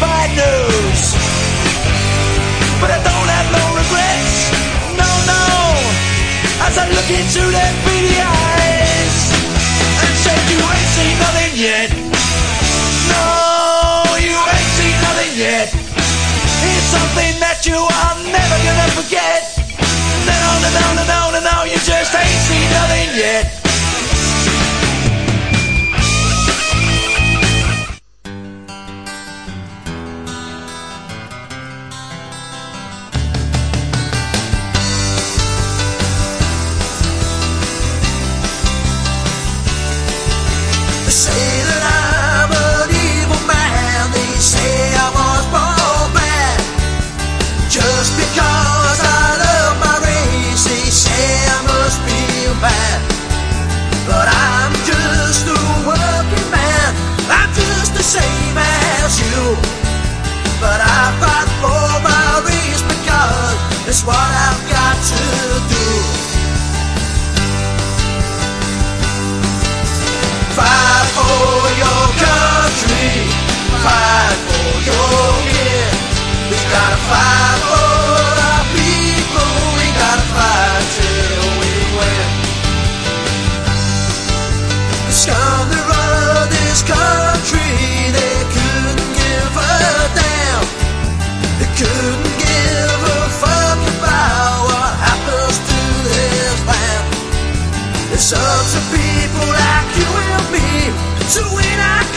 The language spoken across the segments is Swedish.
bad news. But I don't have no regrets. No, no. As I look into their beady eyes and say, You ain't seen nothing yet. No, you ain't seen nothing yet. It's something that you are never gonna forget. No, no, no, no, no, no, no. You just ain't seen nothing yet. It's what I've got to do. Fight for your country. Fight for your kid. We gotta fight for. to when I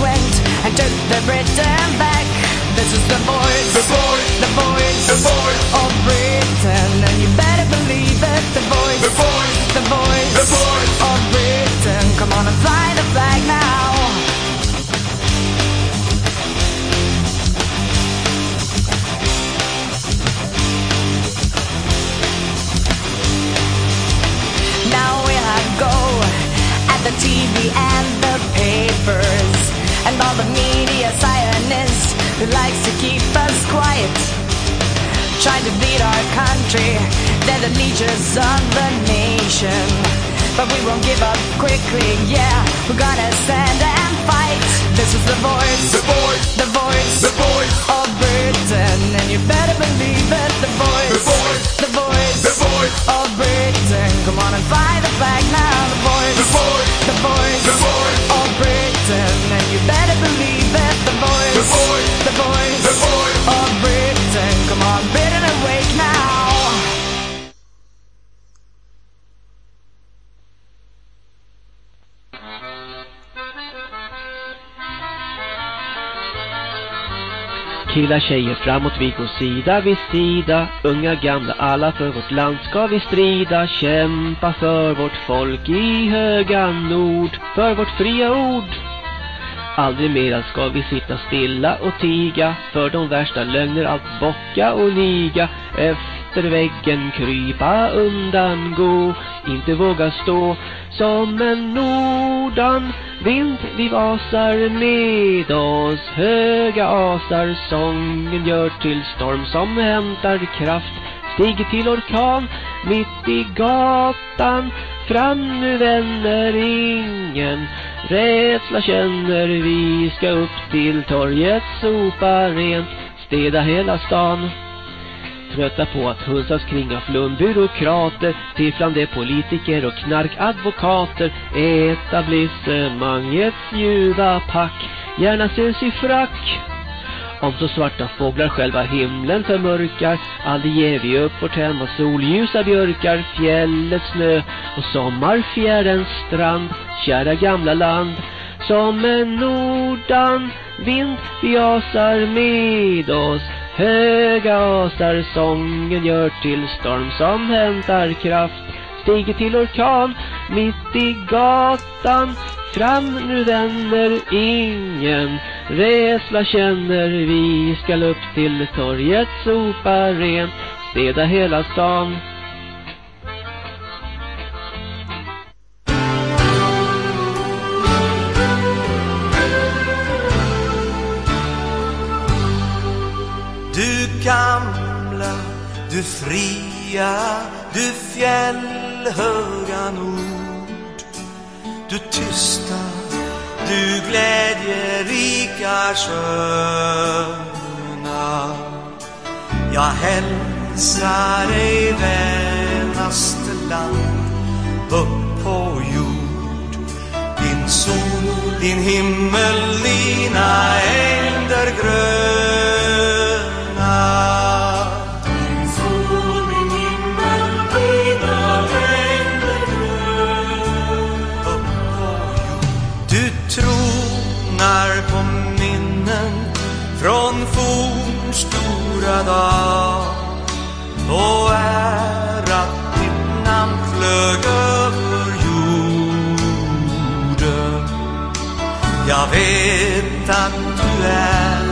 went and took the Britain back. This is the voice, The voice, the voice, the voice. of Britain, and you better believe it. The voice, The voice, the voice, the voice. of Britain. Come on and fly the flag now. Now we have go at the TV and the papers and all the media scientists who likes to keep us quiet. Trying to beat our country, they're the leaders of the nation. But we won't give up quickly, yeah, we're gonna stand and fight. This is the voice, The voice, the voice, the voice, of Britain, and you better believe it. The voice, The voice, the voice, the voice. of Britain. Come on and fly the flag now. The voice, The voice, the voice, the voice. Britain, and you better believe it. The voice, The voice, the voice, the voice. of Britain. Come on, Britain, awake now. Killar, tjejer, framåt vi går sida vid sida Unga, gamla, alla för vårt land ska vi strida Kämpa för vårt folk i höga nord För vårt fria ord Aldrig mera ska vi sitta stilla och tiga För de värsta lögner att bocka och niga. Efter väggen krypa undan gå. Inte våga stå som en nordan. Vind vi vasar med oss Höga asar. Sången gör till storm som hämtar kraft. Stiger till orkan mitt i gatan. Fram nu vänner ingen. Rädsla känner vi ska upp till torget sopa rent Städa hela stan. Trötta på att hunsas kring av flumbyråkrater Tifflande politiker och knarkadvokater Etablissemangets ljuva pack. Gärna syns i frack om så svarta fåglar själva himlen förmörkar Aldrig ger vi upp vårt hem och solljusa björkar Fjällets snö och sommarfjärens strand Kära gamla land Som en nordan vind vi asar med oss Höga asar sången gör till storm som hämtar kraft Stiger till orkan mitt i gatan. Fram nu vänner ingen Rädsla känner. Vi Skall upp till torget sopa rent Städa hela stan. Du gamla, du fria, du fjällhöga nord. Du tysta, du glädjerika sköna. Jag hälsar dig vänaste land upp på jord. Din sol, din himmel, dina ängder gröna fornstora dag. Och ärat ditt namn flög över jorden. Jag vet att du är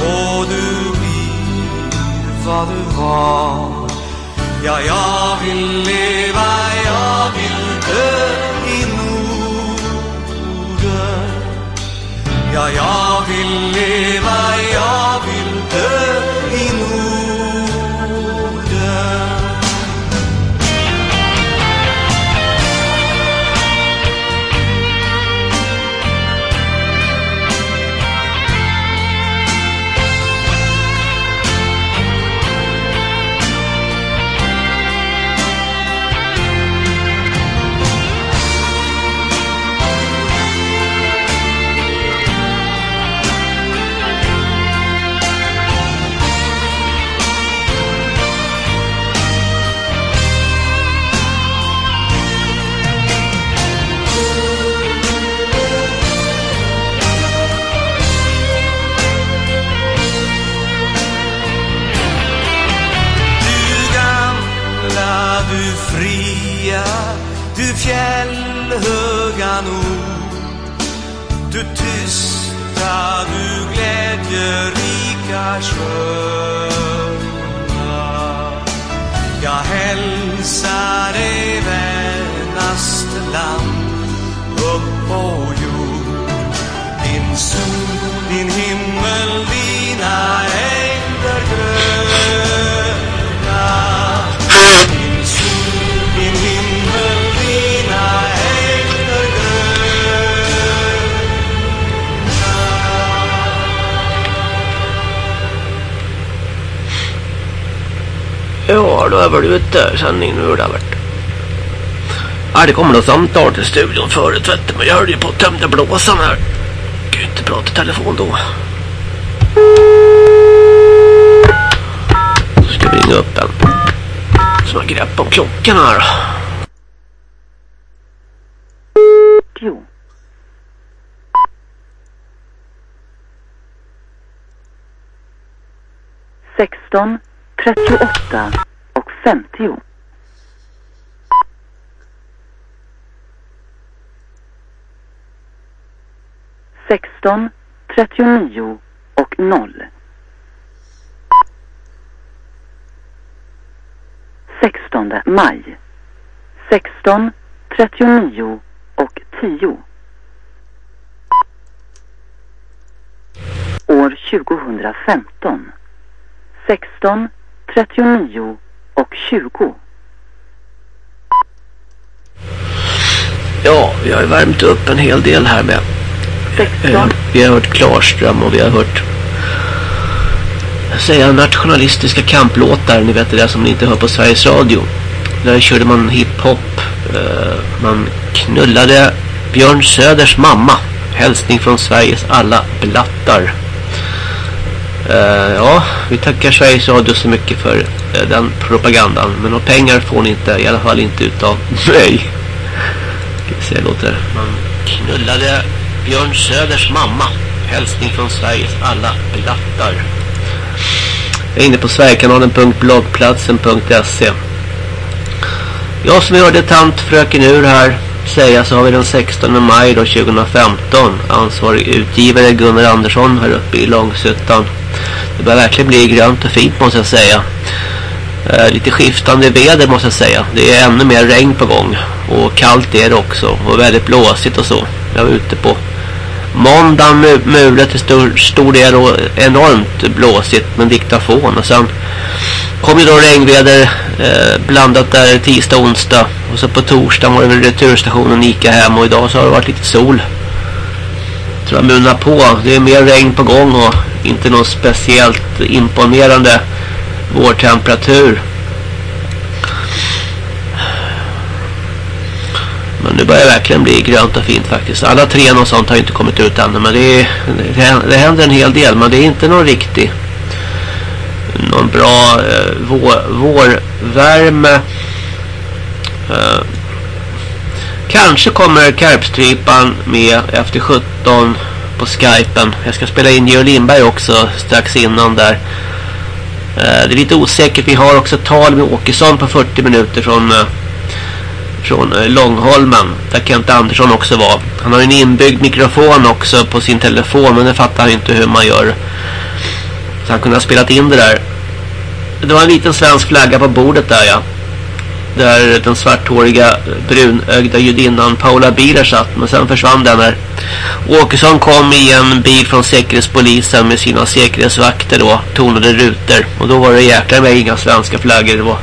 och du blir vad du var. Ja, jag vill leva, jag vill dö i Norden. Ja, jag vill leva, jag vill dö rika sköna Jag hälsar dig vänaste land upp på jord. Din sol, din himmel, dina ängder Ja, då är väl ute sändningen nu har vart. Ja, det kommer något samtal till studion förut vet du, men jag höll ju på att tömde blåsan här. Kan ju inte prata i telefon då. Så ska vi ringa upp den. som har grepp om klockan här. Jo. Sexton, trettioåtta och femtio. Sexton, trettionio och noll. Sextonde maj. Sexton, trettionio och tio. År 2015. 16, 39 och 20. Ja, vi har ju värmt upp en hel del här med. 16, Eh, vi har hört Klarström och vi har hört säga nationalistiska kamplåtar. Ni vet det där som ni inte hör på Sveriges Radio. Där körde man hiphop. Eh, man knullade Björn Söders mamma. Hälsning från Sveriges alla blattar. Eh, ja, vi tackar Sveriges Radio så mycket för eh, den propagandan. Men några pengar får ni inte, i alla fall inte utav mig. Ska vi se, det låter. Man knullade Björn Söders mamma. Hälsning från Sveriges alla blattar. Jag är inne på sverigekanalen.bloggplatsen.se Ja, som hörde tant fröken ur här säga så har vi den 16 maj då 2015 ansvarig utgivare Gunnar Andersson här uppe i Långsuttan. Det börjar verkligen bli grönt och fint måste jag säga. Eh, lite skiftande väder måste jag säga. Det är ännu mer regn på gång. Och kallt är det också. Och väldigt blåsigt och så. Jag var ute på måndagen mu mulet till stor, stor del och enormt blåsigt med diktafon. Och sen kom ju då regnväder eh, blandat där tisdag och onsdag. Och så på torsdagen var det returstationen Ica hem. Och idag så har det varit lite sol. Tror jag munar på. Det är mer regn på gång och inte någon speciellt imponerande vårtemperatur. Men nu börjar det verkligen bli grönt och fint faktiskt. Alla träd och sånt har inte kommit ut ännu. Men det, är, det händer en hel del. Men det är inte någon riktig någon bra eh, vår, vårvärme. Eh, kanske kommer Karpstrypan med efter 17 på Skypen. Jag ska spela in Georg Lindberg också strax innan där. Eh, det är lite osäkert. Vi har också tal med Åkesson på 40 minuter från, eh, från eh, Långholmen där Kent Andersson också var. Han har en inbyggd mikrofon också på sin telefon men det fattar han inte hur man gör. Så han kunde ha spelat in det där. Det var en liten svensk flagga på bordet där ja. Där den svarthåriga brunögda judinnan Paula Bieler satt. Men sen försvann den här. Åkesson kom i en bil från säkerhetspolisen med sina säkerhetsvakter då. Tonade rutor. Och då var det jäklar med inga svenska flaggor. Det var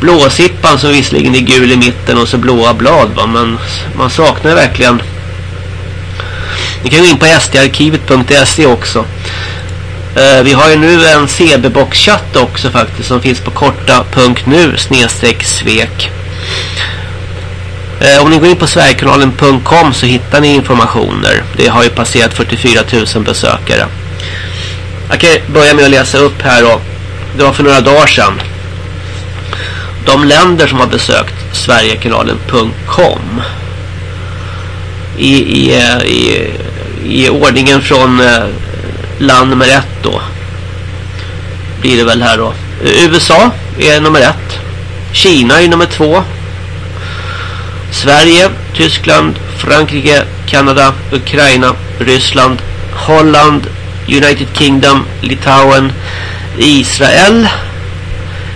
blåsippan som visserligen är gul i mitten och så blåa blad va? men man saknar verkligen ni kan gå in på sdarkivet.se också uh, vi har ju nu en CB-box-chatt också faktiskt som finns på korta.nu snedstreck svek. Uh, om ni går in på sverigekanalen.com så hittar ni informationer. Det har ju passerat 44 000 besökare. Jag kan börja med att läsa upp här då. Det var för några dagar sedan. De länder som har besökt Sverigekanalen.com i, i, eh, i, i ordningen från eh, land nummer ett då. Blir det väl här då. USA är nummer ett. Kina är nummer två. Sverige, Tyskland, Frankrike, Kanada, Ukraina, Ryssland, Holland, United Kingdom, Litauen, Israel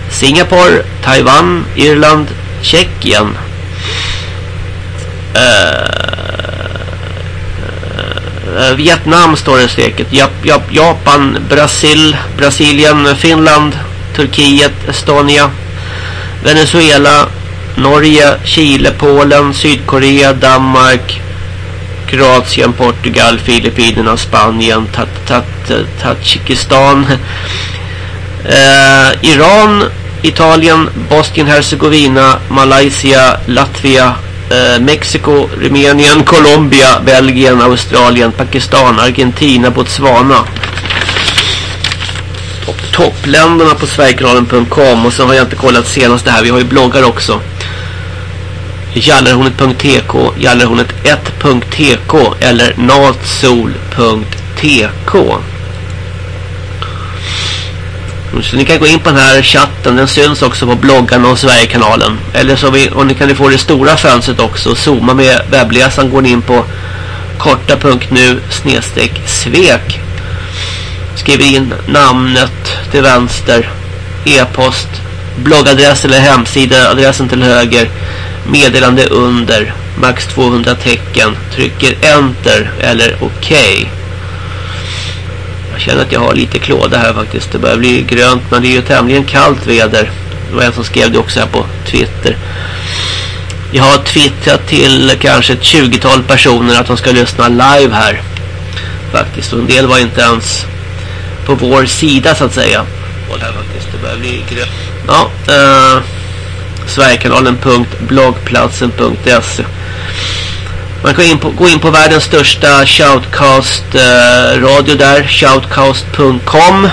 Singapore, Taiwan, Irland, Tjeckien. Uh, uh, Eh, Vietnam står det säkert. Jap, Jap, Japan, Brasil, Brasilien, Finland, Turkiet, Estonia, Venezuela, Norge, Chile, Polen, Sydkorea, Danmark, Kroatien, Portugal, Filippinerna, Spanien, Tadzjikistan, eh, Iran, Italien, Bosnien-Herzegovina, Malaysia, Latvia, eh, Mexiko, Rumänien, Colombia, Belgien, Australien, Pakistan, Argentina, Botswana. Och toppländerna på sverigekanalen.com och sen har jag inte kollat senast det här. Vi har ju bloggar också. Jallarhornet.tk, Jallarhornet1.tk eller natsol.tk. Mm. Så ni kan gå in på den här chatten. Den syns också på bloggarna och Sverigekanalen. Eller så vi, och ni kan få det stora fönstret också. Zooma med webbläsaren går ni in på korta.nu snedstreck svek. Skriver in namnet till vänster. E-post. Bloggadress eller hemsida. Adressen till höger. Meddelande under. Max 200 tecken. Trycker enter eller okej. Okay. Jag känner att jag har lite klåda här faktiskt. Det börjar bli grönt men det är ju tämligen kallt väder. Det var en som skrev det också här på Twitter. Jag har twittrat till kanske ett 20-tal personer att de ska lyssna live här. Faktiskt. Och en del var inte ens på vår sida så att säga. Och här faktiskt. Det börjar bli grönt. Ja. Eh, Sverigekanalen.blogplatsen.se man kan in på, gå in på världens största shoutcast eh, där, shoutcast.com.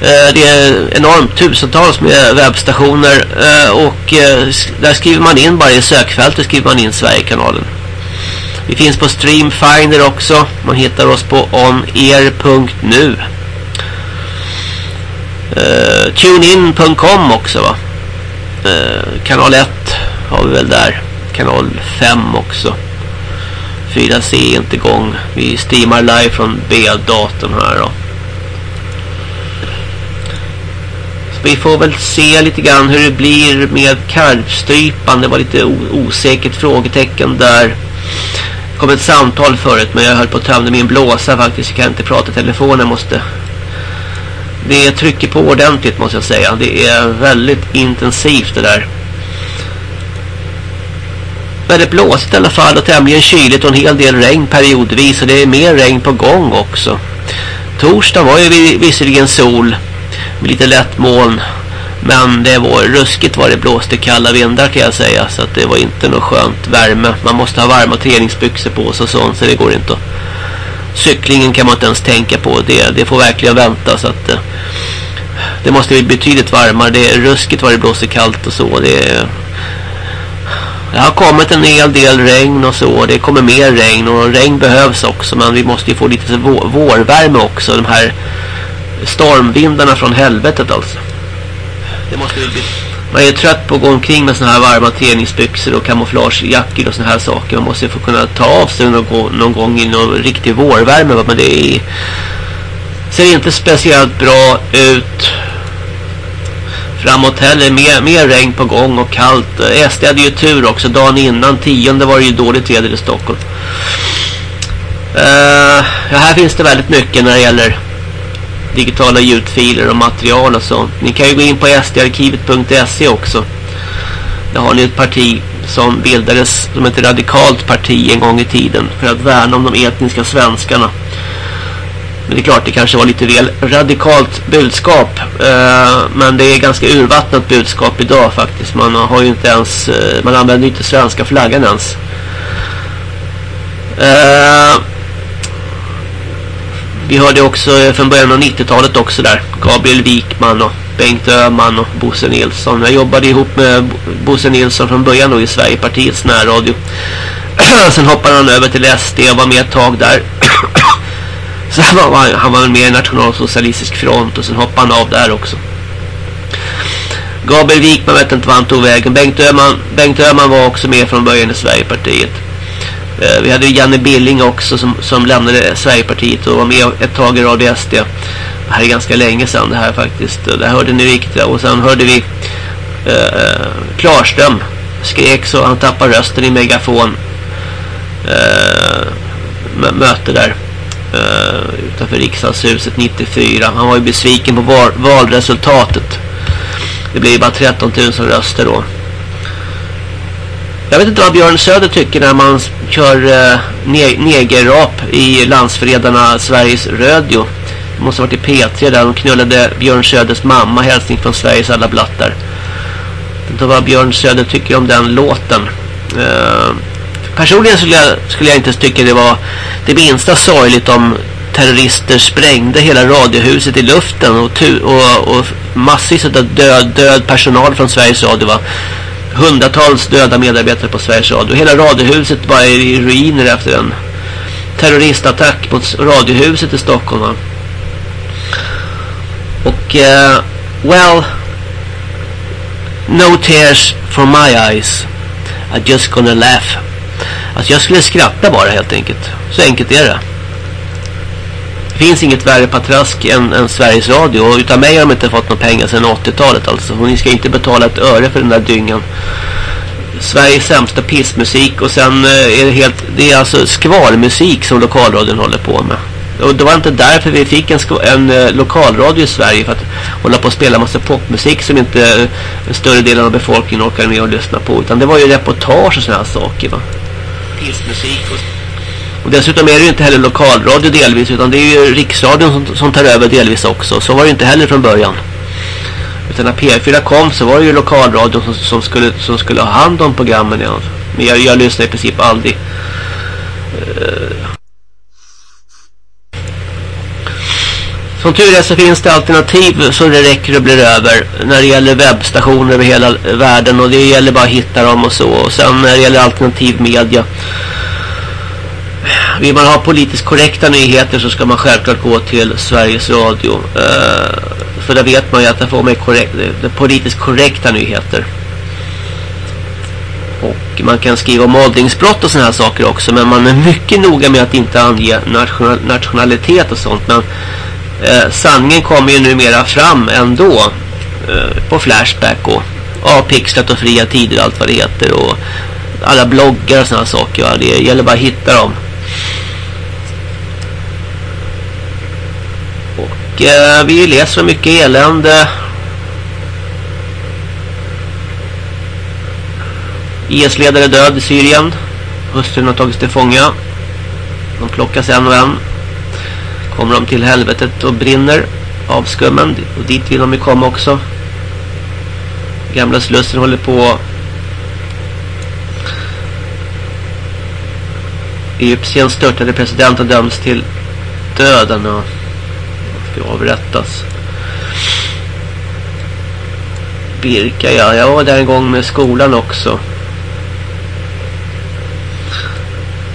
Eh, det är enormt tusentals med webbstationer eh, och eh, där skriver man in bara i sökfältet skriver man in Sverigekanalen. Vi finns på Streamfinder också. Man hittar oss på oner.nu. Uh, eh, TuneIn.com också va. Uh, kanal 1 har vi väl där kanal 5 också. 4C är inte igång. Vi streamar live från B-datorn här då. Så vi får väl se lite grann hur det blir med karvstrypan. Det var lite osäkert frågetecken där. Det kom ett samtal förut men jag höll på att tömma min blåsa faktiskt. Jag kan inte prata i telefonen. Jag måste... Det trycker på ordentligt måste jag säga. Det är väldigt intensivt det där väldigt blåsigt i alla fall och tämligen kyligt och en hel del regn periodvis och det är mer regn på gång också. Torsdag var ju visserligen sol med lite lätt moln men det var ruskigt var det blåste kalla vindar kan jag säga så att det var inte något skönt värme. Man måste ha varma träningsbyxor på sig och sånt så det går inte att... Cyklingen kan man inte ens tänka på. Det, det får verkligen vänta så att... Eh, det måste bli betydligt varmare. Det är ruskigt var det blåser kallt och så. Det är det har kommit en hel del regn och så. Det kommer mer regn och regn behövs också. Men vi måste ju få lite vårvärme också. De här stormvindarna från helvetet alltså. Det måste ju bli, man är trött på att gå omkring med såna här varma träningsbyxor och kamouflagejackor och såna här saker. Man måste få kunna ta av sig någon, någon gång i någon riktig vårvärme. Men det är, ser inte speciellt bra ut framåt heller. Mer, mer regn på gång och kallt. SD hade ju tur också. Dagen innan, tionde var det ju dåligt väder i Stockholm. Uh, ja, här finns det väldigt mycket när det gäller digitala ljudfiler och material och så. Ni kan ju gå in på sdarkivet.se också. Där har ni ett parti som bildades som ett radikalt parti en gång i tiden för att värna om de etniska svenskarna. Men det är klart, det kanske var lite väl radikalt budskap. Eh, men det är ganska urvattnat budskap idag faktiskt. Man har ju inte ens, eh, man använder ju inte svenska flaggan ens. Eh, vi hörde också från början av 90-talet också där. Gabriel Wikman och Bengt Öhman och Bosse Nilsson. Jag jobbade ihop med Bosse Nilsson från början då i Sverigepartiets närradio. Sen hoppade han över till SD och var med ett tag där. Så han var, han var med i Nationalsocialistisk front och sen hoppade han av där också. Gabriel Wikman vet inte vad han tog vägen. Bengt Öhman, Bengt Öhman var också med från början i Sverigepartiet. Eh, vi hade Janne Billing också som, som lämnade Sverigepartiet och var med ett tag i Radio SD. Det här är ganska länge sedan det här faktiskt. Det hörde ni riktigt. Och sen hörde vi eh, eh, Klarström skrek så han tappade rösten i megafon. Eh, möte där eh, utanför riksdagshuset 94. Han var ju besviken på val valresultatet. Det blev bara 13 000 röster då. Jag vet inte vad Björn Söder tycker när man kör eh, ne negerrap i landsfredarna Sveriges Radio. Det måste ha varit i P3 där de knullade Björn Söders mamma hälsning från Sveriges alla blattar. Jag vet inte vad Björn Söder tycker om den låten. Eh, personligen skulle jag, skulle jag inte tycka det var det minsta sorgligt om terrorister sprängde hela radiohuset i luften och, och, och massvis av död, död personal från Sveriges Radio var hundratals döda medarbetare på Sveriges Radio. Hela radiohuset var i ruiner efter en terroristattack mot radiohuset i Stockholm. Va? Och, uh, well, no tears from my eyes. I'm just gonna laugh. Alltså jag skulle skratta bara helt enkelt. Så enkelt är det. Det finns inget värre patrask än, än Sveriges Radio. Och utan mig har de inte fått några pengar sedan 80-talet alltså. Och ni ska inte betala ett öre för den där dyngan. Sveriges sämsta pissmusik. Och sen eh, är det helt... Det är alltså skvalmusik som lokalradion håller på med. Och det var inte därför vi fick en, en eh, lokalradio i Sverige för att hålla på och spela massa popmusik som inte uh, större delen av befolkningen orkar med att lyssna på. Utan det var ju reportage och sådana här saker va. Pissmusik och och dessutom är det ju inte heller lokalradio delvis utan det är ju riksradion som, som tar över delvis också. Så var det inte heller från början. Utan när P4 kom så var det ju lokalradion som, som, skulle, som skulle ha hand om programmen. Ja. Men jag, jag lyssnar i princip aldrig. Eh, Uh. Som tur är så finns det alternativ så det räcker och blir över när det gäller webbstationer över hela världen och det gäller bara att hitta dem och så. Och sen när det gäller alternativ media vill man ha politiskt korrekta nyheter så ska man självklart gå till Sveriges Radio. Uh, för där vet man ju att där får man korrekt, politiskt korrekta nyheter. Och man kan skriva om åldringsbrott och sådana här saker också. Men man är mycket noga med att inte ange national, nationalitet och sånt. Men Eh, sanningen kommer ju numera fram ändå. Eh, på Flashback och avpixlat och fria tider och allt vad det heter. Och alla bloggar och sådana saker. Va? Det gäller bara att hitta dem. Och eh, vi läser mycket elände. IS-ledare död i Syrien. Hustrun har tagits till fånga. De plockas en och en. Kommer de till helvetet och brinner av skummen. Och dit vill de ju komma också. Gamla slussen håller på Egyptiens störtade president har dömts till döden och ska avrättas. Birka, ja. Jag var där en gång med skolan också. Eh,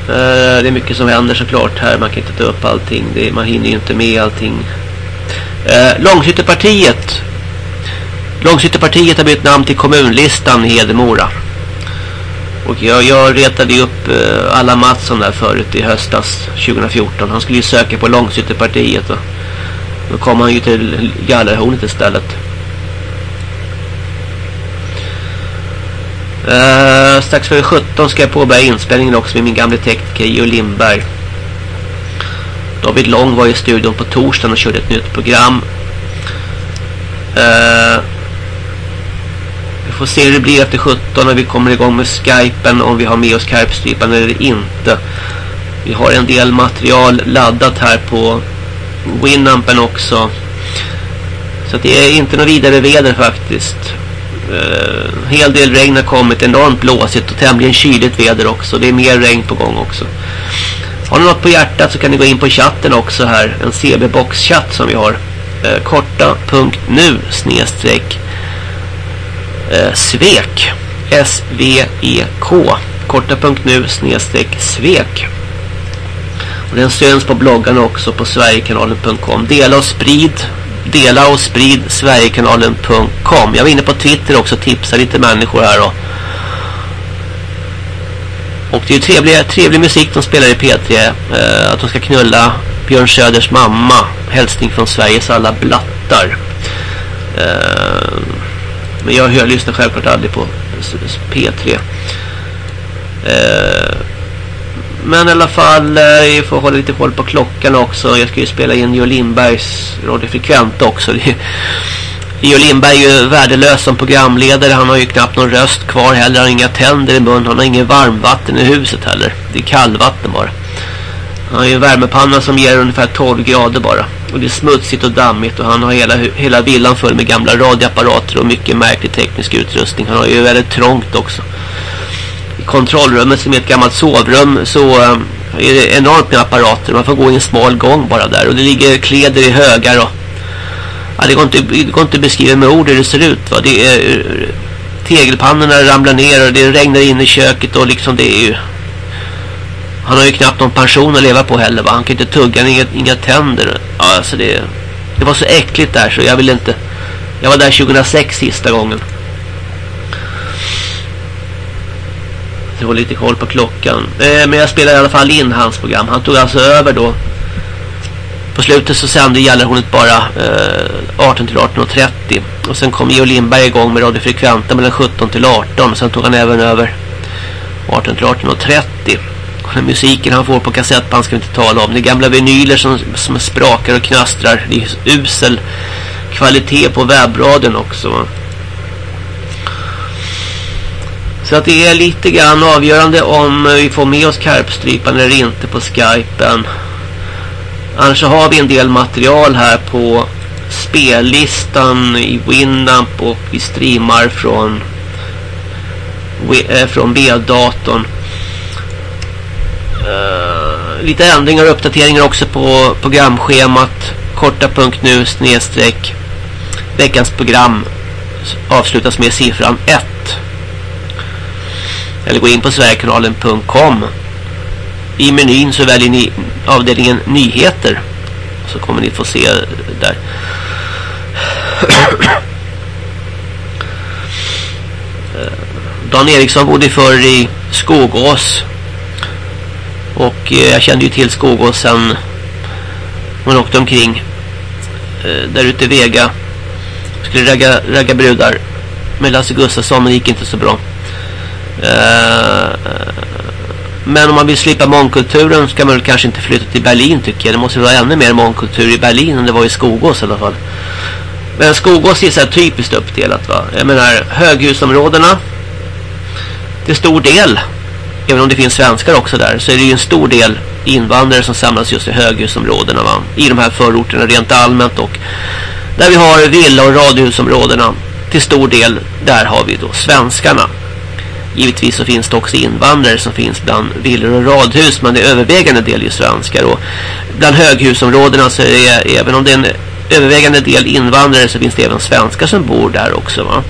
Eh, det är mycket som händer såklart här. Man kan inte ta upp allting. Man hinner ju inte med allting. Långsytterpartiet. Långshyttepartiet Långshyttepartiet har bytt namn till kommunlistan i Hedemora. Och jag, jag retade upp eh, alla Mattsson där förut i höstas 2014. Han skulle ju söka på Långshyttepartiet och då kom han ju till Gallerhornet istället. Uh, strax före 17 ska jag påbörja inspelningen också med min gamla tekniker Geo Lindberg. David Lång var i studion på torsdagen och körde ett nytt program. Uh, vi får se hur det blir efter 17 när vi kommer igång med Skypen om vi har med oss Karpstrypan eller inte. Vi har en del material laddat här på Winampen också. Så det är inte något vidare väder faktiskt. En hel del regn har kommit, enormt blåsigt och tämligen kyligt väder också. Det är mer regn på gång också. Har ni något på hjärtat så kan ni gå in på chatten också här. En CB-box-chatt som vi har. Eh, korta.nu snedstreck eh, svek. S-V-E-K. Korta.nu snedstreck svek. Och den syns på bloggarna också på sverigekanalen.com. Dela och sprid. Dela och sprid sverigekanalen.com. Jag var inne på Twitter också och tipsade lite människor här. Och, och det är ju trevlig, trevlig musik de spelar i P3. Eh, att de ska knulla Björn Söders mamma. Hälsning från Sveriges alla blattar. Eh, men jag, jag lyssnar självklart aldrig på P3. Eh, men i alla fall, eh, vi får hålla lite koll på klockan också. Jag ska ju spela in Jo Lindbergs radiofrekvent också. Jo Lindberg är ju värdelös som programledare. Han har ju knappt någon röst kvar heller. Han har inga tänder i munnen. Han har ingen varmvatten i huset heller. Det är kallvatten bara. Han har ju en värmepanna som ger ungefär 12 grader bara. Och det är smutsigt och dammigt. Och han har hela, hela villan full med gamla radioapparater och mycket märklig teknisk utrustning. Han har ju väldigt trångt också kontrollrummet som är ett gammalt sovrum så eh, är det enormt med apparater. Man får gå i en smal gång bara där. Och det ligger kläder i högar och ja, det, går inte, det går inte att beskriva med ord hur det ser ut. Va? Det är, eh, tegelpannorna ramlar ner och det regnar in i köket och liksom det är ju han har ju knappt någon pension att leva på heller va? Han kan inte tugga, inga, inga tänder. Ja, alltså det, det var så äckligt där så jag vill inte... Jag var där 2006 sista gången. Det har lite koll på klockan. Eh, men jag spelade i alla fall in hans program. Han tog alltså över då. På slutet så sände Gällarhornet bara eh, 18 till 18.30. Och sen kom Geo Lindberg igång med radiofrekventa mellan 17 till 18. Sen tog han även över 18 till 18.30. Och den musiken han får på kassettband ska vi inte tala om. Det är gamla vinyler som, som sprakar och knastrar. Det är usel kvalitet på webbraden också. Så att det är lite grann avgörande om eh, vi får med oss karpstrypan eller inte på Skypen. Annars så har vi en del material här på spellistan i Winamp och vi streamar från eh, från B-datorn. Uh, lite ändringar och uppdateringar också på programschemat korta.nu snedstreck veckans program avslutas med siffran 1 eller gå in på sverigekanalen.com i menyn så väljer ni avdelningen nyheter. Så kommer ni få se där. Eh, Dan Eriksson bodde förr i Skogås. Och eh, jag kände ju till Skogås sen hon åkte omkring eh, där ute i Vega. Skulle ragga, ragga brudar. Med Lasse Gustafsson men det gick inte så bra. Eh, men om man vill slippa mångkulturen ska man väl kanske inte flytta till Berlin tycker jag. Det måste vara ännu mer mångkultur i Berlin än det var i Skogås i alla fall. Men Skogås är så här typiskt uppdelat va. Jag menar höghusområdena till stor del även om det finns svenskar också där så är det ju en stor del invandrare som samlas just i höghusområdena va. I de här förorterna rent allmänt och där vi har villa- och radhusområdena. till stor del där har vi då svenskarna. Givetvis så finns det också invandrare som finns bland villor och radhus men det är övervägande del ju svenskar och bland höghusområdena så är det, även om det är en övervägande del invandrare så finns det även svenskar som bor där också va.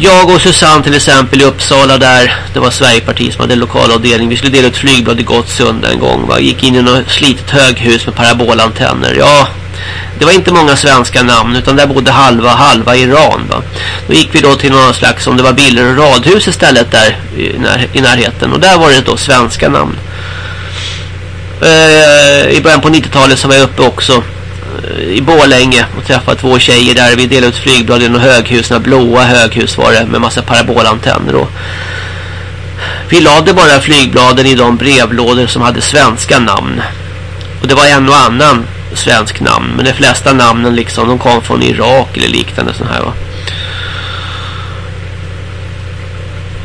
Jag och Susanne till exempel i Uppsala där det var Sverigepartiet som hade lokalavdelning. Vi skulle dela ut flygblad i Gottsund en gång va. Gick in i något slitet höghus med parabolantenner. Ja, det var inte många svenska namn utan där bodde halva halva Iran va. Då gick vi då till någon slags om det var bilder och radhus istället där i, när, i närheten och där var det då svenska namn. Uh, I början på 90-talet så var jag uppe också uh, i Bålänge och träffade två tjejer där. Vi delade ut flygblad i några höghus, några blåa höghus var det med massa parabolantenner och vi lade bara flygbladen i de brevlådor som hade svenska namn. Och det var en och annan svensk namn. Men de flesta namnen liksom, de kom från Irak eller liknande sån här va.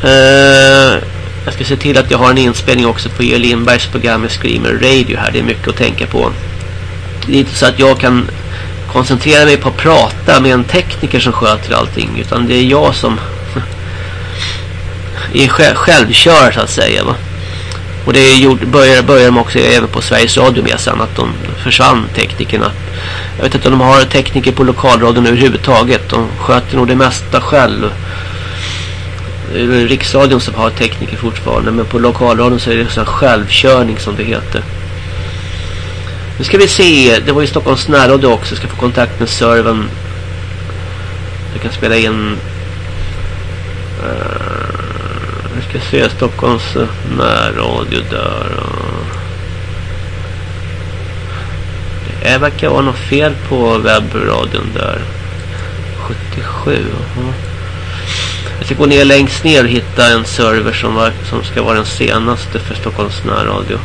Uh, jag ska se till att jag har en inspelning också på Georg Lindbergs program med Screamer Radio här. Det är mycket att tänka på. Det är inte så att jag kan koncentrera mig på att prata med en tekniker som sköter allting. Utan det är jag som är självkör så att säga va. Och det gjorde, började, började de också även på Sveriges Radio med sen att de försvann teknikerna. Jag vet inte om de har tekniker på lokalradion överhuvudtaget. De sköter nog det mesta själv. Det är riksradion som har tekniker fortfarande. Men på lokalradion så är det en självkörning som det heter. Nu ska vi se. Det var ju Stockholms närradio också. Jag ska få kontakt med servern. Jag kan spela in... Uh, vi ska se Stockholms eh, närradio där. Det verkar vara något fel på webbradion där. 77. Jag ska gå ner längst ner och hitta en server som, var, som ska vara den senaste för Stockholms närradio.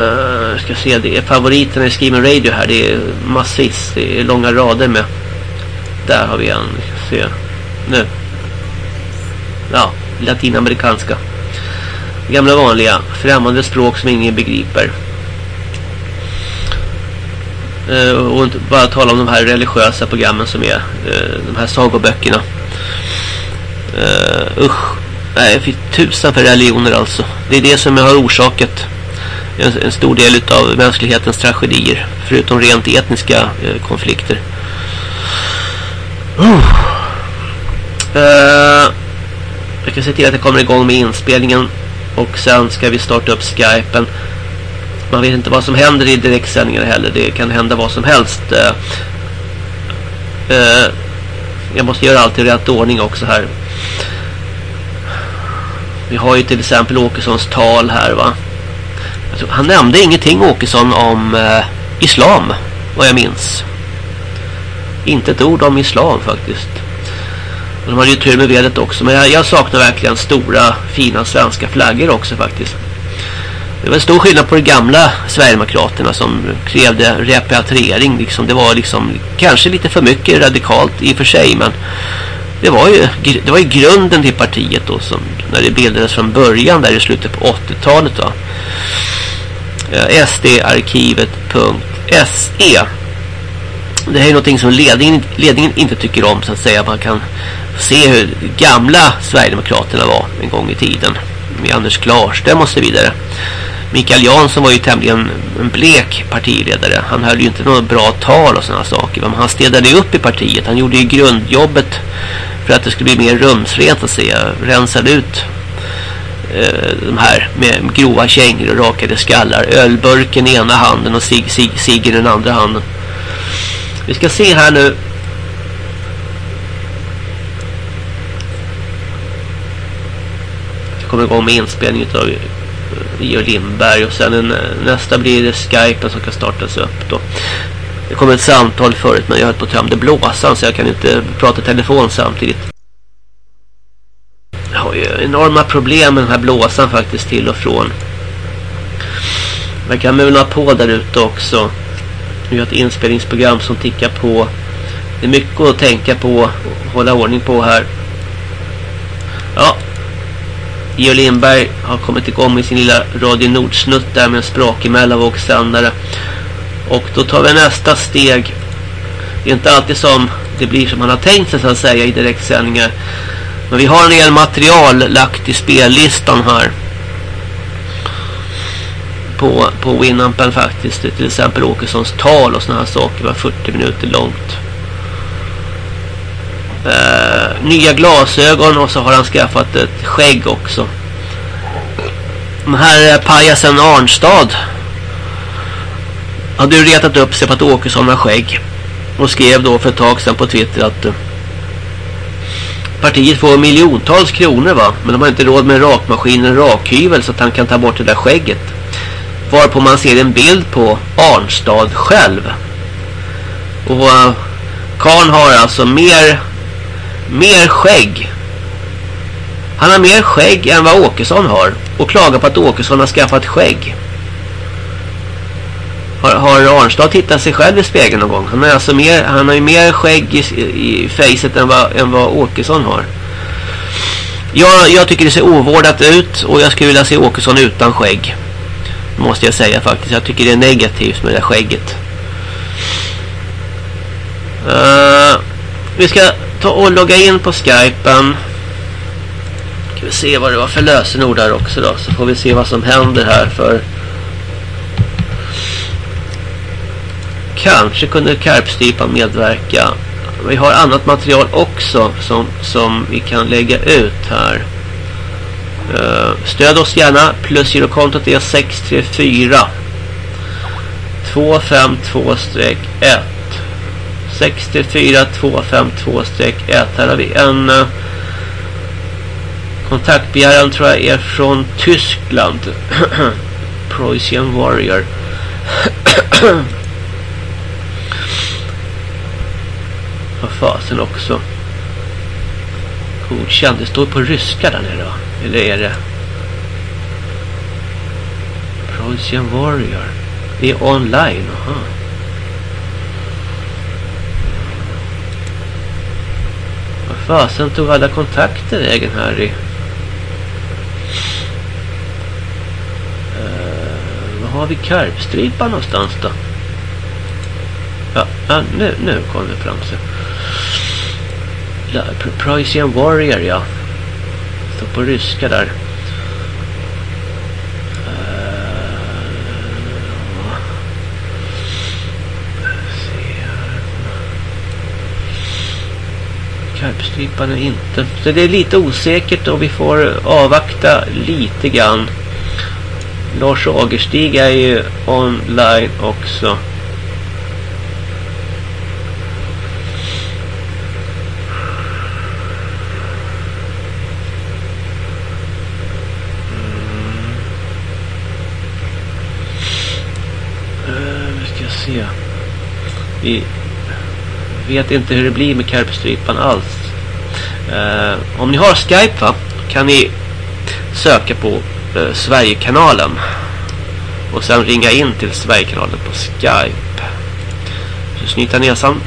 Uh, ska se, det är favoriterna i Screaming Radio här. Det är massvis. Det är långa rader med. Där har vi en. Vi ska se. Nu ja, latinamerikanska. Gamla vanliga, främmande språk som ingen begriper. Uh, och inte bara tala om de här religiösa programmen som är uh, de här sagoböckerna. Uh, usch. Nej, för tusan för religioner alltså. Det är det som har orsakat en, en stor del av mänsklighetens tragedier. Förutom rent etniska konflikter. Uh. Jag ska se till att jag kommer igång med inspelningen. Och sen ska vi starta upp Skypen. Man vet inte vad som händer i direktsändningar heller. Det kan hända vad som helst. Eh, eh, jag måste göra allt i rätt ordning också här. Vi har ju till exempel Åkessons tal här va. Han nämnde ingenting Åkesson om eh, islam. Vad jag minns. Inte ett ord om islam faktiskt. De hade ju tur med vädret också. Men jag, jag saknar verkligen stora, fina svenska flaggor också faktiskt. Det var stor skillnad på de gamla Sverigedemokraterna som krävde repatriering. Liksom. Det var liksom kanske lite för mycket radikalt i och för sig. Men det var ju, det var ju grunden till partiet då. Som, när det bildades från början där i slutet på 80-talet. Eh, SD-arkivet.se Det här är någonting som ledningen, ledningen inte tycker om så att säga. Man kan se hur gamla Sverigedemokraterna var en gång i tiden. Med Anders Klarström och så vidare. Mikael Jansson var ju tämligen en blek partiledare. Han höll ju inte något bra tal och sådana saker. Men han städade upp i partiet. Han gjorde ju grundjobbet för att det skulle bli mer rumsrent att säga. Rensade ut eh, de här med grova kängor och rakade skallar. Ölburken i ena handen och sig, sig, sig i den andra handen. Vi ska se här nu kommer igång med inspelningen av eh, Georg Lindberg och sen en, eh, nästa blir det Skype som kan startas upp då. Det kom ett samtal förut men jag höll på att tömde blåsan så jag kan inte prata telefon samtidigt. Jag har ju enorma problem med den här blåsan faktiskt till och från. Man kan mula på där ute också. Vi har ett inspelningsprogram som tickar på. Det är mycket att tänka på och hålla ordning på här. Ja, Georg Lindberg har kommit igång med sin lilla Radio Nordsnutt där med en sprakig mellanvågssändare. Och då tar vi nästa steg. Det är inte alltid som det blir som man har tänkt sig så att säga i direktsändningar. Men vi har en del material lagt i spellistan här. På, på Winampen faktiskt. Till exempel Åkessons tal och sådana här saker var 40 minuter långt. Nya glasögon och så har han skaffat ett skägg också. Den här eh, pajasen Arnstad hade ju retat upp sig på att Åkesson har skägg. Och skrev då för ett tag sedan på Twitter att eh, partiet får miljontals kronor va. Men de har inte råd med rakmaskinen rakmaskin och rakhyvel så att han kan ta bort det där skägget. Varpå man ser en bild på Arnstad själv. Och eh, Karn har alltså mer mer skägg. Han har mer skägg än vad Åkesson har. Och klagar på att Åkesson har skaffat skägg. Har, har Arnstad tittat sig själv i spegeln någon gång? Han, är alltså mer, han har ju mer skägg i, i facet än vad, än vad Åkesson har. Jag, jag tycker det ser ovårdat ut och jag skulle vilja se Åkesson utan skägg. Måste jag säga faktiskt. Jag tycker det är negativt med det skägget. Uh, vi ska ta och logga in på Skypen. Ska vi se vad det var för lösenord där också då. Så får vi se vad som händer här för Kanske kunde Karpstypan medverka. Vi har annat material också som, som vi kan lägga ut här. Eh, stöd oss gärna. Plusgirokontot är 634 252-1 64252-1. Här har vi en eh, kontaktbegäran tror jag är från Tyskland. Preussian Warrior. Vad fasen också. Godkänd. Det står på ryska där nere va? Eller är det? Preussian Warrior. Det är online. Aha. Fasen tog alla kontakter vägen här i... Uh, eh, vad har vi karpstripa någonstans då? Ja, ja nu, nu kom det fram sig. Prussian Warrior, ja. Står på ryska där. Karpstrypan är inte. Så det är lite osäkert och vi får avvakta lite grann. Lars Agerstig är ju online också. Mm. Eh, se. Vi vet inte hur det blir med karpstrypan alls. Eh, om ni har Skype va, kan ni söka på eh, Sverigekanalen. Och sen ringa in till Sverigekanalen på Skype. Så snyta näsan.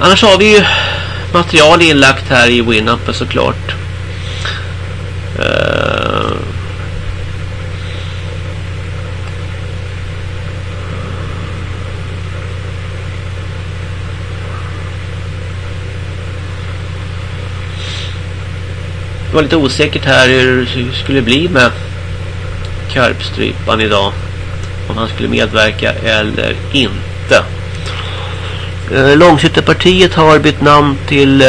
Annars har vi ju material inlagt här i Winamp såklart. Uh, Det var lite osäkert här hur det skulle bli med Karpstrypan idag. Om han skulle medverka eller inte. Eh, Långshyttepartiet har bytt namn till eh,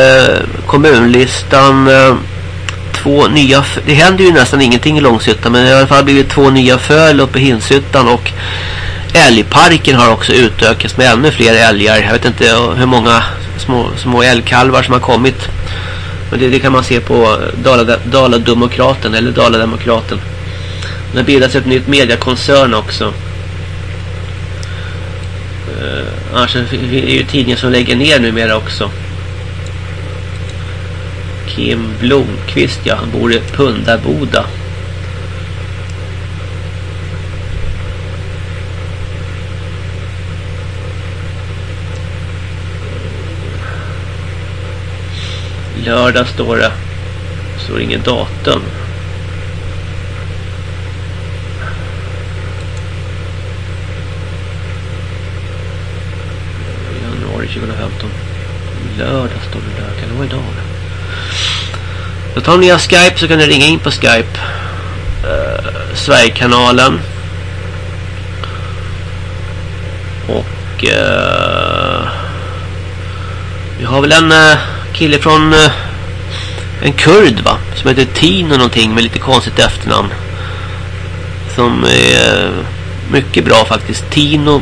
kommunlistan. Eh, två nya... Det händer ju nästan ingenting i Långshyttan. Men det har i alla fall blivit två nya föl uppe i Hinshyttan. Och älgparken har också utökats med ännu fler älgar. Jag vet inte eh, hur många små, små älgkalvar som har kommit. Men det, det, kan man se på eh, Dalademokraten Dala eller Dalademokraten. Det har bildats ett nytt mediakoncern också. Uh, annars är det ju tidningar som lägger ner numera också. Kim Blomqvist, ja, han bor i Pundaboda. Lördag står det. Står ingen datum. Januari 2015. Lördag står det där. Kan det vara idag? Då tar ni Skype så kan ni ringa in på Skype. Uh, Sverigekanalen. Och uh, vi har väl en uh, kille från eh, en kurd va? Som heter Tino någonting med lite konstigt efternamn. Som är eh, mycket bra faktiskt. Tino.us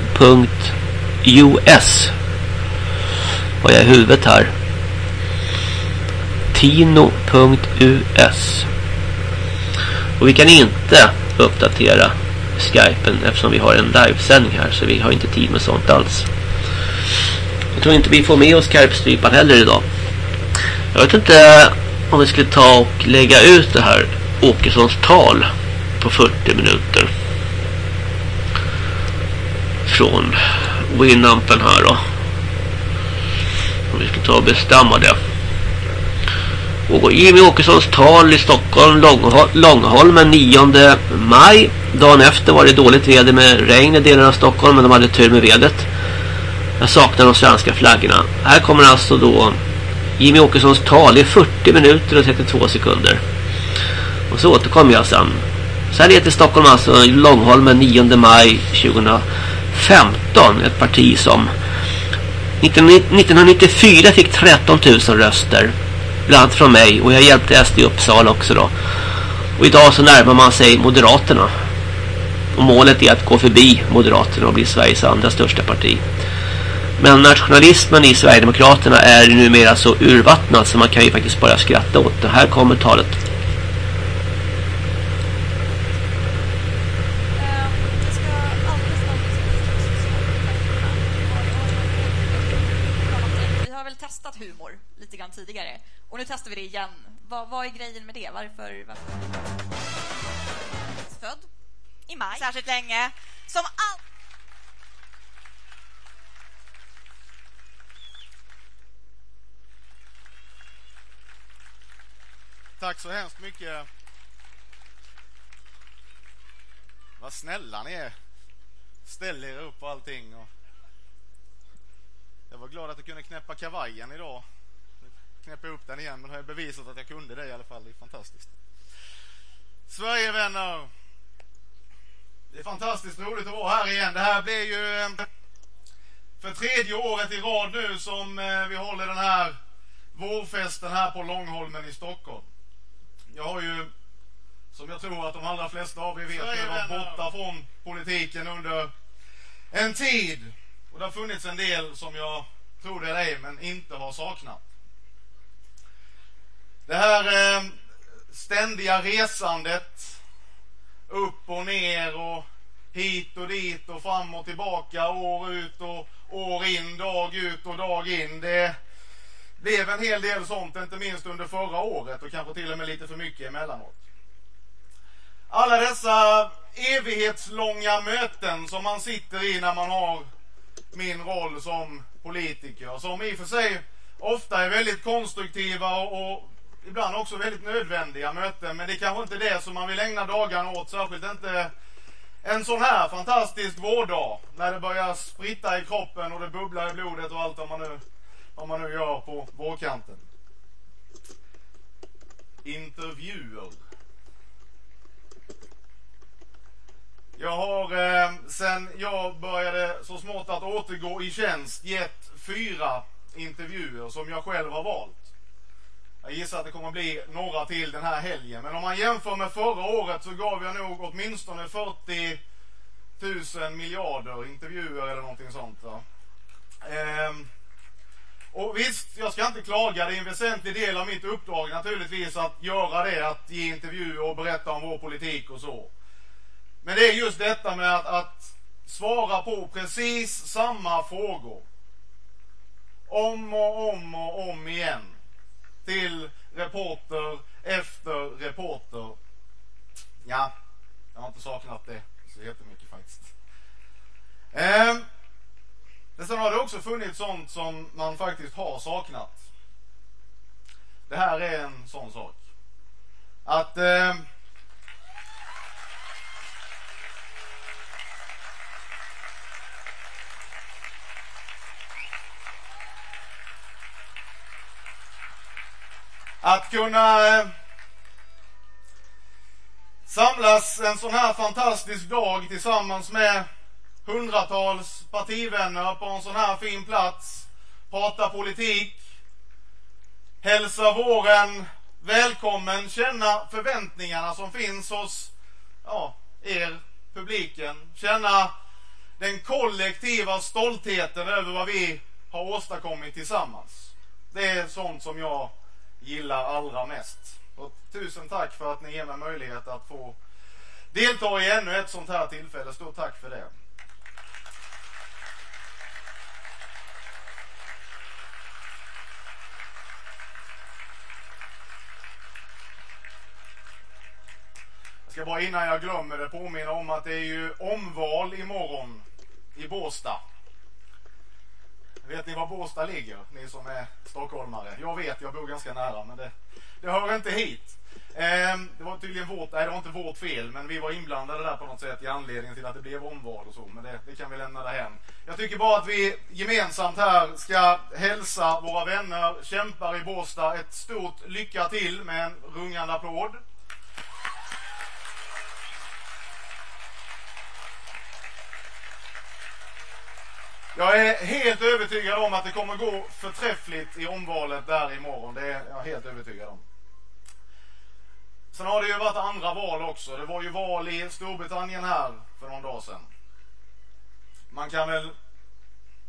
har jag i huvudet här. Tino.us och vi kan inte uppdatera Skypen eftersom vi har en livesändning här så vi har inte tid med sånt alls. Jag tror inte vi får med oss Skype-strypan heller idag. Jag vet inte eh, om vi skulle ta och lägga ut det här Åkessons tal på 40 minuter. Från Winampen här då. Om vi ska ta och bestämma det. Och Jimmy Åkessons tal i Stockholm, Långholmen 9 maj. Dagen efter var det dåligt väder med regn i delar av Stockholm men de hade tur med vädret. Jag saknar de svenska flaggorna. Här kommer alltså då Jimmy Åkessons tal i 40 minuter och 32 sekunder. Och så återkommer jag sen. Så här är det till Stockholm alltså, Långholmen 9 maj 2015. Ett parti som 1994 fick 13 000 röster. Bland annat från mig. Och jag hjälpte SD i Uppsala också då. Och idag så närmar man sig Moderaterna. Och målet är att gå förbi Moderaterna och bli Sveriges andra största parti. Men nationalismen i Sverigedemokraterna är numera så urvattnad så man kan ju faktiskt bara skratta åt det. Här kommer talet. Vi har väl testat humor lite grann tidigare. Och nu testar vi det igen. Vad, vad är grejen med det? Varför, varför? Född i maj. Särskilt länge. Som all... Tack så hemskt mycket. Vad snälla ni är. Ställer er upp och allting. Och jag var glad att jag kunde knäppa kavajen idag. Knäppa upp den igen, men har jag bevisat att jag kunde det i alla fall. Det är fantastiskt. Sverigevänner. Det är fantastiskt roligt att vara här igen. Det här blir ju eh, för tredje året i rad nu som eh, vi håller den här vårfesten här på Långholmen i Stockholm. Jag har ju, som jag tror att de allra flesta av er vet, varit borta från politiken under en tid. Och det har funnits en del som jag tror det är men inte har saknat. Det här eh, ständiga resandet upp och ner och hit och dit och fram och tillbaka år ut och år in, dag ut och dag in. Det blev en hel del sånt, inte minst under förra året och kanske till och med lite för mycket emellanåt. Alla dessa evighetslånga möten som man sitter i när man har min roll som politiker, som i och för sig ofta är väldigt konstruktiva och, och ibland också väldigt nödvändiga möten, men det är kanske inte det som man vill ägna dagarna åt, särskilt inte en sån här fantastisk vårdag när det börjar spritta i kroppen och det bubblar i blodet och allt vad man nu om man nu gör på vårkanten. Intervjuer. Jag har eh, sen jag började så smått att återgå i tjänst gett fyra intervjuer som jag själv har valt. Jag gissar att det kommer bli några till den här helgen. Men om man jämför med förra året så gav jag nog åtminstone 40 000 miljarder intervjuer eller någonting sånt. Eh, och visst, jag ska inte klaga. Det är en väsentlig del av mitt uppdrag naturligtvis att göra det, att ge intervjuer och berätta om vår politik och så. Men det är just detta med att, att svara på precis samma frågor. Om och om och om igen. Till reporter efter reporter. Ja, jag har inte saknat det så jättemycket faktiskt. Ehm. Men sen har det också funnits sånt som man faktiskt har saknat. Det här är en sån sak. Att... Eh, att kunna eh, samlas en sån här fantastisk dag tillsammans med hundratals partivänner på en sån här fin plats, prata politik, hälsa våren välkommen, känna förväntningarna som finns hos ja, er, publiken. Känna den kollektiva stoltheten över vad vi har åstadkommit tillsammans. Det är sånt som jag gillar allra mest. Och tusen tack för att ni ger mig möjlighet att få delta i ännu ett sånt här tillfälle. Stort tack för det. Ska bara innan jag glömmer det påminna om att det är ju omval imorgon i Båstad. Vet ni var Båstad ligger? Ni som är stockholmare. Jag vet, jag bor ganska nära, men det, det hör inte hit. Ehm, det var tydligen vårt, nej det var inte vårt fel, men vi var inblandade där på något sätt i anledning till att det blev omval och så, men det, det kan vi lämna därhen. Jag tycker bara att vi gemensamt här ska hälsa våra vänner, kämpar i Båstad, ett stort lycka till med en rungande applåd. Jag är helt övertygad om att det kommer gå förträffligt i omvalet där imorgon. Det är jag helt övertygad om. Sen har det ju varit andra val också. Det var ju val i Storbritannien här för någon dag sedan. Man kan väl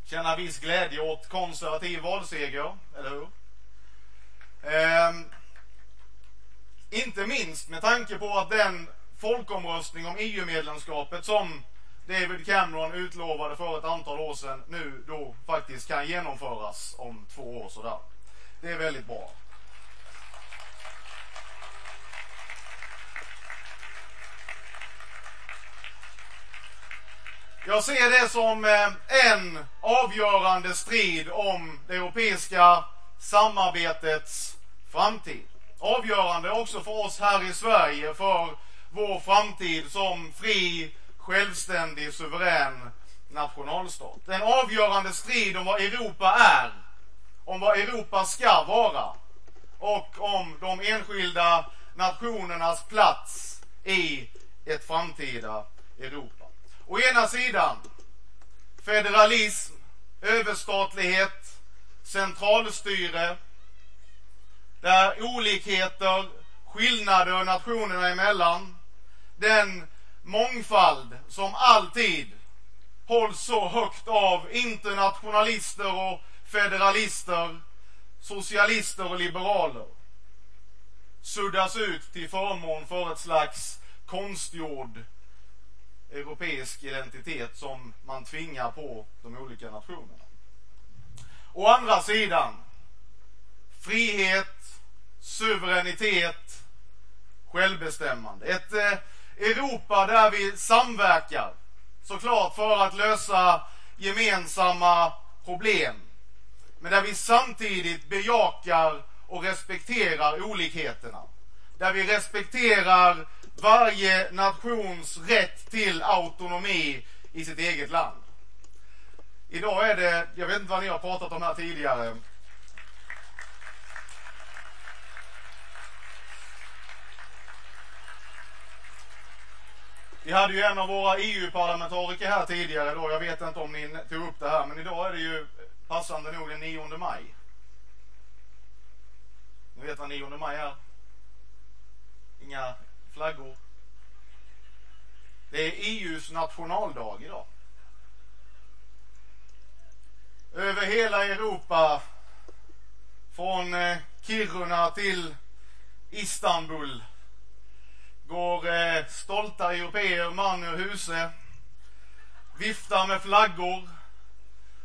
känna viss glädje åt konservativ valseger, eller hur? Ehm, inte minst med tanke på att den folkomröstning om EU-medlemskapet som David Cameron utlovade för ett antal år sedan nu då faktiskt kan genomföras om två år sådär. Det är väldigt bra. Jag ser det som eh, en avgörande strid om det europeiska samarbetets framtid. Avgörande också för oss här i Sverige för vår framtid som fri, självständig, suverän nationalstat. En avgörande strid om vad Europa är, om vad Europa ska vara och om de enskilda nationernas plats i ett framtida Europa. Å ena sidan federalism, överstatlighet, centralstyre där olikheter, skillnader nationerna emellan, den mångfald som alltid hålls så högt av internationalister och federalister, socialister och liberaler suddas ut till förmån för ett slags konstgjord europeisk identitet som man tvingar på de olika nationerna. Å andra sidan frihet, suveränitet, självbestämmande. Ett eh, Europa där vi samverkar såklart för att lösa gemensamma problem. Men där vi samtidigt bejakar och respekterar olikheterna. Där vi respekterar varje nations rätt till autonomi i sitt eget land. Idag är det, jag vet inte vad ni har pratat om här tidigare, Vi hade ju en av våra EU-parlamentariker här tidigare då. Jag vet inte om ni tog upp det här, men idag är det ju passande nog den 9 maj. Ni vet vad 9 maj är? Inga flaggor. Det är EUs nationaldag idag. Över hela Europa, från eh, Kiruna till Istanbul, går eh, stolta europeer man ur huse, viftar med flaggor,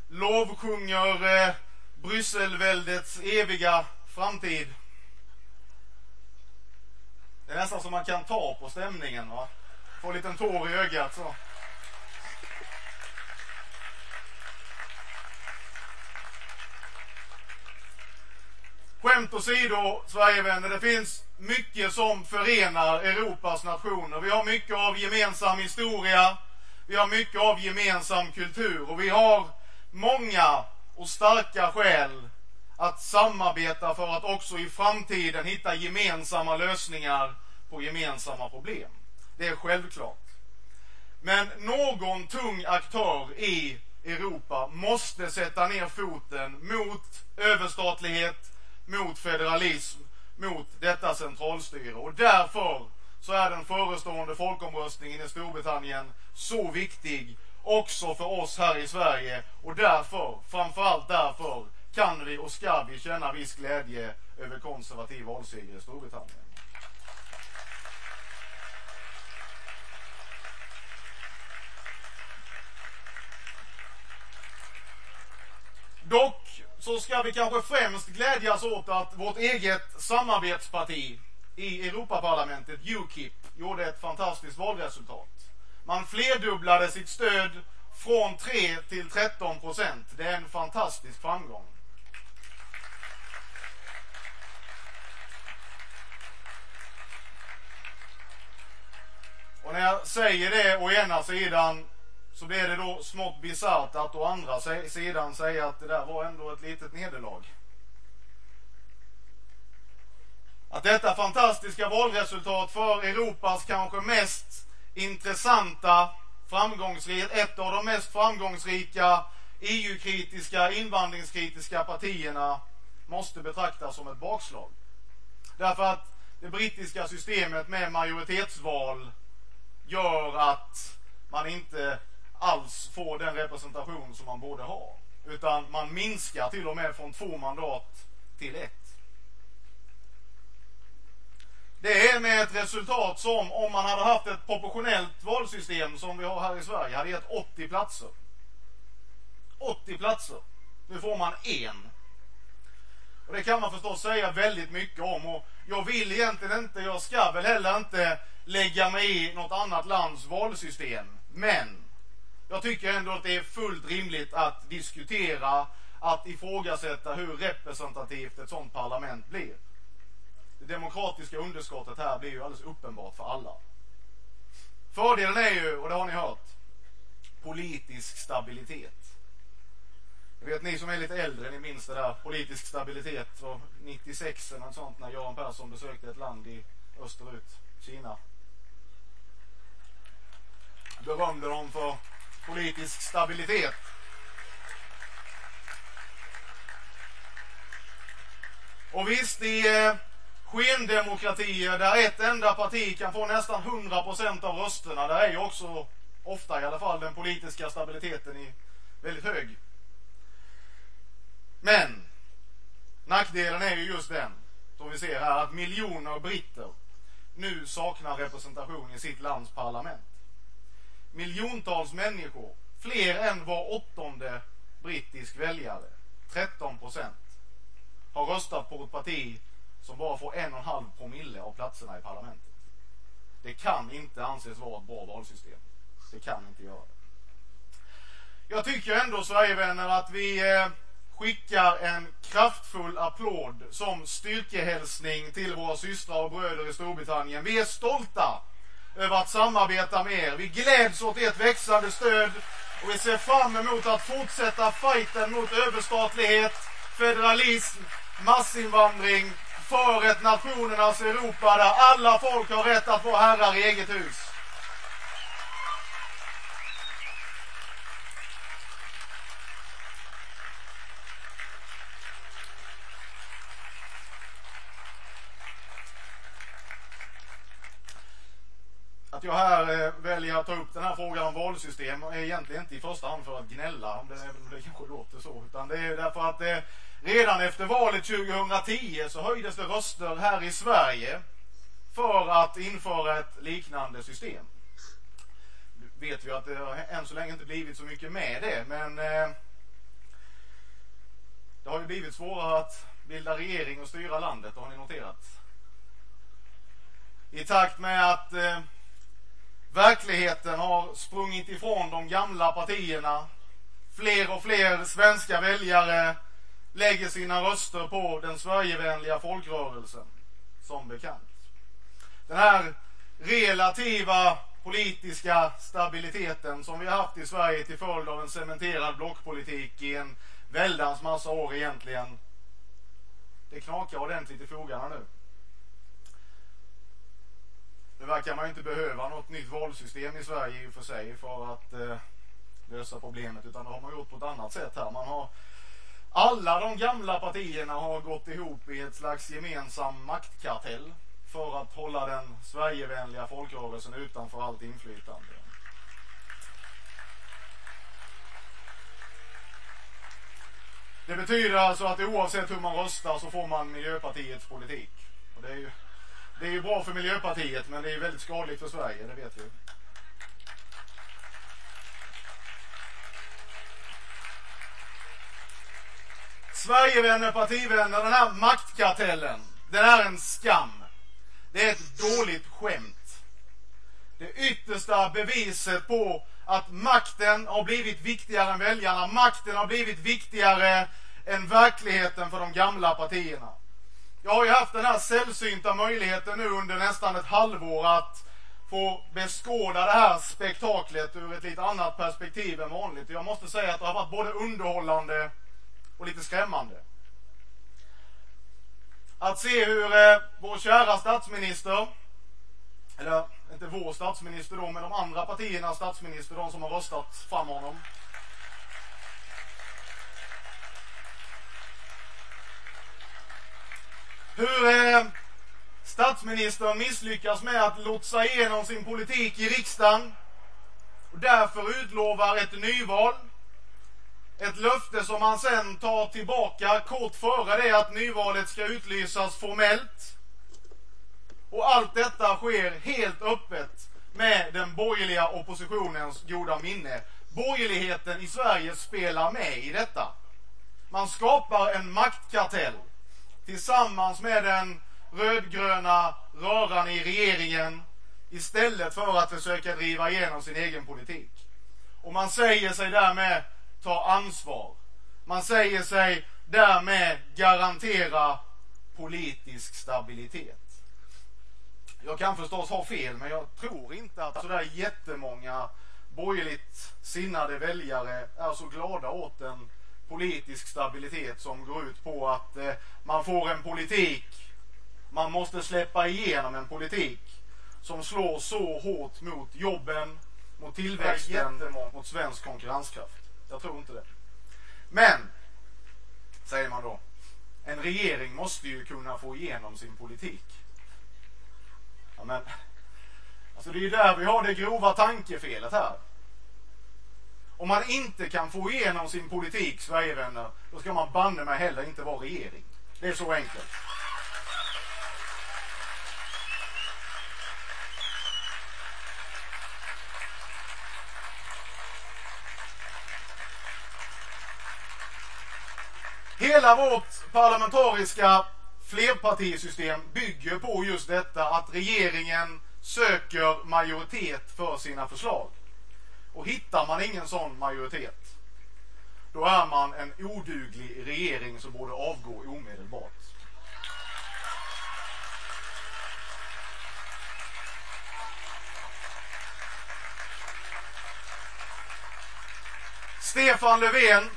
lovsjunger eh, Brysselväldets eviga framtid. Det är nästan som man kan ta på stämningen va. Få en liten tår i ögat så. Skämt åsido, Sverigevänner, det finns mycket som förenar Europas nationer. Vi har mycket av gemensam historia, vi har mycket av gemensam kultur och vi har många och starka skäl att samarbeta för att också i framtiden hitta gemensamma lösningar på gemensamma problem. Det är självklart. Men någon tung aktör i Europa måste sätta ner foten mot överstatlighet, mot federalism mot detta centralstyre. Och därför så är den förestående folkomröstningen i Storbritannien så viktig också för oss här i Sverige. Och därför, framförallt därför, kan vi och ska vi känna viss glädje över konservativ valseger i Storbritannien. Dock så ska vi kanske främst glädjas åt att vårt eget samarbetsparti i Europaparlamentet, Ukip, gjorde ett fantastiskt valresultat. Man flerdubblade sitt stöd från 3 till 13 procent. Det är en fantastisk framgång. Och när jag säger det å ena sidan så blir det då smått bisarrt att å andra sidan säga att det där var ändå ett litet nederlag. Att detta fantastiska valresultat för Europas kanske mest intressanta, framgångsrika, ett av de mest framgångsrika EU-kritiska, invandringskritiska partierna måste betraktas som ett bakslag. Därför att det brittiska systemet med majoritetsval gör att man inte alls får den representation som man borde ha. Utan man minskar till och med från två mandat till ett. Det är med ett resultat som om man hade haft ett proportionellt valsystem som vi har här i Sverige hade gett 80 platser. 80 platser. Nu får man en. Och det kan man förstås säga väldigt mycket om och jag vill egentligen inte, jag ska väl heller inte lägga mig i något annat lands valsystem. Men jag tycker ändå att det är fullt rimligt att diskutera, att ifrågasätta hur representativt ett sådant parlament blir. Det demokratiska underskottet här blir ju alldeles uppenbart för alla. Fördelen är ju, och det har ni hört, politisk stabilitet. Jag vet ni som är lite äldre, ni minns det där politisk stabilitet och 96 eller något sånt när Göran Persson besökte ett land i österut, Kina. Berömde dem för politisk stabilitet. Och visst, i eh, skendemokratier där ett enda parti kan få nästan 100% av rösterna, där är ju också ofta i alla fall den politiska stabiliteten i väldigt hög. Men nackdelen är ju just den, som vi ser här, att miljoner britter nu saknar representation i sitt lands parlament miljontals människor, fler än var åttonde brittisk väljare, 13 procent, har röstat på ett parti som bara får en och en halv promille av platserna i parlamentet. Det kan inte anses vara ett bra valsystem. Det kan inte göra det. Jag tycker ändå, Sverigevänner, att vi eh, skickar en kraftfull applåd som styrkehälsning till våra systrar och bröder i Storbritannien. Vi är stolta över att samarbeta med er. Vi gläds åt ert växande stöd och vi ser fram emot att fortsätta fighten mot överstatlighet, federalism, massinvandring för ett nationernas Europa där alla folk har rätt att vara herrar i eget hus. Att jag här eh, väljer att ta upp den här frågan om valsystem är egentligen inte i första hand för att gnälla, om det, om det kanske låter så, utan det är därför att eh, redan efter valet 2010 så höjdes det röster här i Sverige för att införa ett liknande system. Nu vet vi att det har än så länge inte blivit så mycket med det, men eh, det har ju blivit svårare att bilda regering och styra landet, har ni noterat. I takt med att eh, Verkligheten har sprungit ifrån de gamla partierna. Fler och fler svenska väljare lägger sina röster på den Sverigevänliga folkrörelsen, som bekant. Den här relativa politiska stabiliteten som vi har haft i Sverige till följd av en cementerad blockpolitik i en väldans massa år egentligen. Det knakar ordentligt i fogarna nu. Nu verkar man ju inte behöva något nytt valsystem i Sverige i och för sig för att eh, lösa problemet utan det har man gjort på ett annat sätt här. Man har Alla de gamla partierna har gått ihop i ett slags gemensam maktkartell för att hålla den Sverigevänliga folkrörelsen utanför allt inflytande. Det betyder alltså att oavsett hur man röstar så får man Miljöpartiets politik. Och det, är ju, det är ju bra för Miljöpartiet men det är väldigt skadligt för Sverige, det vet vi. Sverigevänner, partivänner, den här maktkartellen, den är en skam. Det är ett dåligt skämt. Det yttersta beviset på att makten har blivit viktigare än väljarna. Makten har blivit viktigare än verkligheten för de gamla partierna. Jag har ju haft den här sällsynta möjligheten nu under nästan ett halvår att få beskåda det här spektaklet ur ett lite annat perspektiv än vanligt. Jag måste säga att det har varit både underhållande och lite skrämmande. Att se hur eh, vår kära statsminister, eller inte vår statsminister då, men de andra partiernas statsminister, de som har röstat fram honom. Hur eh, statsministern misslyckas med att lotsa igenom sin politik i riksdagen och därför utlovar ett nyval. Ett löfte som han sen tar tillbaka kort före det att nyvalet ska utlysas formellt. Och allt detta sker helt öppet med den borgerliga oppositionens goda minne. Borgerligheten i Sverige spelar med i detta. Man skapar en maktkartell tillsammans med den rödgröna röran i regeringen istället för att försöka driva igenom sin egen politik. Och man säger sig därmed ta ansvar. Man säger sig därmed garantera politisk stabilitet. Jag kan förstås ha fel, men jag tror inte att sådär jättemånga borgerligt sinnade väljare är så glada åt en politisk stabilitet som går ut på att eh, man får en politik, man måste släppa igenom en politik som slår så hårt mot jobben, mot tillväxten, mot svensk konkurrenskraft. Jag tror inte det. Men, säger man då, en regering måste ju kunna få igenom sin politik. Ja, men, alltså det är ju där vi har det grova tankefelet här. Om man inte kan få igenom sin politik, Sverigevänner, då ska man banne mig heller inte vara regering. Det är så enkelt. Hela vårt parlamentariska flerpartisystem bygger på just detta att regeringen söker majoritet för sina förslag. Och hittar man ingen sån majoritet, då är man en oduglig regering som borde avgå omedelbart. Stefan Löfven,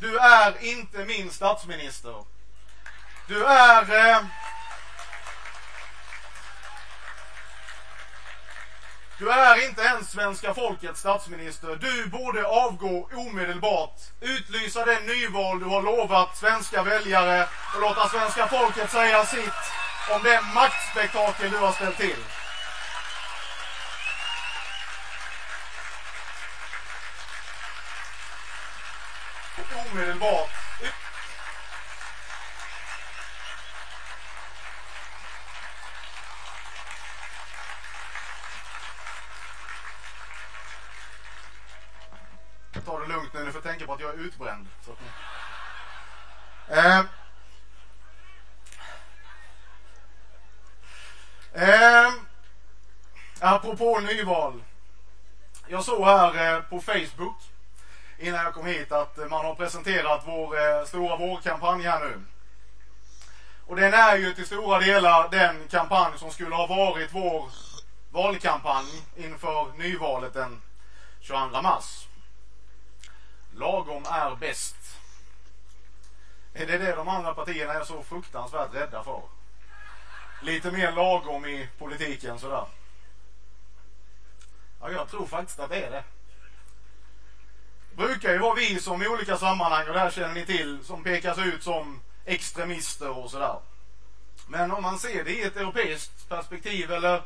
du är inte min statsminister. Du är... Eh, du är inte ens svenska folkets statsminister. Du borde avgå omedelbart. Utlysa den nyval du har lovat svenska väljare och låta svenska folket säga sitt om det maktspektakel du har ställt till. Omedelbart. Ta det lugnt nu, ni får tänka på att jag är utbränd. Så att ni eh. Eh. Apropå nyval. Jag såg här eh, på Facebook innan jag kom hit att man har presenterat vår eh, stora vårkampanj här nu. Och den är ju till stora delar den kampanj som skulle ha varit vår valkampanj inför nyvalet den 22 mars. Lagom är bäst. Är det det de andra partierna är så fruktansvärt rädda för? Lite mer lagom i politiken sådär. Ja, jag tror faktiskt att det är det. brukar ju vara vi som i olika sammanhang, och det här känner ni till, som pekas ut som extremister och sådär. Men om man ser det i ett europeiskt perspektiv eller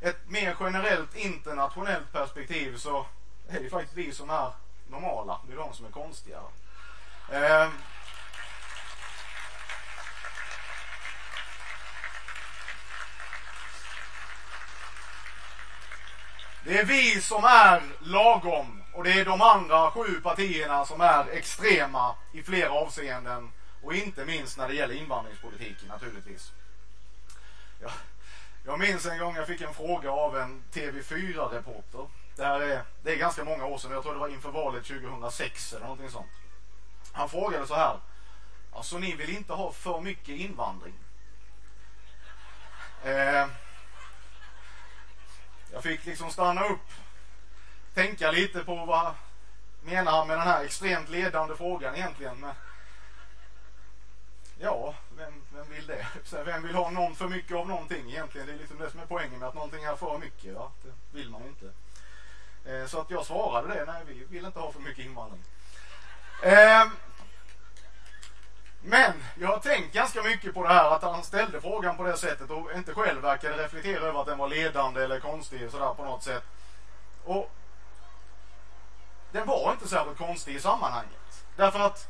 ett mer generellt internationellt perspektiv så är det faktiskt vi som är normala. Det är de som är konstiga. Eh, Det är vi som är lagom och det är de andra sju partierna som är extrema i flera avseenden och inte minst när det gäller invandringspolitiken naturligtvis. Jag, jag minns en gång jag fick en fråga av en TV4-reporter. Det, här är, det är ganska många år sedan, jag tror det var inför valet 2006 eller någonting sånt. Han frågade så här. Alltså ni vill inte ha för mycket invandring? Eh, jag fick liksom stanna upp, tänka lite på vad menar han med den här extremt ledande frågan egentligen. Men, ja, vem, vem vill det? Vem vill ha någon för mycket av någonting egentligen? Det är liksom det som är poängen med att någonting är för mycket. Va? Det vill man inte. Eh, så att jag svarade det, nej vi vill inte ha för mycket invandring. Ehm, men jag har tänkt ganska mycket på det här att han ställde frågan på det sättet och inte själv verkade reflektera över att den var ledande eller konstig sådär på något sätt. Och den var inte särskilt konstig i sammanhanget. Därför att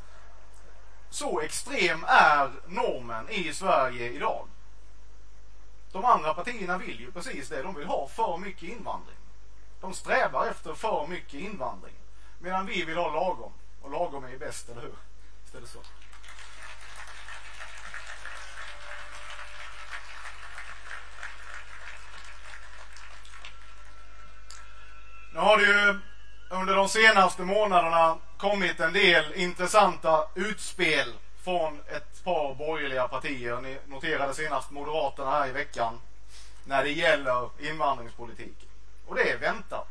så extrem är normen i Sverige idag. De andra partierna vill ju precis det. De vill ha för mycket invandring. De strävar efter för mycket invandring. Medan vi vill ha lagom. Och lagom är ju bäst, eller hur? Istället så. Nu har det ju under de senaste månaderna kommit en del intressanta utspel från ett par borgerliga partier. Ni noterade senast Moderaterna här i veckan när det gäller invandringspolitiken. Och det är väntat.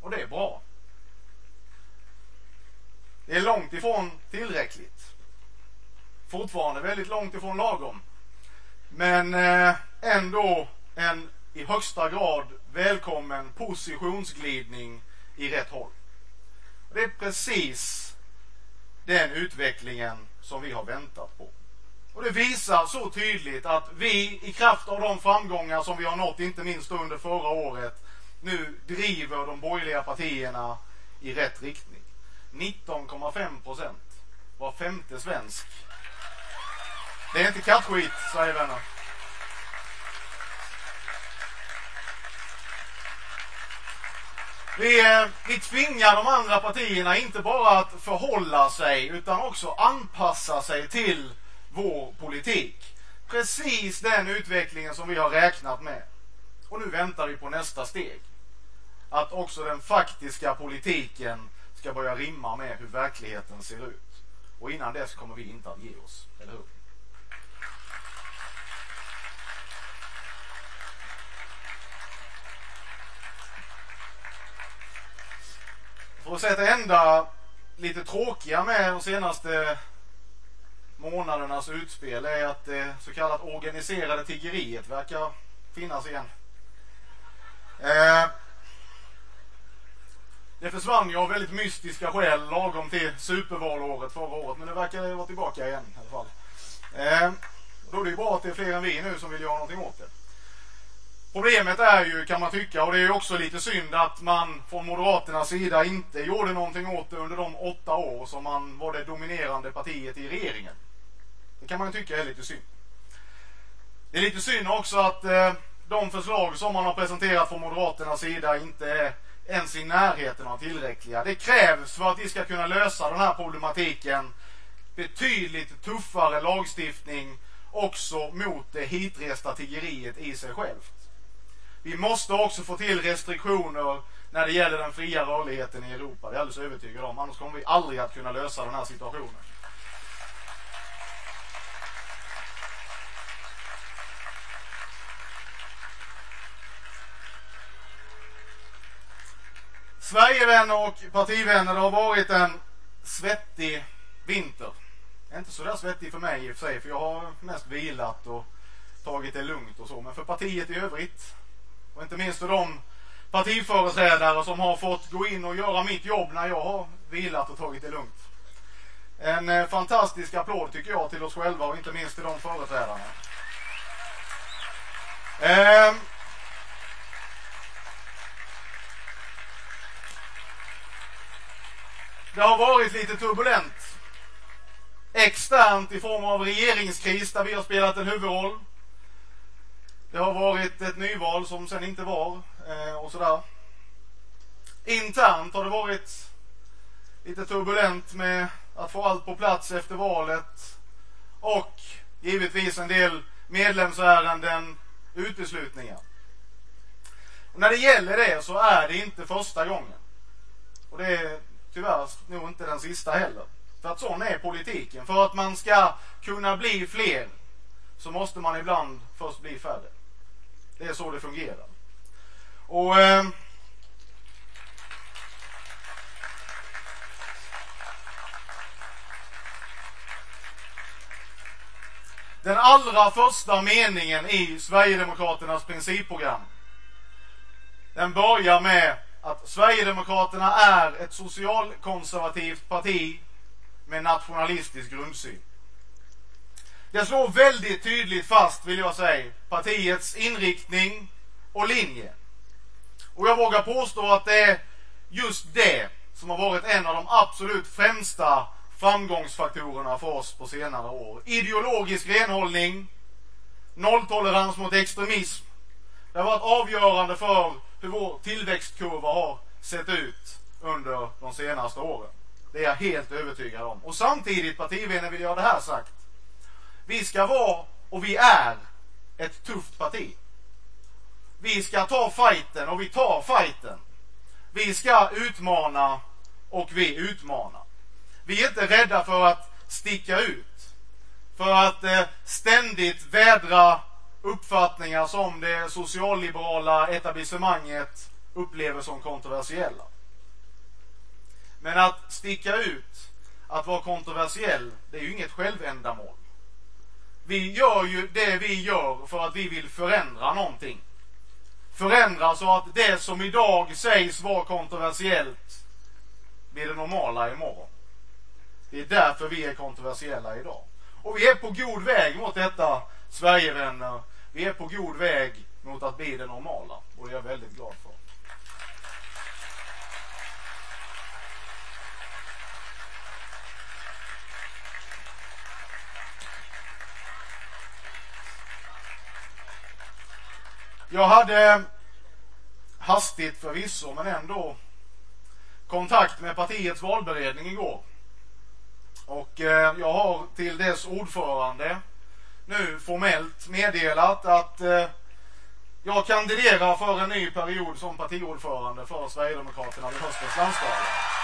Och det är bra. Det är långt ifrån tillräckligt. Fortfarande väldigt långt ifrån lagom. Men eh, ändå en i högsta grad välkommen positionsglidning i rätt håll. Det är precis den utvecklingen som vi har väntat på. Och det visar så tydligt att vi i kraft av de framgångar som vi har nått, inte minst under förra året, nu driver de borgerliga partierna i rätt riktning. 19,5 procent. Var femte svensk. Det är inte kattskit, säger vänner. Vi, vi tvingar de andra partierna inte bara att förhålla sig utan också anpassa sig till vår politik. Precis den utvecklingen som vi har räknat med. Och nu väntar vi på nästa steg. Att också den faktiska politiken ska börja rimma med hur verkligheten ser ut. Och innan dess kommer vi inte att ge oss, eller hur? För att säga det enda lite tråkiga med de senaste månadernas utspel är att det så kallat organiserade tiggeriet verkar finnas igen. Eh, det försvann ju av väldigt mystiska skäl lagom till supervalåret förra året men det verkar vara tillbaka igen i alla fall. Eh, då är det ju bra att det är fler än vi nu som vill göra någonting åt det. Problemet är ju, kan man tycka, och det är ju också lite synd att man från Moderaternas sida inte gjorde någonting åt det under de åtta år som man var det dominerande partiet i regeringen. Det kan man tycka är lite synd. Det är lite synd också att eh, de förslag som man har presenterat från Moderaternas sida inte är ens i närheten av tillräckliga. Det krävs för att vi ska kunna lösa den här problematiken betydligt tuffare lagstiftning också mot det hitresta tiggeriet i sig självt. Vi måste också få till restriktioner när det gäller den fria rörligheten i Europa. Det är jag alldeles övertygad om. Annars kommer vi aldrig att kunna lösa den här situationen. Sverigevänner och partivänner, det har varit en svettig vinter. Inte så där svettig för mig i och för sig, för jag har mest vilat och tagit det lugnt och så. Men för partiet i övrigt och inte minst för de partiföreträdare som har fått gå in och göra mitt jobb när jag har vilat och tagit det lugnt. En eh, fantastisk applåd tycker jag till oss själva och inte minst till de företrädarna. Eh, det har varit lite turbulent. Externt i form av regeringskris där vi har spelat en huvudroll. Det har varit ett nyval som sen inte var eh, och sådär. Internt har det varit lite turbulent med att få allt på plats efter valet och givetvis en del medlemsärenden, uteslutningar. Och när det gäller det så är det inte första gången. Och det är tyvärr nog inte den sista heller. För att sån är politiken. För att man ska kunna bli fler så måste man ibland först bli färre. Det är så det fungerar. Och... Eh, Den allra första meningen i Sverigedemokraternas principprogram den börjar med att Sverigedemokraterna är ett socialkonservativt parti med nationalistisk grundsyn. Det slår väldigt tydligt fast, vill jag säga, partiets inriktning och linje. Och jag vågar påstå att det är just det som har varit en av de absolut främsta framgångsfaktorerna för oss på senare år. Ideologisk renhållning, nolltolerans mot extremism. Det har varit avgörande för hur vår tillväxtkurva har sett ut under de senaste åren. Det är jag helt övertygad om. Och samtidigt, partivänner, vill jag ha det här sagt. Vi ska vara, och vi är, ett tufft parti. Vi ska ta fighten och vi tar fighten. Vi ska utmana och vi utmanar. Vi är inte rädda för att sticka ut. För att eh, ständigt vädra uppfattningar som det socialliberala etablissemanget upplever som kontroversiella. Men att sticka ut, att vara kontroversiell, det är ju inget självändamål. Vi gör ju det vi gör för att vi vill förändra någonting. Förändra så att det som idag sägs vara kontroversiellt blir det normala imorgon. Det är därför vi är kontroversiella idag. Och vi är på god väg mot detta, Sverigevänner. Vi är på god väg mot att bli det normala. Och det är jag väldigt glad för. Jag hade hastigt förvisso, men ändå kontakt med partiets valberedning igår. Och eh, jag har till dess ordförande nu formellt meddelat att eh, jag kandiderar för en ny period som partiordförande för Sverigedemokraterna vid höstens landsdagar.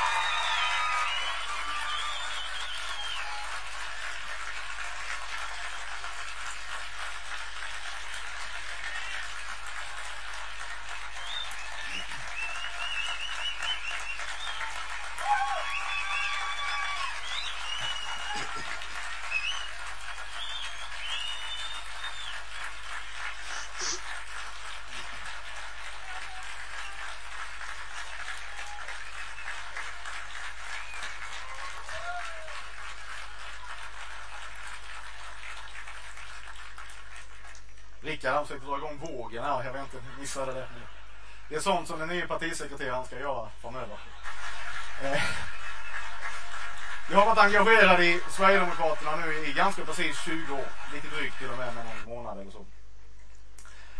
Rickard han försöker dra igång vågen här. Jag vet inte, missade det. Det är sånt som den nya partisekreteraren ska göra framöver. Eh. Jag har varit engagerad i Sverigedemokraterna nu i ganska precis 20 år. Lite drygt till och med, med någon månad eller så.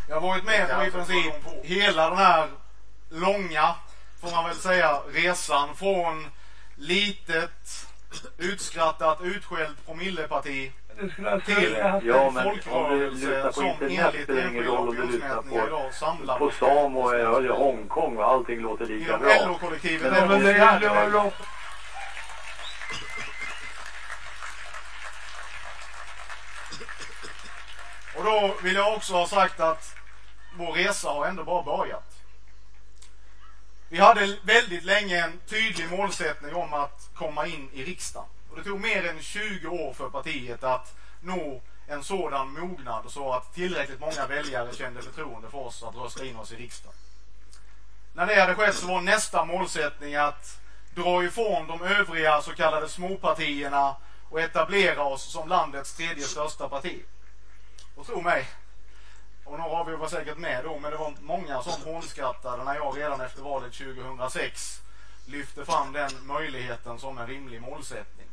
Jag har varit med på i princip hela den här långa, får man väl säga, resan från litet, utskrattat, utskällt promilleparti till Ja, en men folkrörelse som enligt enskilda opinionsmätningar idag samlar på stan och Hongkong och allting låter lika Inom bra. LO-kollektivet Men vägen. bra. Och då vill jag också ha sagt att vår resa har ändå bara börjat. Vi hade väldigt länge en tydlig målsättning om att komma in i riksdagen. Och det tog mer än 20 år för partiet att nå en sådan mognad så att tillräckligt många väljare kände förtroende för oss att rösta in oss i riksdagen. När det hade skett så var nästa målsättning att dra ifrån de övriga så kallade småpartierna och etablera oss som landets tredje största parti. Och tro mig, och några av er var säkert med då, men det var många som hånskrattade när jag redan efter valet 2006 lyfte fram den möjligheten som en rimlig målsättning.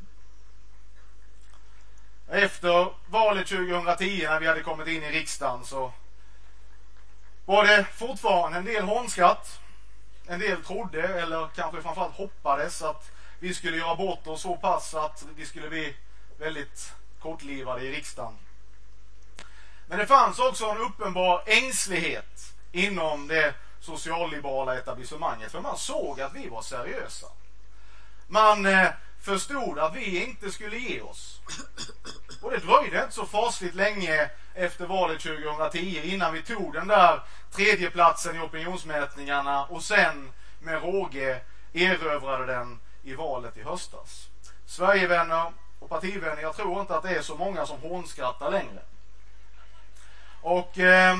Efter valet 2010 när vi hade kommit in i riksdagen så var det fortfarande en del hånskratt. En del trodde, eller kanske framförallt hoppades, att vi skulle göra bort oss så pass att vi skulle bli väldigt kortlivade i riksdagen. Men det fanns också en uppenbar ängslighet inom det socialliberala etablissemanget. För man såg att vi var seriösa. Man eh, förstod att vi inte skulle ge oss. Och det dröjde inte så fasligt länge efter valet 2010 innan vi tog den där tredjeplatsen i opinionsmätningarna och sen med råge erövrade den i valet i höstas. Sverigevänner och partivänner, jag tror inte att det är så många som hånskrattar längre. Och... Eh,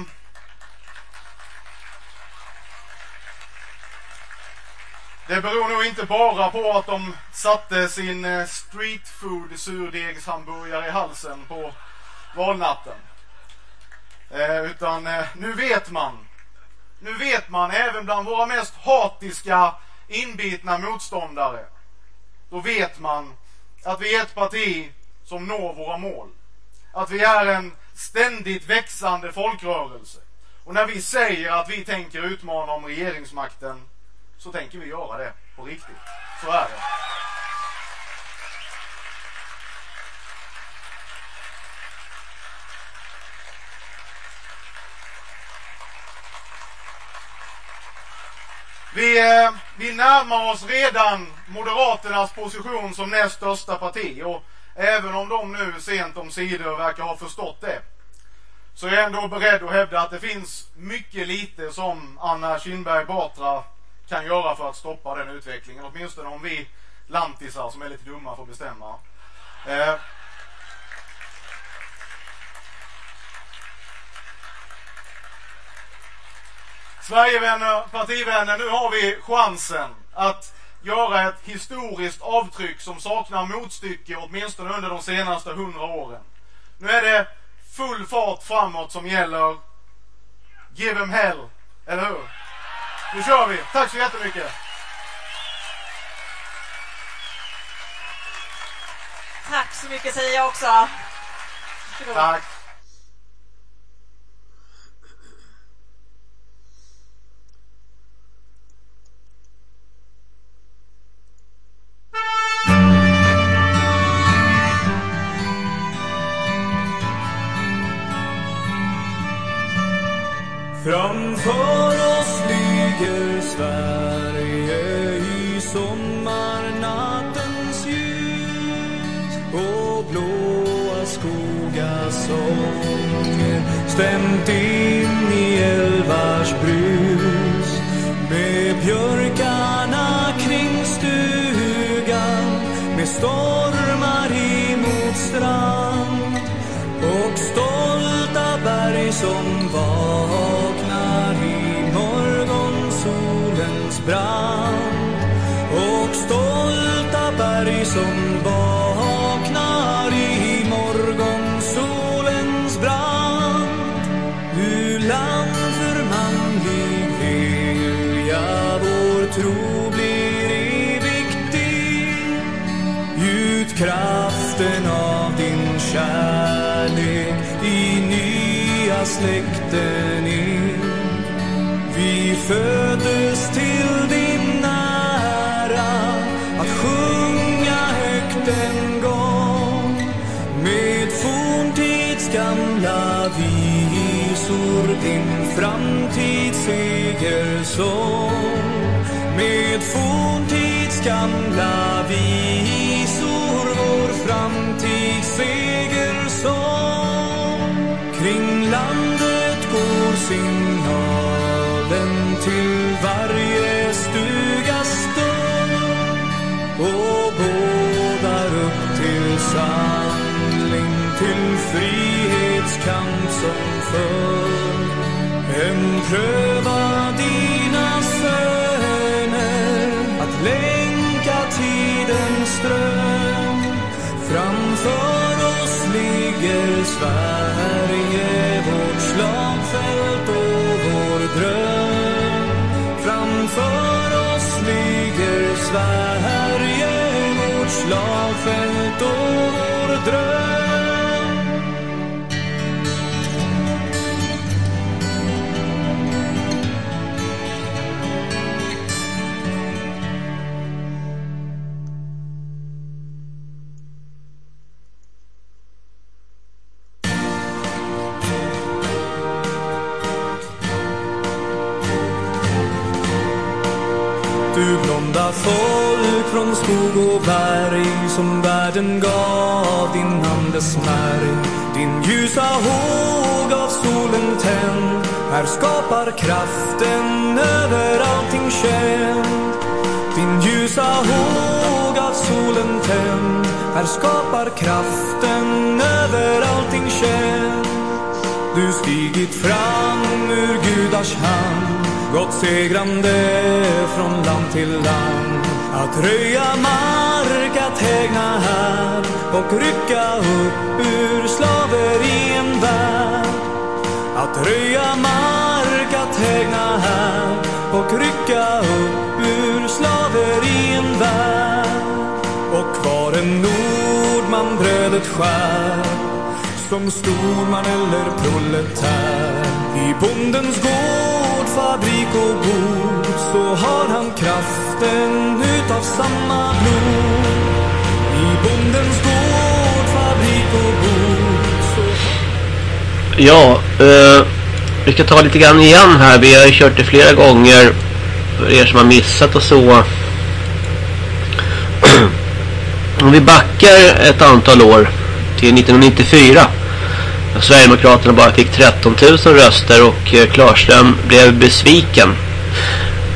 Det beror nog inte bara på att de satte sin eh, street food surdegshamburgare i halsen på valnatten. Eh, utan eh, nu vet man, nu vet man även bland våra mest hatiska inbitna motståndare. Då vet man att vi är ett parti som når våra mål. Att vi är en ständigt växande folkrörelse. Och när vi säger att vi tänker utmana om regeringsmakten så tänker vi göra det på riktigt. Så är det. Vi, eh, vi närmar oss redan Moderaternas position som näst största parti och även om de nu sent om sidor verkar ha förstått det så är jag ändå beredd att hävda att det finns mycket lite som Anna Kinberg Batra kan göra för att stoppa den utvecklingen. Åtminstone om vi lantisar som är lite dumma får bestämma. Eh. Sverigevänner, partivänner, nu har vi chansen att göra ett historiskt avtryck som saknar motstycke åtminstone under de senaste hundra åren. Nu är det full fart framåt som gäller. Give them hell, eller hur? Nu kör vi. Tack så jättemycket. Tack så mycket säger jag också. Tack. Stämt in i älvars brus. Med björkarna kring stugan med stormar emot strand och stolta berg som vaknar i morgonsolens brand. Och stolta berg som kraften av din kärlek i nya släkten in. Vi föddes till din ära att sjunga högt en gång med forntids gamla visor din framtids segersång med forntids gamla visor vår segersång. Kring landet går signalen till varje stugas stund. Och bådar upp till samling till frihetskamp som förr en pröva dina söner att leva bygger Sverige vårt slagfält och vår dröm. Framför oss ligger Sverige vårt slagfält och vår dröm. Blonda folk från skog och berg som världen gav din Andes märg. Din ljusa håg av solen tänd här skapar kraften över allting känd. Din ljusa håg av solen tänd här skapar kraften över allting känd. Du stigit fram ur gudars hand Gått segrande från land till land. Att röja mark, att hägna här Och rycka upp ur slaverien en värld. Att röja mark, att hägna här Och rycka upp ur slaverien en värld. Och var en nordman brödet skär som storman eller proletär. I bondens gård, fabrik och bod så har han kraften utav samma blod. I bondens gård, fabrik och bod så Ja, eh, vi ska ta lite grann igen här. Vi har ju kört det flera gånger för er som har missat och så. Om vi backar ett antal år till 1994. Sverigedemokraterna bara fick 13 000 röster och eh, Klarström blev besviken.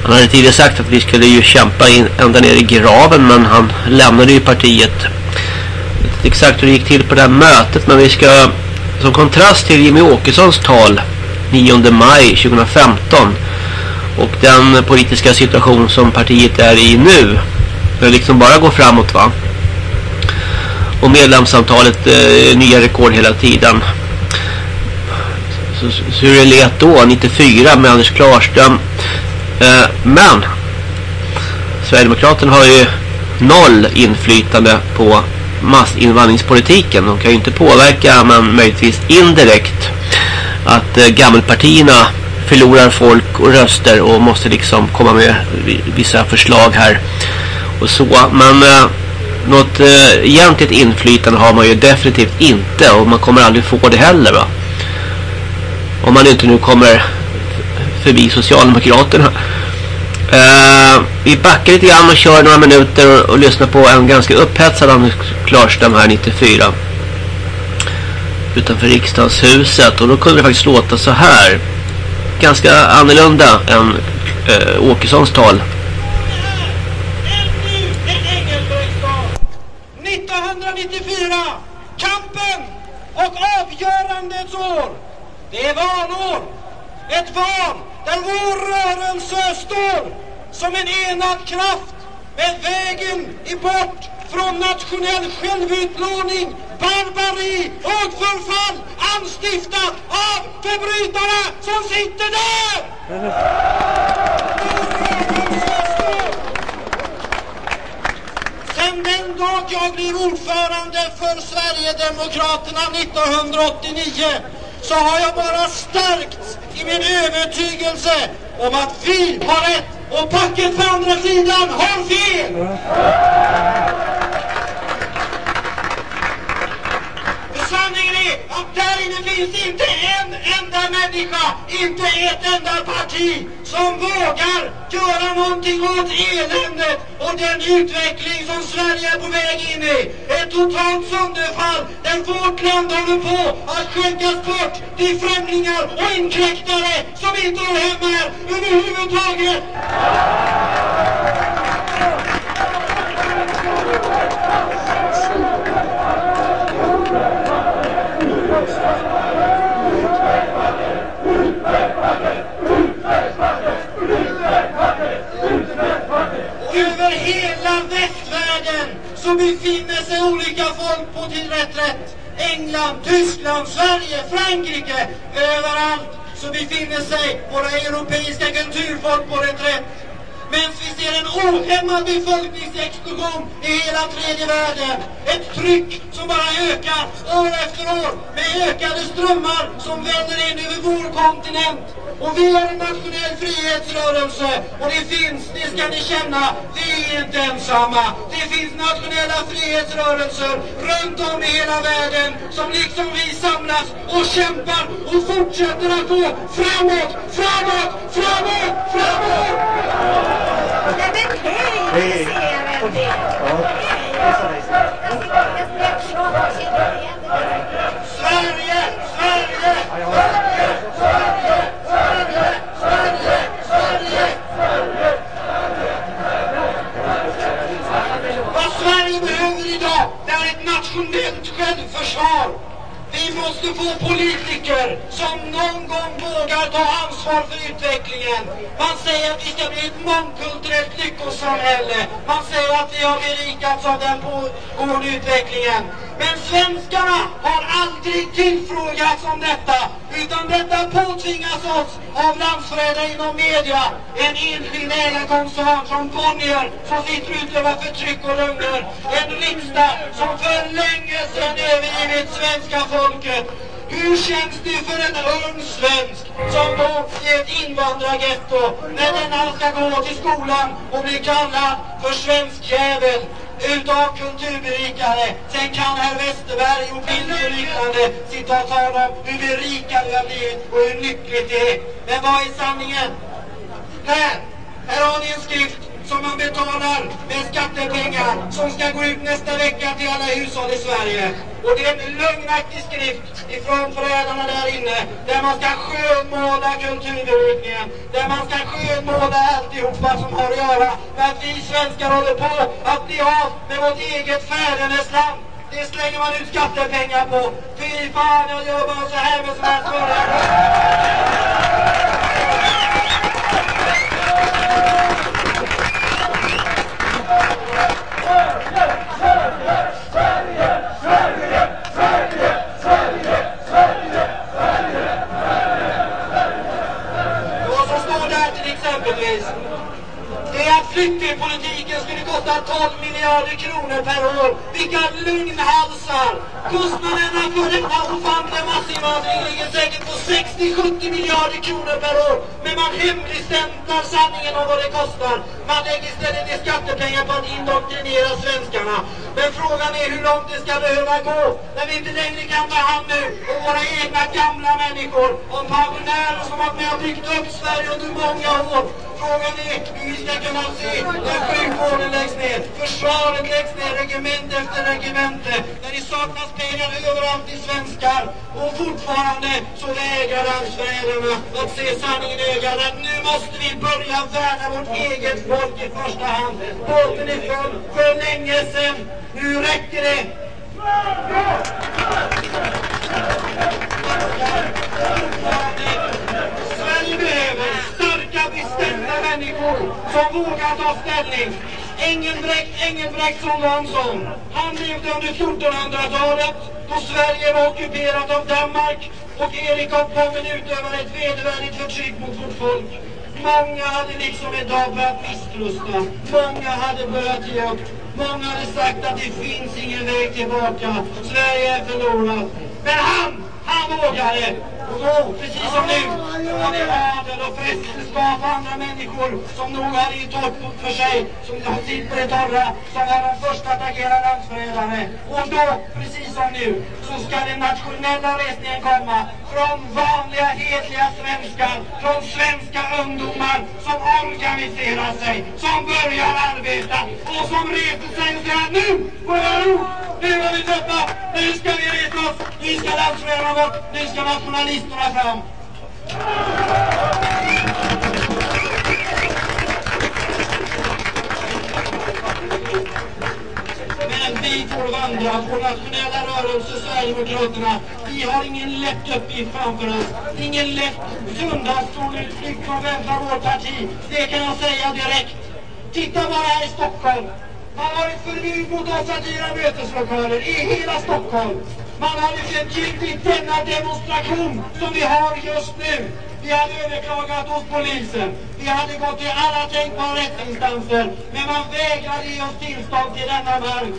Han hade tidigare sagt att vi skulle ju kämpa in ända ner i graven men han lämnade ju partiet. Jag vet inte exakt hur det gick till på det här mötet men vi ska som kontrast till Jimmy Åkessons tal 9 maj 2015 och den politiska situation som partiet är i nu. Det liksom bara går framåt va? Och medlemsantalet eh, nya rekord hela tiden. Så, hur det lät då 94 med Anders Klarström. Eh, men Sverigedemokraterna har ju noll inflytande på massinvandringspolitiken. De kan ju inte påverka men möjligtvis indirekt att eh, gammelpartierna förlorar folk och röster och måste liksom komma med vissa förslag här och så. Men eh, något eh, egentligt inflytande har man ju definitivt inte och man kommer aldrig få det heller va. Om man inte nu kommer förbi Socialdemokraterna. Uh, vi backar lite grann och kör några minuter och, och lyssnar på en ganska upphetsad Anders Klarström här 94 utanför riksdagshuset. Och då kunde det faktiskt låta så här. Ganska annorlunda än uh, Åkessons tal 1994, kampen och avgörandets år. Det är valår. Ett val där vår rörelse står som en enad kraft med vägen i bort från nationell självutplåning, barbari och förfall anstiftat av förbrytarna som sitter där! Sen den dag jag blir ordförande för Sverigedemokraterna 1989 så har jag bara stärkts i min övertygelse om att vi har rätt och packet på andra sidan har fel. För sanningen är här inne finns inte en enda människa, inte ett enda parti som vågar göra någonting åt eländet och den utveckling som Sverige är på väg in i. Ett totalt sönderfall där vårt land håller på att skänkas bort till främlingar och inkräktare som inte hör hemma här överhuvudtaget. Över hela västvärlden så befinner sig olika folk på till reträtt. England, Tyskland, Sverige, Frankrike. Överallt så befinner sig våra europeiska kulturfolk på reträtt. Medan vi ser en ohämmad befolkningsexplosion i hela tredje världen. Ett tryck som bara ökar år efter år med ökade strömmar som väller in över vår kontinent. Och vi är en nationell frihetsrörelse och det finns, det ska ni känna, vi är inte ensamma. Det finns nationella frihetsrörelser runt om i hela världen som liksom vi samlas och kämpar och fortsätter att gå framåt, framåt, framåt, framåt! Nej men hej, ser jag Sverige, Sverige, Sverige, جدا في Vi måste få politiker som någon gång vågar ta ansvar för utvecklingen. Man säger att vi ska bli ett mångkulturellt lyckosamhälle. Man säger att vi har berikats av den pågående utvecklingen. Men svenskarna har aldrig tillfrågats om detta, utan detta påtvingas oss av landsförrädare inom media. En enskild ägarkoncern som Bonnier som sitter och utövar förtryck och lögner. En riksdag som för länge sedan övergivit svenska folket. Hur känns det för en ung svensk som bor i ett invandrargetto när denna ska gå till skolan och bli kallad för svensk jävel utav kulturberikare. Sen kan herr Westerberg och Bildt och liknande sitta och tala om hur berikade vi har blivit och hur lyckligt det är. Men vad är sanningen? Här, här har ni en skrift som man betalar med skattepengar som ska gå ut nästa vecka till alla hushåll i Sverige. Och det är en lögnaktig skrift ifrån förrädarna där inne där man ska skönmåla kulturberikningen, där man ska skönmåla alltihopa som har att göra med att vi svenskar håller på att bli av med vårt eget fädernesland. Det slänger man ut skattepengar på. Fy fan, jag gör bara så här med sådana här svårigheter. Exempelvis det är att flyktingpolitiken kostar 12 miljarder kronor per år. Vilka lögnhalsar! Kostnaderna för denna ofantliga massinvandring ligger säkert på 60-70 miljarder kronor per år. Men man hemligstämplar sanningen om vad det kostar. Man lägger istället i skattepengar på att indoktrinera svenskarna. Men frågan är hur långt det ska behöva gå när vi inte längre kan ta hand nu om våra egna gamla människor, om pensionärer som har varit med och byggt upp Sverige under många år. Frågan är hur vi ska kunna se när sjukvården läggs ner, försvaret läggs ner, regemente efter regemente, när det saknas pengar överallt i svenskar. Och fortfarande så vägrar landsförrädarna att se sanningen i ögat. Att nu måste vi börja värna vårt eget folk i första hand. Båten är full för länge sedan. Nu räcker det. Sverige behöver vågar bestämda människor som vågar ta ställning. Engelbrekt Engelbrektsson var. Han levde under 1400-talet då Sverige var ockuperat av Danmark och Erik av Pommern utövade ett vedervärdigt förtryck mot vårt folk. Många hade liksom idag börjat misströsta. Många hade börjat ge upp. Många hade sagt att det finns ingen väg tillbaka. Sverige är förlorat. Men han, han vågade. Och då, precis som nu, han det adel och främlingskap och andra människor som nog har i torrt för sig, som sitter på det torra, som är de första att agera landsförrädare. Och då, precis som nu, så ska den nationella resningen komma från vanliga hedliga svenskar, från svenska ungdomar som organiserar sig, som börjar arbeta och som reser sig och säger nu får jag ro, nu har vi trötta, nu ska vi resa oss, nu ska landsförrädarna bort, nu ska kommunisterna fram. Men vi får vandra, vår nationella rörelse, Sverigedemokraterna. Vi har ingen lätt uppgift framför oss. Ingen lätt söndagssolutflykt som väntar vårt parti. Det kan jag säga direkt. Titta bara här i Stockholm. Man har ett förbud mot att hyra möteslokaler i hela Stockholm. Man hade förbjudit denna demonstration som vi har just nu. Vi hade överklagat hos polisen. Vi hade gått till alla tänkbara rättsinstanser. Men man vägrade ge oss tillstånd till denna mark.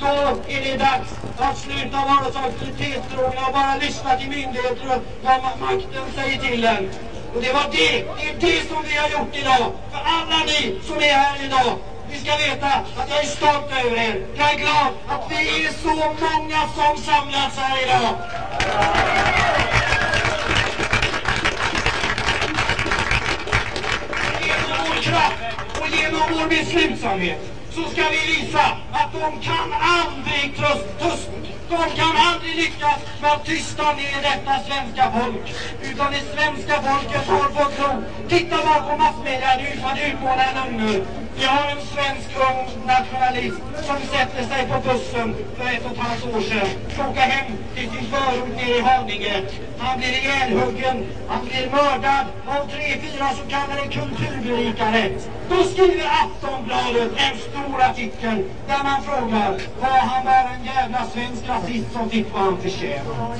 Då är det dags att sluta vara så auktoritetstrogen och bara lyssna till myndigheter och vad makten säger till en. Och det var det, det är det som vi har gjort idag. För alla ni som är här idag, ni ska veta att jag är stolt över er. Jag är glad att vi är så många som samlats här idag. Genom vår kraft och genom vår beslutsamhet så ska vi visa att de kan aldrig tröst, tröst, de kan aldrig lyckas med att tysta ner detta svenska folk. Utan det svenska folket har fått tro. Titta bara på massmedia nu för att utmåla en ugn. Vi har en svensk ung nationalist som sätter sig på bussen för ett och ett halvt år sedan. Åker hem till sin förort nere i Haninge. Han blir ihjälhuggen. Han blir mördad av tre, fyra så kallade kulturberikare. Då skriver Aftonbladet en stor artikel där man frågar vad han var en jävla svensk rasist som fick vad han förtjänar.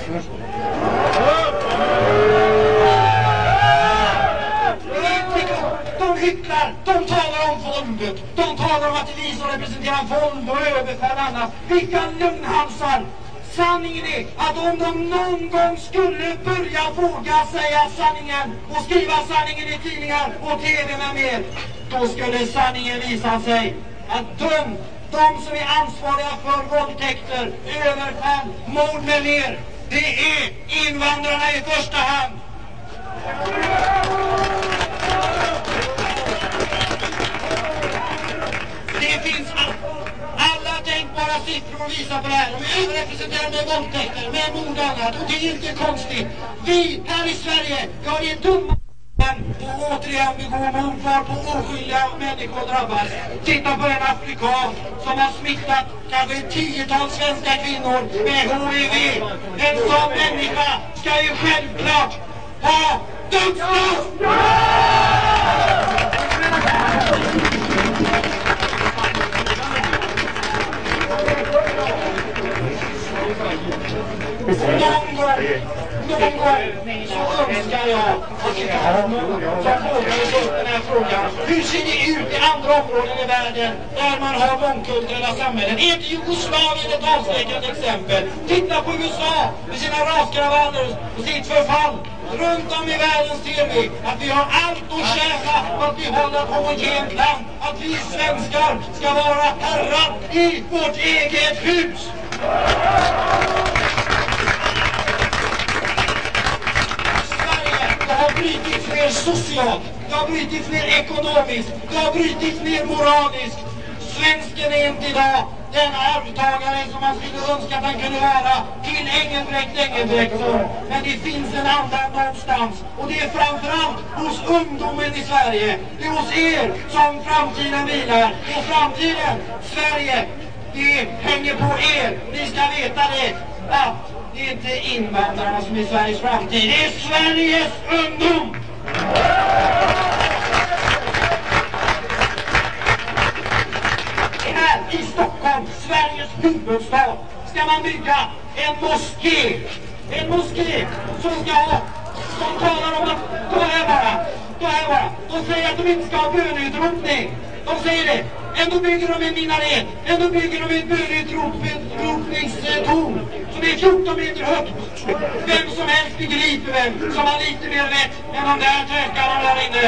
Hycklar, de talar om våldet, de talar om att det är vi som representerar våld och överfall och annat. Vilka lögnhalsar! Sanningen är att om de någon gång skulle börja våga säga sanningen och skriva sanningen i tidningar och tv med mer, då skulle sanningen visa sig att de, de som är ansvariga för våldtäkter, överfall, mord med mer, det är invandrarna i första hand. Det finns all, alla tänkbara siffror att visa på det här. De är överrepresenterade med våldtäkter, med mord och annat. Och det är inte konstigt. Vi här i Sverige, ja det är dumma och återigen begår mord varpå oskyldiga människor drabbas. Titta på en afrikan som har smittat kanske ett tiotal svenska kvinnor med HIV. En sån människa ska ju självklart ha dödsstraff! Hur ser det ut i andra områden i världen där man har mångkulturella samhällen? Är inte Jugoslavien ett avskräckande exempel? Titta på USA med sina raskravaller och sitt förfall. Runt om i världen ser vi att vi har allt att tjäna på att behålla ett homogent land. Att vi svenskar ska vara herrar i vårt eget hus. Har brutits ner socialt, det har brutits ner ekonomiskt, det har brutits ner moraliskt. Svensken är inte idag den arvtagare som man skulle önska att han kunde vara till Engelbrekt Engelbrektsson. Men det finns en annan någonstans och det är framförallt hos ungdomen i Sverige. Det är hos er som framtiden vilar. Och framtiden, Sverige, det hänger på er. Ni ska veta det. Att det är inte invandrarna som är Sveriges framtid. Det är Sveriges ungdom! Här i Stockholm, Sveriges huvudstad, ska man bygga en moské. En moské som ska ha, som talar om att, då här bara, då här bara, de säger att de inte ska ha bönutrotning. De säger det. Ändå bygger de en minaret. Ändå bygger de ett bönutropningstorn som är 14 meter högt. Vem som helst begriper vem som har lite mer rätt än de där tökarna där inne.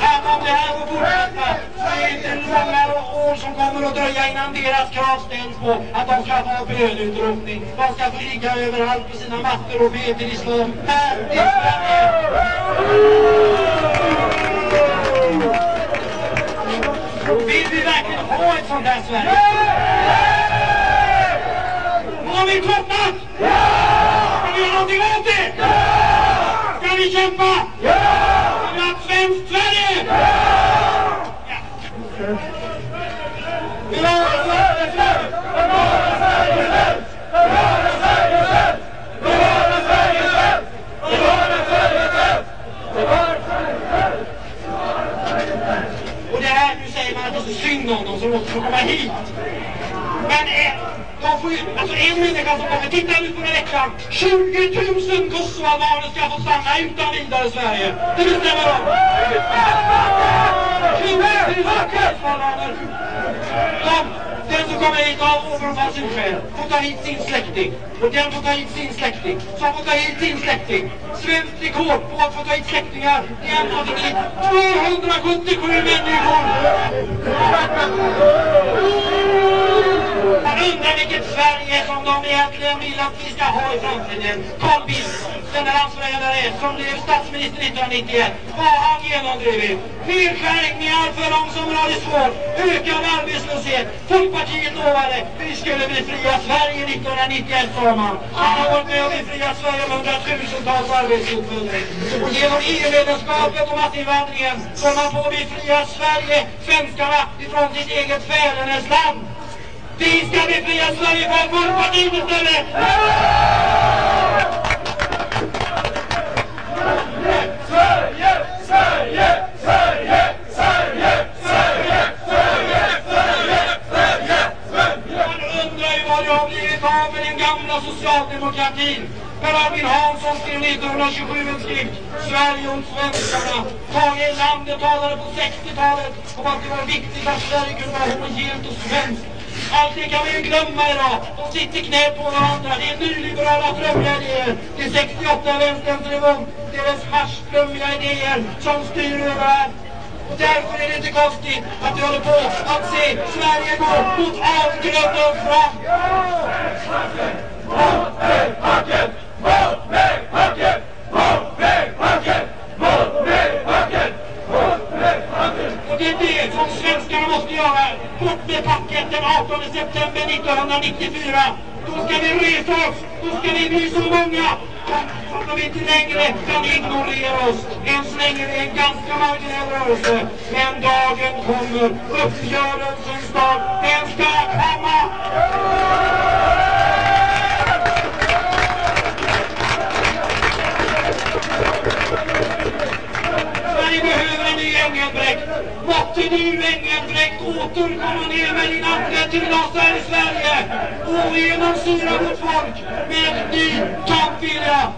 Att om det här får fortsätta så är det inte många år som kommer att dröja innan deras krav ställs på att de ska få bönutropning. De ska få ligga överallt på sina mattor och be till islam. Här i Sverige. Vill vi verkligen ha ett sånt här Sverige? Har vi tröttnat? Ska vi göra någonting åt det? Ska vi kämpa? Ska vi ha ett svenskt Sverige? Ja. Bevara Sverige svenskt! Bevara Sverige svenskt! Bevara Sverige svenskt! Bevara Sverige svenskt! Bevara Sverige svenskt! Bevara Sverige svenskt! Och det här, nu säger man att det som måste få komma hit. Men eh, de får ju, alltså en människa som kommer, titta nu Tyskland. 20 000 kosovoalbaner ska få stanna utan vidare i Sverige. Det bestämmer de. 20 000 kosovoalbaner. Den som kommer hit av åberopar asylskäl får ta hit sin släkting. Och den får ta hit sin släkting. Som får ta hit sin släkting. Svenskt rekord på att få ta hit släktingar. Det är att man fick hit 277 människor. Man undrar vilket Sverige som de egentligen vill att vi ska ha i framtiden. Carl Bildt, den där landsförrädare som blev statsminister 1991, vad har han genomdrivit? Nedskärningar för de som har det svårt, ökad arbetslöshet. Folkpartiet lovade vi skulle befria Sverige 1991 sa man. Han har varit med och befriat Sverige med hundratusentals arbetstillfällen. Och genom EU-medlemskapet och massinvandringen så man på att befria Sverige, svenskarna, ifrån sitt eget fädernes land. Vi ska befria Sverige från Folkpartiet istället! Sverige, Sverige, Sverige, Sverige, Sverige, Sverige, Sverige, Sverige, Sverige. Man jag har blivit av med den gamla socialdemokratin. Per Albin Hansson skrev 1927 en skrift, Sverige och svenskarna. Tage Erlander talade på 60-talet om att det var viktigt att Sverige kunde vara homogent och svenskt. Allt det kan vi ju glömma idag. De sitter knät på varandra. Det är nyliberala flummiga idéer. Det är 68 vänsterns revolt. Deras haschflummiga idéer som styr överallt. Och därför är det inte konstigt att vi håller på att se Sverige gå mot avgrunden fram. Motvägfacket, motvägfacket, motvägfacket, motvägfacket, motvägfacket. Och det är det som svenskarna måste göra. Bort med packet den 18 september 1994. Då ska vi resa oss. Då ska vi bli så många så att de inte längre kan ignorera oss. Än så länge är det en ganska marginell rörelse. Men dagen kommer. Uppgörelsens dag. Den ska komma! Dräkt. Måtte du Engelbrekt återkomma ner med din ande till oss här i Sverige och genomsyra vårt folk med ny kampvilja.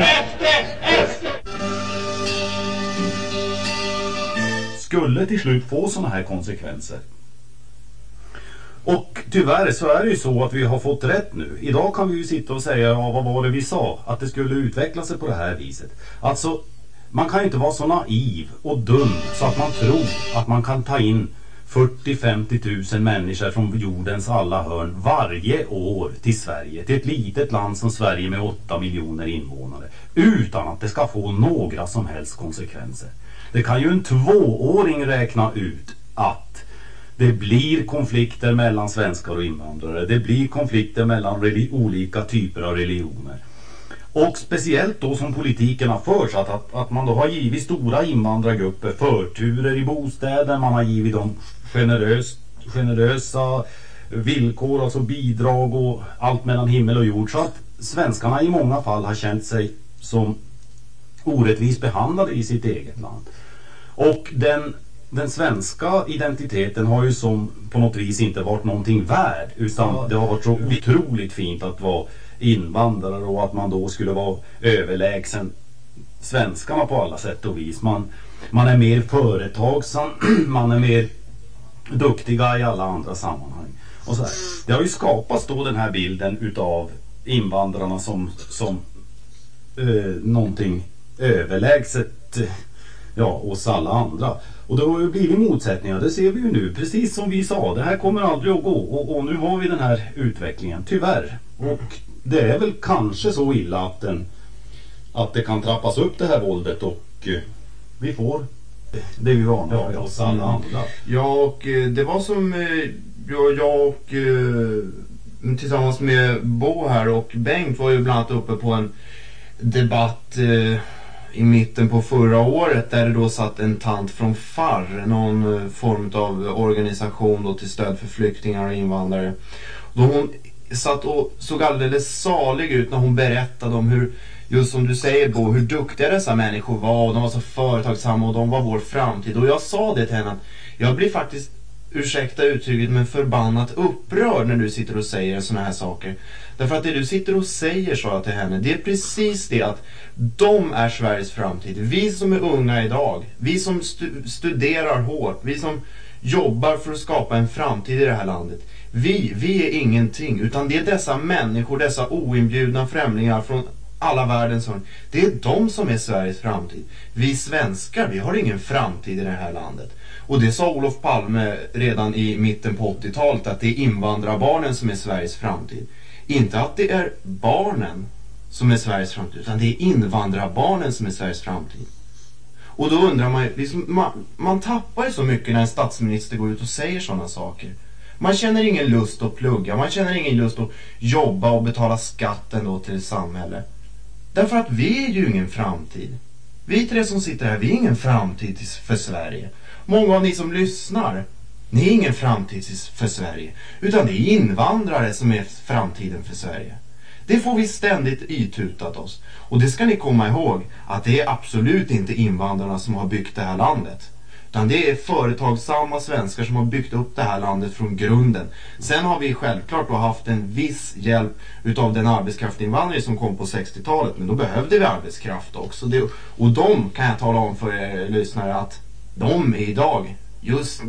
Efter, efter. skulle till slut få sådana här konsekvenser. Och tyvärr så är det ju så att vi har fått rätt nu. Idag kan vi ju sitta och säga, ja vad var det vi sa? Att det skulle utveckla sig på det här viset. Alltså, man kan ju inte vara så naiv och dum så att man tror att man kan ta in 40-50 tusen människor från jordens alla hörn varje år till Sverige. Till ett litet land som Sverige med 8 miljoner invånare. Utan att det ska få några som helst konsekvenser. Det kan ju en tvååring räkna ut att det blir konflikter mellan svenskar och invandrare. Det blir konflikter mellan olika typer av religioner. Och speciellt då som politiken har förts att, att, att man då har givit stora invandrargrupper förturer i bostäder. Man har givit dem generös, generösa villkor, alltså bidrag och allt mellan himmel och jord. Så att svenskarna i många fall har känt sig som orättvist behandlade i sitt eget land. Och den, den svenska identiteten har ju som på något vis inte varit någonting värd. Utan det har varit så otroligt fint att vara invandrare och att man då skulle vara överlägsen svenskarna på alla sätt och vis. Man, man är mer företagsam, man är mer duktiga i alla andra sammanhang. Och så här. Det har ju skapats då den här bilden utav invandrarna som, som eh, någonting överlägset eh, ja, oss alla andra. Och det har ju blivit motsättningar, det ser vi ju nu. Precis som vi sa, det här kommer aldrig att gå. Och, och nu har vi den här utvecklingen, tyvärr. Och det är väl kanske så illa att, den, att det kan trappas upp det här våldet och eh, vi får det vi varnar Ja, ja. oss alla andra. Ja, och eh, det var som eh, jag, jag och tillsammans med Bo här och Bengt var ju bland annat uppe på en debatt i mitten på förra året där det då satt en tant från FAR, någon form av organisation då till stöd för flyktingar och invandrare. Då hon satt och såg alldeles salig ut när hon berättade om hur, just som du säger Bo, hur duktiga dessa människor var och de var så företagsamma och de var vår framtid. Och jag sa det till henne att jag blir faktiskt ursäkta uttrycket, men förbannat upprörd när du sitter och säger sådana här saker. Därför att det du sitter och säger, sa jag till henne, det är precis det att de är Sveriges framtid. Vi som är unga idag, vi som stu- studerar hårt, vi som jobbar för att skapa en framtid i det här landet. Vi, vi är ingenting, utan det är dessa människor, dessa oinbjudna främlingar från alla världens hörn. Det är de som är Sveriges framtid. Vi svenskar, vi har ingen framtid i det här landet. Och det sa Olof Palme redan i mitten på 80-talet att det är invandrarbarnen som är Sveriges framtid. Inte att det är barnen som är Sveriges framtid, utan det är invandrarbarnen som är Sveriges framtid. Och då undrar man ju, liksom, man, man tappar ju så mycket när en statsminister går ut och säger sådana saker. Man känner ingen lust att plugga, man känner ingen lust att jobba och betala skatten då till samhället. Därför att vi är ju ingen framtid. Vi tre som sitter här, vi är ingen framtid för Sverige. Många av ni som lyssnar, ni är ingen framtid för Sverige. Utan det är invandrare som är framtiden för Sverige. Det får vi ständigt itutat oss. Och det ska ni komma ihåg att det är absolut inte invandrarna som har byggt det här landet. Utan det är företagsamma svenskar som har byggt upp det här landet från grunden. Sen har vi självklart då haft en viss hjälp utav den arbetskraftinvandring som kom på 60-talet. Men då behövde vi arbetskraft också. Det, och de kan jag tala om för er lyssnare att de är idag just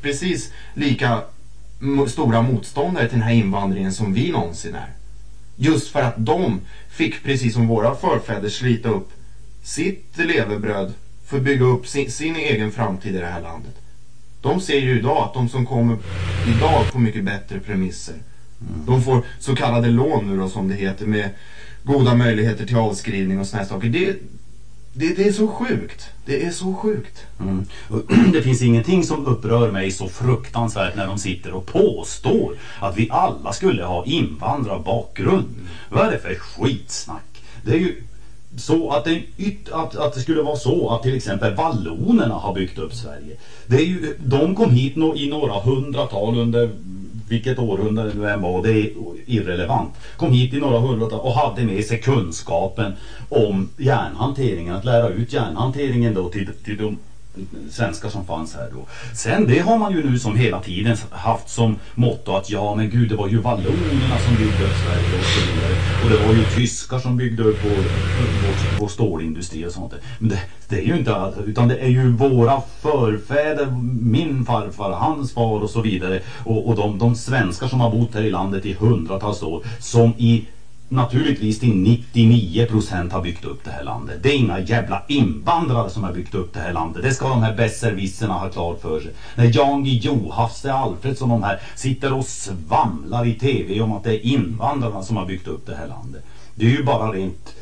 precis lika stora motståndare till den här invandringen som vi någonsin är. Just för att de fick, precis som våra förfäder, slita upp sitt levebröd för att bygga upp sin, sin egen framtid i det här landet. De ser ju idag att de som kommer idag får mycket bättre premisser. De får så kallade lån nu då som det heter med goda möjligheter till avskrivning och här saker. Det, det, det är så sjukt. Det är så sjukt. Mm. Det finns ingenting som upprör mig så fruktansvärt när de sitter och påstår att vi alla skulle ha invandrarbakgrund. Vad är det för skitsnack? Det är ju så att det, yt, att, att det skulle vara så att till exempel vallonerna har byggt upp Sverige. Det är ju, de kom hit no, i några hundratal under vilket århundrade det nu än var, det är irrelevant. Kom hit i några hundratal och hade med sig kunskapen om järnhanteringen, att lära ut järnhanteringen då till, till de svenskar som fanns här då. Sen det har man ju nu som hela tiden haft som motto att ja men gud det var ju vallonerna som byggde upp Sverige och så vidare. Och det var ju tyskar som byggde upp vår, vår, vår stålindustri och sånt där. Men det, det är ju inte allt, utan det är ju våra förfäder, min farfar, hans far och så vidare. Och, och de, de svenskar som har bott här i landet i hundratals år som i naturligtvis till 99 procent har byggt upp det här landet. Det är inga jävla invandrare som har byggt upp det här landet. Det ska de här besserwisserna ha klart för sig. När Jan Guillou, Hasse Alfredsson de här sitter och svamlar i tv om att det är invandrarna som har byggt upp det här landet. Det är ju bara rent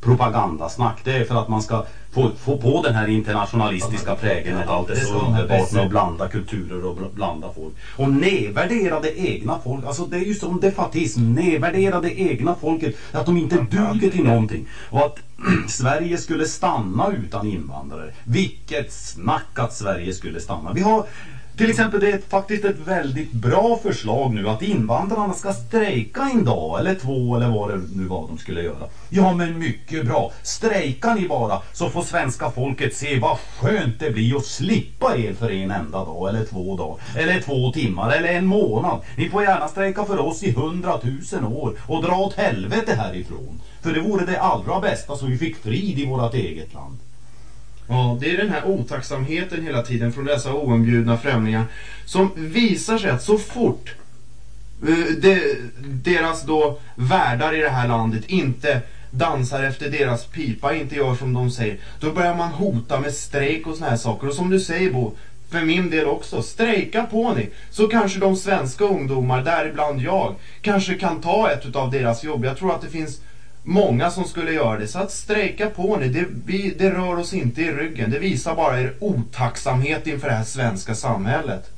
propagandasnack. Det är för att man ska få, få på den här internationalistiska prägeln och allt det så underbart med att blanda kulturer och bl- blanda folk. Och nedvärdera det egna folk. Alltså det är ju som defatism. Nedvärdera det egna folket. Att de inte duger till någonting. Och att Sverige skulle stanna utan invandrare. Vilket snack att Sverige skulle stanna. Vi har till exempel det är ett- faktiskt ett väldigt bra förslag nu att invandrarna ska strejka en dag eller två eller vad det nu var de skulle göra. Ja men mycket bra. Strejkar ni bara så får svenska folket se vad skönt det blir att slippa er för en enda dag eller två dagar. Eller två timmar eller en månad. Ni får gärna strejka för oss i hundratusen år och dra åt helvete härifrån. För det vore det allra bästa så vi fick frid i vårt eget land. Ja, det är den här otacksamheten hela tiden från dessa oinbjudna främlingar som visar sig att så fort eh, de, deras då värdar i det här landet inte dansar efter deras pipa, inte gör som de säger, då börjar man hota med strejk och såna här saker. Och som du säger Bo, för min del också, strejka på ni. Så kanske de svenska ungdomar, däribland jag, kanske kan ta ett av deras jobb. Jag tror att det finns många som skulle göra det. Så att strejka på ni, det, vi, det rör oss inte i ryggen. Det visar bara er otacksamhet inför det här svenska samhället.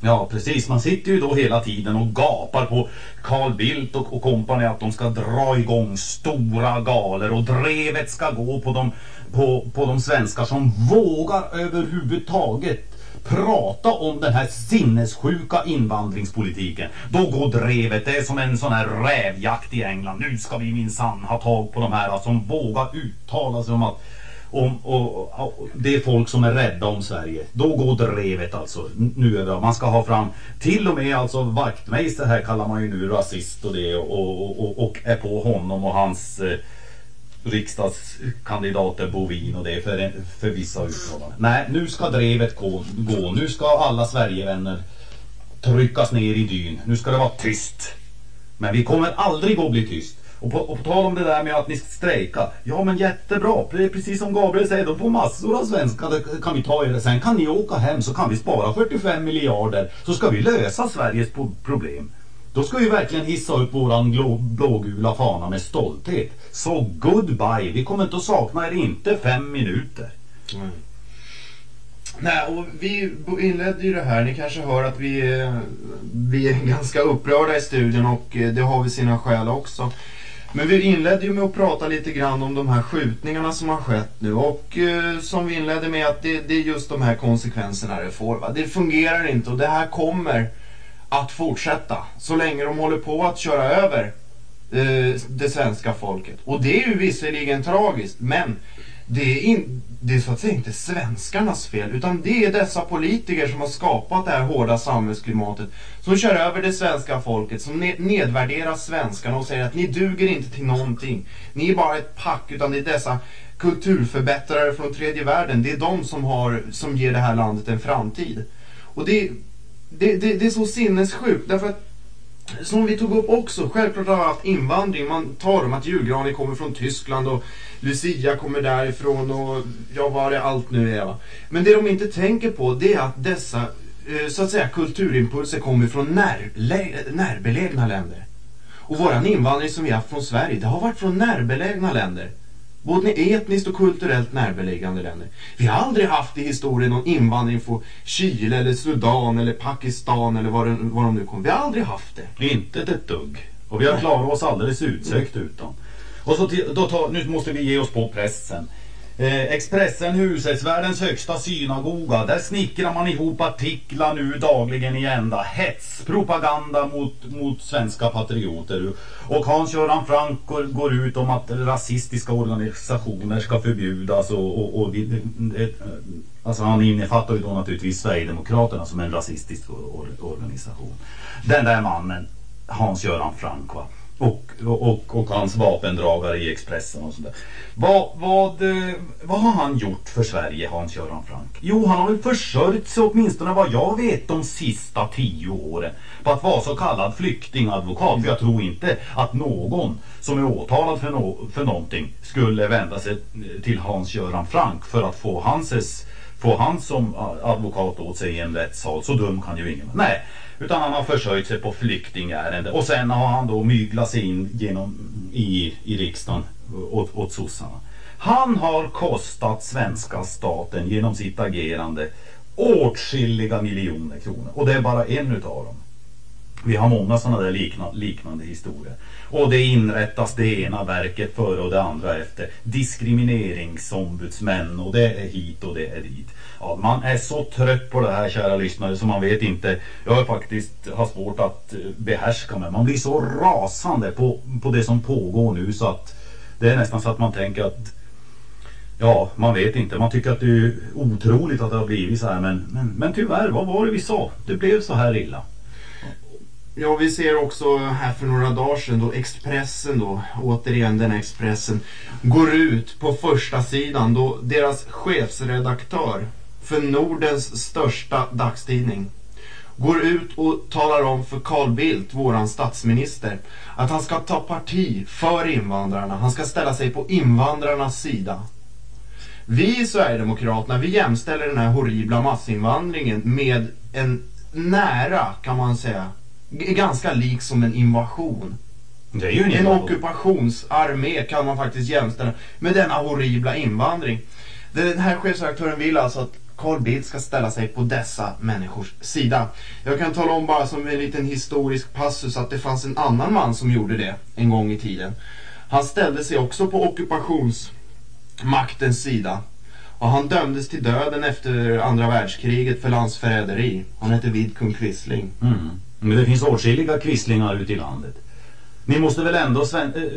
Ja, precis. Man sitter ju då hela tiden och gapar på Carl Bildt och, och kompani att de ska dra igång stora galer och drevet ska gå på de, på, på de svenskar som vågar överhuvudtaget prata om den här sinnessjuka invandringspolitiken. Då går drevet, det är som en sån här rävjakt i England. Nu ska vi minsann ha tag på de här som vågar uttala sig om att om, och, och, det är folk som är rädda om Sverige. Då går drevet alltså. Nu är det, man ska ha fram, till och med alltså Wachtmeister här kallar man ju nu rasist och det och, och, och, och är på honom och hans eh, riksdagskandidater Bovin och det för, för vissa uttalanden. Nej, nu ska drevet gå, gå. Nu ska alla Sverigevänner tryckas ner i dyn. Nu ska det vara tyst. Men vi kommer aldrig att bli tyst. Och på, och på tal om det där med att ni strejkar. Ja men jättebra. Det är precis som Gabriel säger. De får massor av svenskar. Kan vi ta er. Sen kan ni åka hem så kan vi spara 45 miljarder. Så ska vi lösa Sveriges problem. Då ska vi verkligen hissa upp våran blågula fana med stolthet. Så goodbye. Vi kommer inte att sakna er inte fem minuter. Nej, och vi inledde ju det här. Ni kanske hör att vi, är- vi är ganska upprörda i studion och eh, det har vi sina skäl också. Men vi inledde ju med att prata lite grann om de här skjutningarna som har skett nu och eh, som vi inledde med att det, det är just de här konsekvenserna det får. Va? Det fungerar inte och det här kommer att fortsätta så länge de håller på att köra över eh, det svenska folket. Och det är ju visserligen tragiskt men det är, in, det är så att säga inte svenskarnas fel utan det är dessa politiker som har skapat det här hårda samhällsklimatet som kör över det svenska folket, som ne- nedvärderar svenskarna och säger att ni duger inte till någonting. Ni är bara ett pack utan det är dessa kulturförbättrare från tredje världen. Det är de som, har, som ger det här landet en framtid. Och det, det, det, det är så sinnessjukt därför att som vi tog upp också, självklart har vi haft invandring. Man tar om att julgranen kommer från Tyskland och Lucia kommer därifrån och ja, vad det allt nu är. Va? Men det de inte tänker på det är att dessa eh, så att säga kulturimpulser kommer från när, närbelägna länder. Och våran invandring som vi har haft från Sverige, det har varit från närbelägna länder. Både etniskt och kulturellt närbeläggande länder. Vi har aldrig haft i historien någon invandring från Chile eller Sudan eller Pakistan eller det, vad de nu kommer. Vi har aldrig haft det. Inte ett dugg. Och vi har klarat oss alldeles utsökt utan. Och så till, då tar, nu måste vi ge oss på pressen. Eh, Expressen huset, världens högsta synagoga. Där snickrar man ihop artiklar nu dagligen i ända. Hetspropaganda mot, mot svenska patrioter. Och Hans-Göran Frank går, går ut om att rasistiska organisationer ska förbjudas. Och, och, och eh, eh, alltså han innefattar ju då naturligtvis Sverigedemokraterna som en rasistisk or, organisation. Den där mannen, Hans-Göran Frank va. Och, och, och hans vapendragare i Expressen och sådär. Vad, vad, eh, vad har han gjort för Sverige, Hans-Göran Frank? Jo, han har väl försörjt sig åtminstone vad jag vet de sista tio åren på att vara så kallad flyktingadvokat. För jag tror inte att någon som är åtalad för, no för någonting skulle vända sig eh, till Hans-Göran Frank för att få hans, få han som advokat åt sig i en rättssal. Så dum kan ju ingen vara. Nej, utan han har försörjt sig på flyktingärende. Och sen har han då myglat sig in genom, i, i riksdagen åt, åt sossarna. Han har kostat svenska staten genom sitt agerande åtskilliga miljoner kronor. Och det är bara en utav dem. Vi har många sådana där likna, liknande historier. Och det inrättas det ena verket före och det andra efter. Diskrimineringsombudsmän och det är hit och det är dit. Ja, man är så trött på det här kära lyssnare så man vet inte. Jag har faktiskt har svårt att eh, behärska mig. Man blir så rasande på, på det som pågår nu så att det är nästan så att man tänker att Ja, man vet inte. Man tycker att det är otroligt att det har blivit så här. Men, men, men tyvärr, vad var det vi sa? Det blev så här illa. Ja, vi ser också här för några dagar sedan då Expressen då, återigen den Expressen, går ut på första sidan då deras chefsredaktör för Nordens största dagstidning går ut och talar om för Carl Bildt, våran statsminister, att han ska ta parti för invandrarna. Han ska ställa sig på invandrarnas sida. Vi i Sverigedemokraterna, vi jämställer den här horribla massinvandringen med en nära, kan man säga, g- ganska lik som en invasion. Det är ju en En ockupationsarmé kan man faktiskt jämställa med denna horribla invandring. Den här chefsredaktören vill alltså att Carl Bildt ska ställa sig på dessa människors sida. Jag kan tala om bara som en liten historisk passus att det fanns en annan man som gjorde det en gång i tiden. Han ställde sig också på ockupationsmaktens sida. Och han dömdes till döden efter andra världskriget för landsförräderi. Han hette Vidkun Quisling. Mm. Men det finns åtskilliga kvisslingar ute i landet. Ni måste väl ändå sven, eh, äh,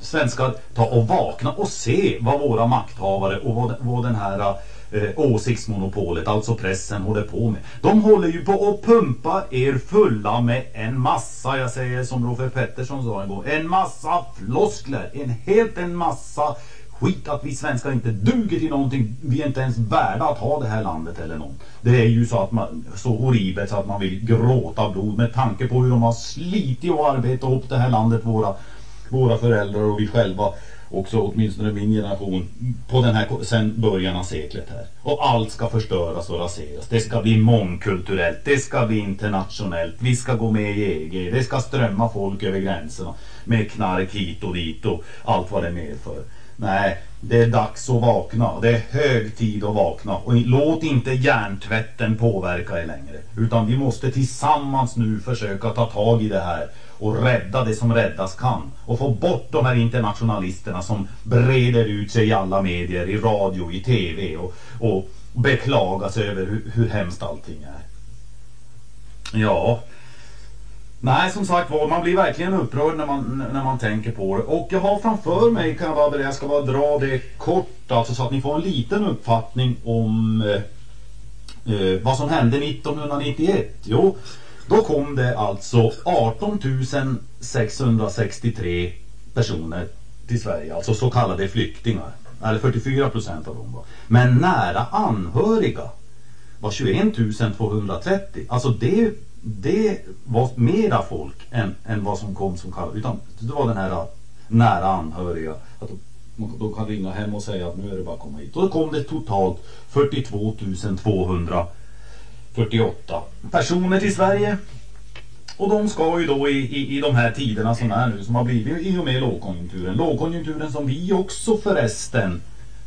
svenskar ta och vakna och se vad våra makthavare och vad, vad den här eh, åsiktsmonopolet, alltså pressen, håller på med. De håller ju på att pumpa er fulla med en massa, jag säger som Robert Pettersson sa en gång, en massa floskler, en helt en massa skit att vi svenskar inte duger till någonting. Vi är inte ens värda att ha det här landet eller någon. Det är ju så att man, så horribelt så att man vill gråta blod med tanke på hur de har slitit och arbetat upp det här landet, våra, våra föräldrar och vi själva också åtminstone min generation på den här sen början av seklet här. Och allt ska förstöras och raseras. Det ska bli mångkulturellt, det ska bli internationellt, vi ska gå med i EG, det ska strömma folk över gränserna med knark hit och dit och allt vad det medför. Nej, det är dags att vakna. Det är hög tid att vakna. Och låt inte hjärntvätten påverka er längre. Utan vi måste tillsammans nu försöka ta tag i det här och rädda det som räddas kan. Och få bort de här internationalisterna som breder ut sig i alla medier, i radio, i tv och, och beklagar sig över hur, hur hemskt allting är. Ja, Nej, som sagt var, man blir verkligen upprörd när man, när man tänker på det. Och jag har framför mig, kan jag bara berätta, jag ska bara dra det kort, alltså så att ni får en liten uppfattning om eh, eh, vad som hände 1991. Jo, då kom det alltså 18 663 personer till Sverige, alltså så kallade flyktingar. Eller 44 procent av dem var. Men nära anhöriga var 21 230. Alltså det det var mera folk än, än vad som kom som kallade. Utan det var den här nära anhöriga. Att de, de kan ringa hem och säga att nu är det bara att komma hit. Och då kom det totalt 42 248 personer till Sverige. Och de ska ju då i, i, i de här tiderna som är nu, som har blivit i och med lågkonjunkturen. Lågkonjunkturen som vi också förresten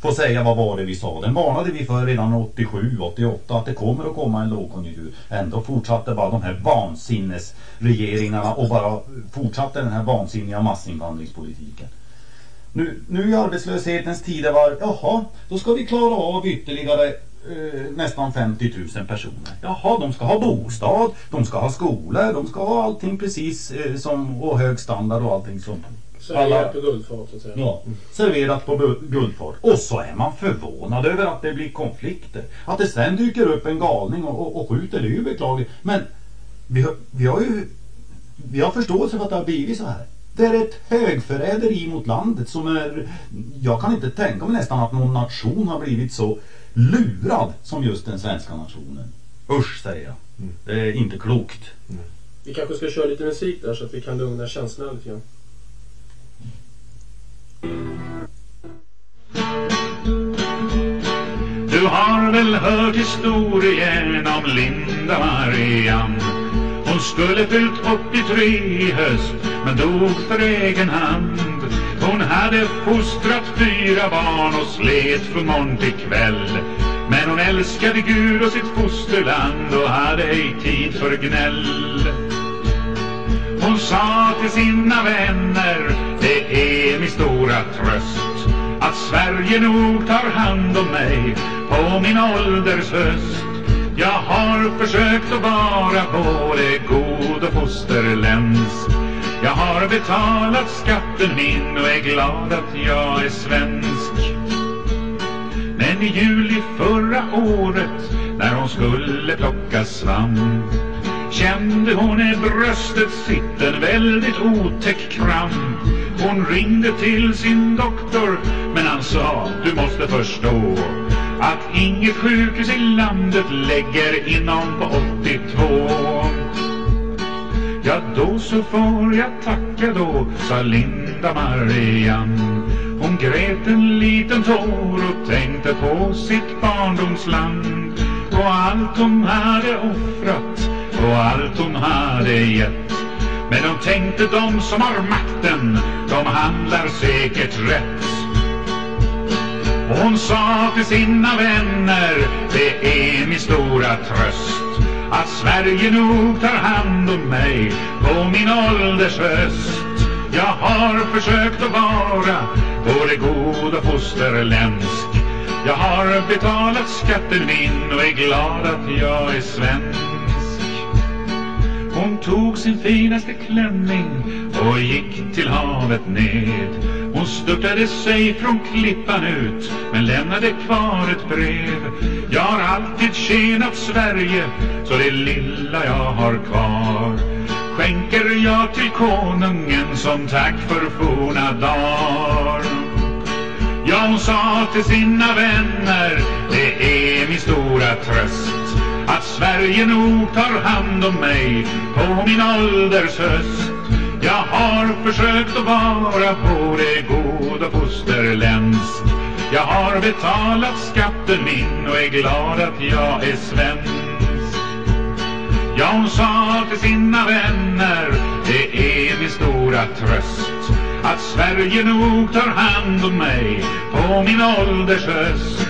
får säga vad var det vi sa. Den varnade vi för redan 87, 88 att det kommer att komma en lågkonjunktur. Ändå fortsatte bara de här vansinnesregeringarna och bara fortsatte den här vansinniga massinvandringspolitiken. Nu, nu i arbetslöshetens tidevarv, var, jaha, då ska vi klara av ytterligare eh, nästan 50 000 personer. Jaha, de ska ha bostad, de ska ha skolor, de ska ha allting precis eh, som, och hög standard och allting sånt. Serverat på guldfat så att säga. Ja, serverat på guldfat. Och så är man förvånad över att det blir konflikter. Att det sen dyker upp en galning och, och, och skjuter, det är ju beklagligt. Men vi har, vi har ju vi har förståelse för att det har blivit så här. Det är ett högförräderi mot landet som är... Jag kan inte tänka mig nästan att någon nation har blivit så lurad som just den svenska nationen. Usch säger jag. Mm. Det är inte klokt. Mm. Vi kanske ska köra lite musik där så att vi kan lugna känslorna lite grann. Du har väl hört historien om Linda-Marian? Hon skulle fyllt 83 i höst men dog för egen hand. Hon hade fostrat fyra barn och slet från morgon till kväll. Men hon älskade Gud och sitt fosterland och hade ej tid för gnäll. Hon sa till sina vänner det är min stora tröst Att Sverige nog tar hand om mig På min ålders höst. Jag har försökt att vara både god och fosterländsk Jag har betalat skatten min och är glad att jag är svensk. Men i juli förra året När hon skulle plocka svamp Kände hon i bröstet sitt en väldigt otäck kramp. Hon ringde till sin doktor Men han sa du måste förstå Att inget sjukhus i landet lägger inom på 82 Ja då så får jag tacka då Sa Linda Marianne Hon grät en liten tår och tänkte på sitt barndomsland Och allt hon hade offrat och allt hon hade gett. Men de tänkte de som har makten, de handlar säkert rätt. Och hon sa till sina vänner, det är min stora tröst. Att Sverige nog tar hand om mig på min ålders höst. Jag har försökt att vara både god och fosterländsk. Jag har betalat skatten min och är glad att jag är svensk. Hon tog sin finaste klänning och gick till havet ned. Hon störtade sig från klippan ut men lämnade kvar ett brev. Jag har alltid tjänat Sverige så det lilla jag har kvar skänker jag till konungen som tack för forna dagar. Ja, hon sa till sina vänner, det är min stora tröst att Sverige nog tar hand om mig på min ålders höst. Jag har försökt att vara både god och fosterländsk. Jag har betalat skatten min och är glad att jag är svensk. Ja, hon sa till sina vänner, det är min stora tröst att Sverige nog tar hand om mig på min ålders höst.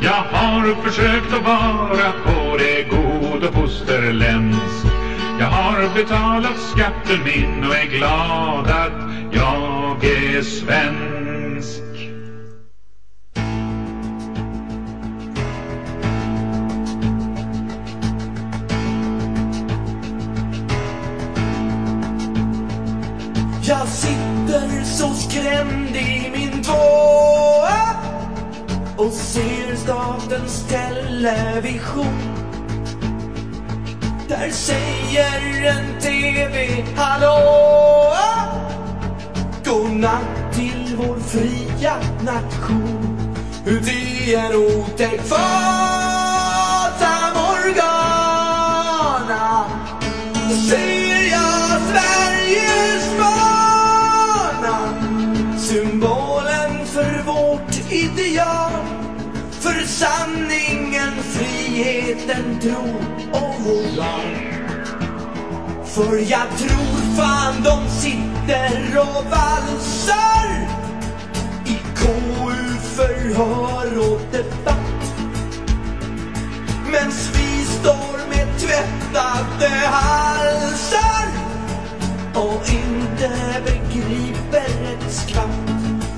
Jag har försökt att vara både god och fosterländsk. Jag har betalat skatten min och är glad att jag är svensk. Jag sitter så skrämd i min tvåa och ser statens television. Där säger en TV hallå! Godnatt till vår fria nation. Uti en otäck fata Morgana. Ser jag Sveriges fana Symbolen för vårt ideal. För sanningen, friheten, tron skolan. För jag tror fan de sitter och valsar I KU-förhör och debatt. Mens vi står med tvättade halsar Och inte begriper ett skvatt.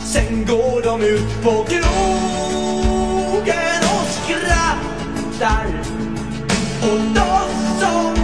Sen går de ut på krogen och skrattar. Åt oss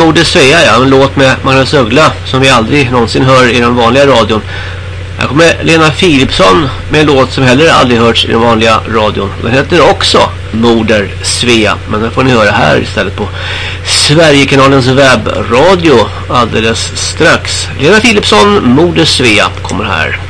Moder Svea ja, en låt med Magnus Uggla som vi aldrig någonsin hör i den vanliga radion. Här kommer Lena Philipsson med en låt som heller aldrig hörts i den vanliga radion. Den heter också Moder Svea, men den får ni höra här istället på Sverigekanalens webbradio alldeles strax. Lena Philipsson, Moder Svea kommer här.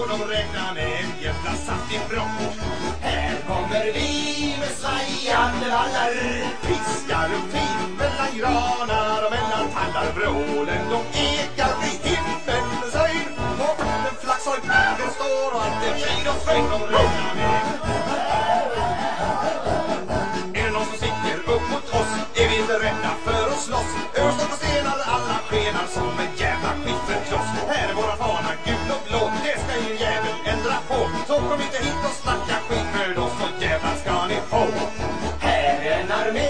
får de räkna med en jävla saftig brock Här kommer vi med svajande vallar Piskar upp fin mellan granar och mellan tallar Vrålen de ekar i himmelens höjd Och den flaxar, den står och allt är frid och fröjd. De räknar med Är det någon som sitter upp mot oss? Är vi inte rädda för att slåss? Överstått på stenar, alla skenar som en Så kom inte hit och snacka skit för då så jävlar ska ni få. Här är en armé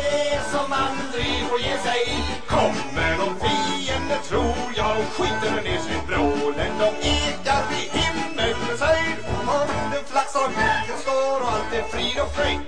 som aldrig får ge sig. Kommer de fiende tror jag och skiter ner sig brålen. Ändå ekar i himmelens höjd Och den flaxar, den står och allt är frid och fröjd.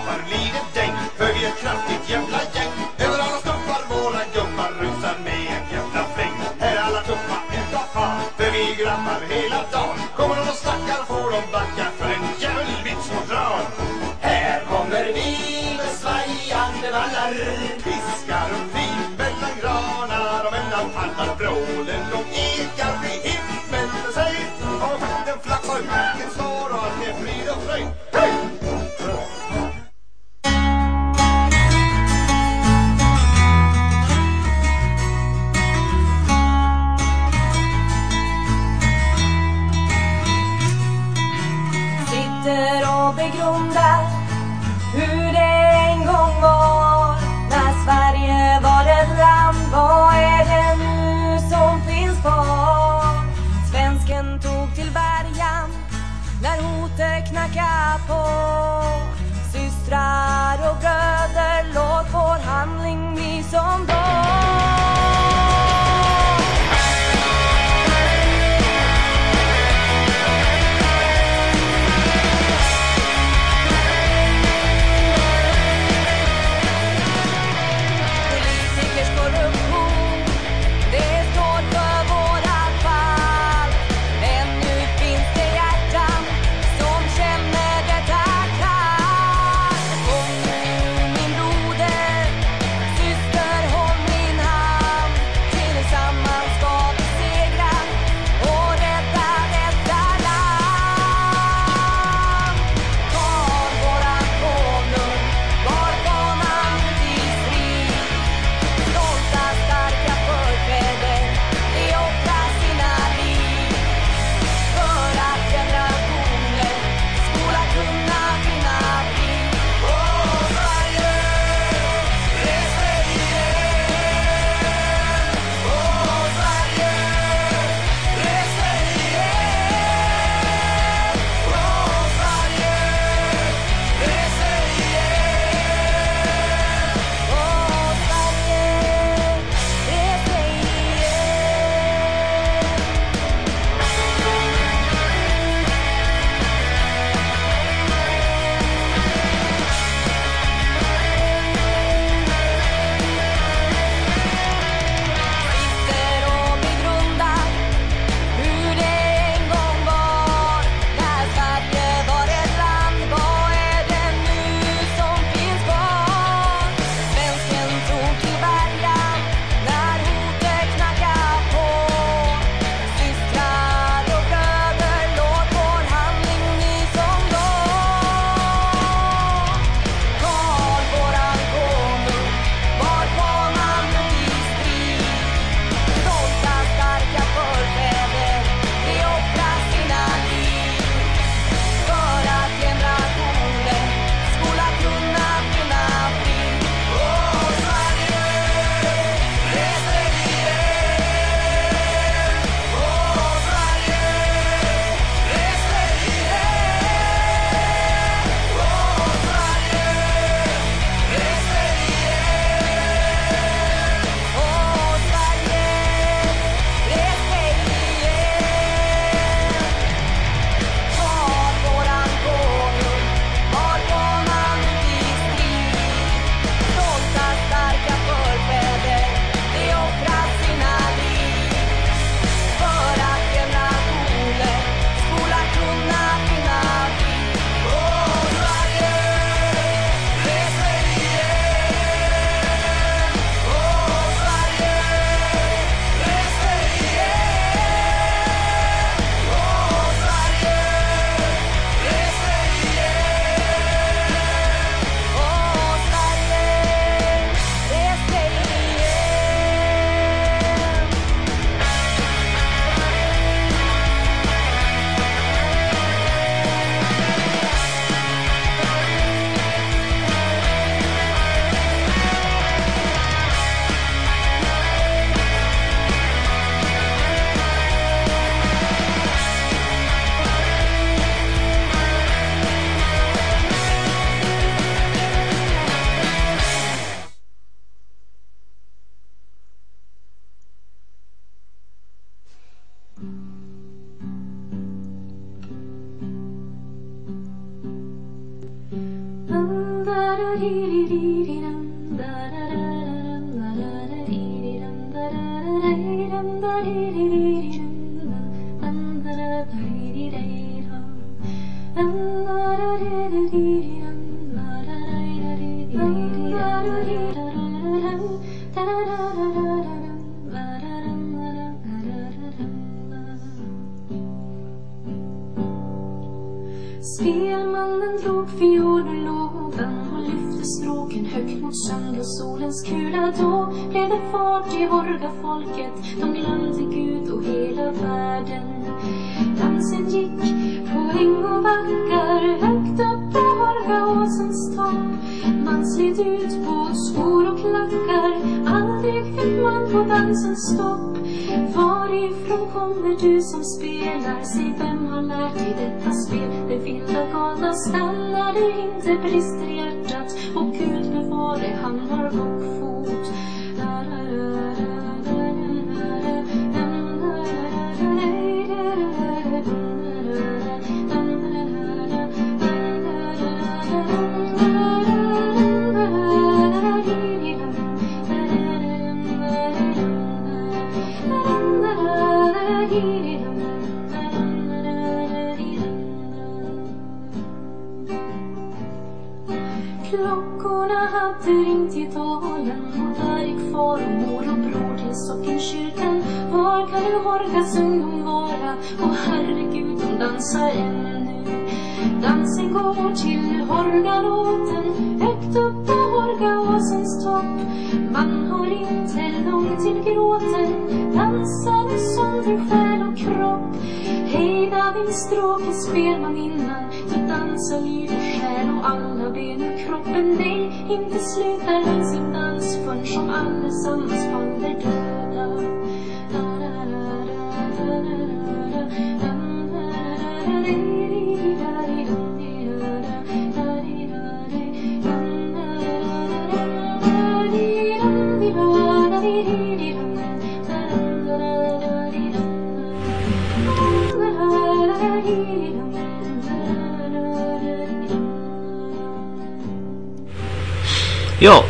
stramar livet däng. För vi är ett kraftigt jävla gäng. Överallt och stoppar våra gubbar rusar med en jävla fläng. Här är alla tuffa utav fan För vi grabbar hela dagen. Kommer de och snackar får de backa För en jävla vits mot dran. Här kommer vi med svajande vallar Piskar och flin mellan granar och mellan pallar brålen.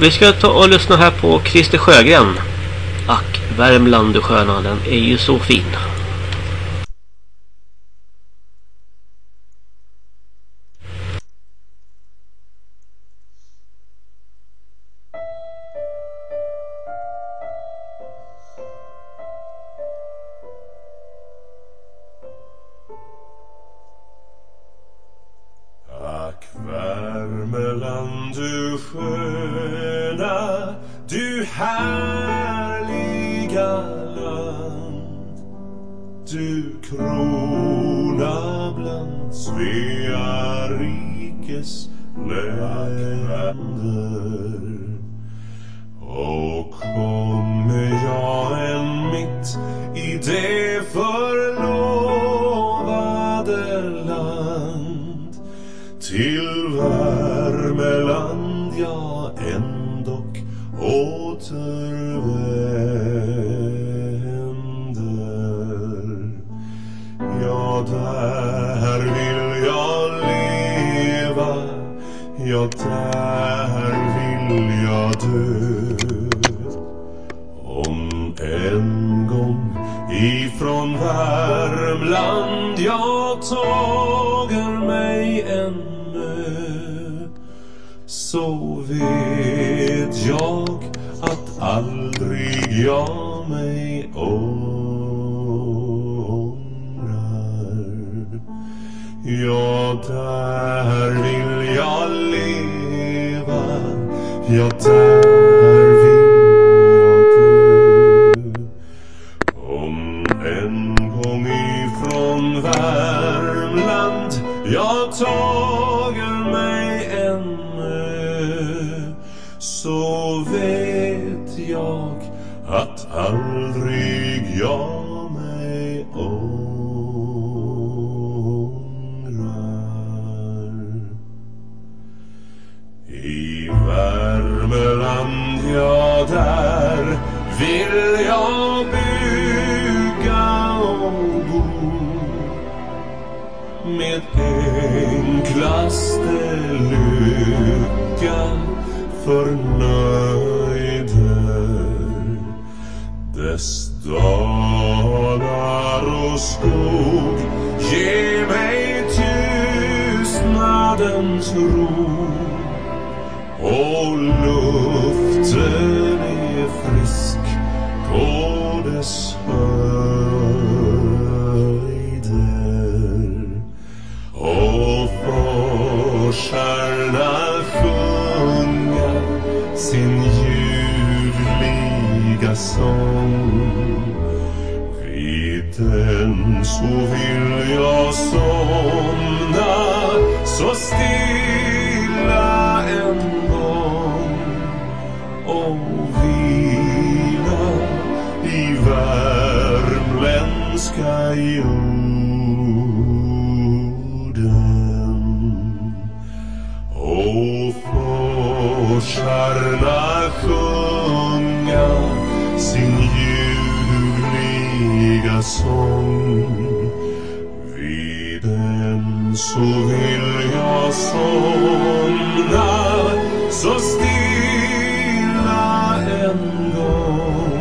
vi ska ta och lyssna här på Christer Sjögren. Ack, Värmland du sköna, den är ju så fin. Stjärna sjunga sin ljuvliga sång. Vid den så vill jag somna så stilla en gång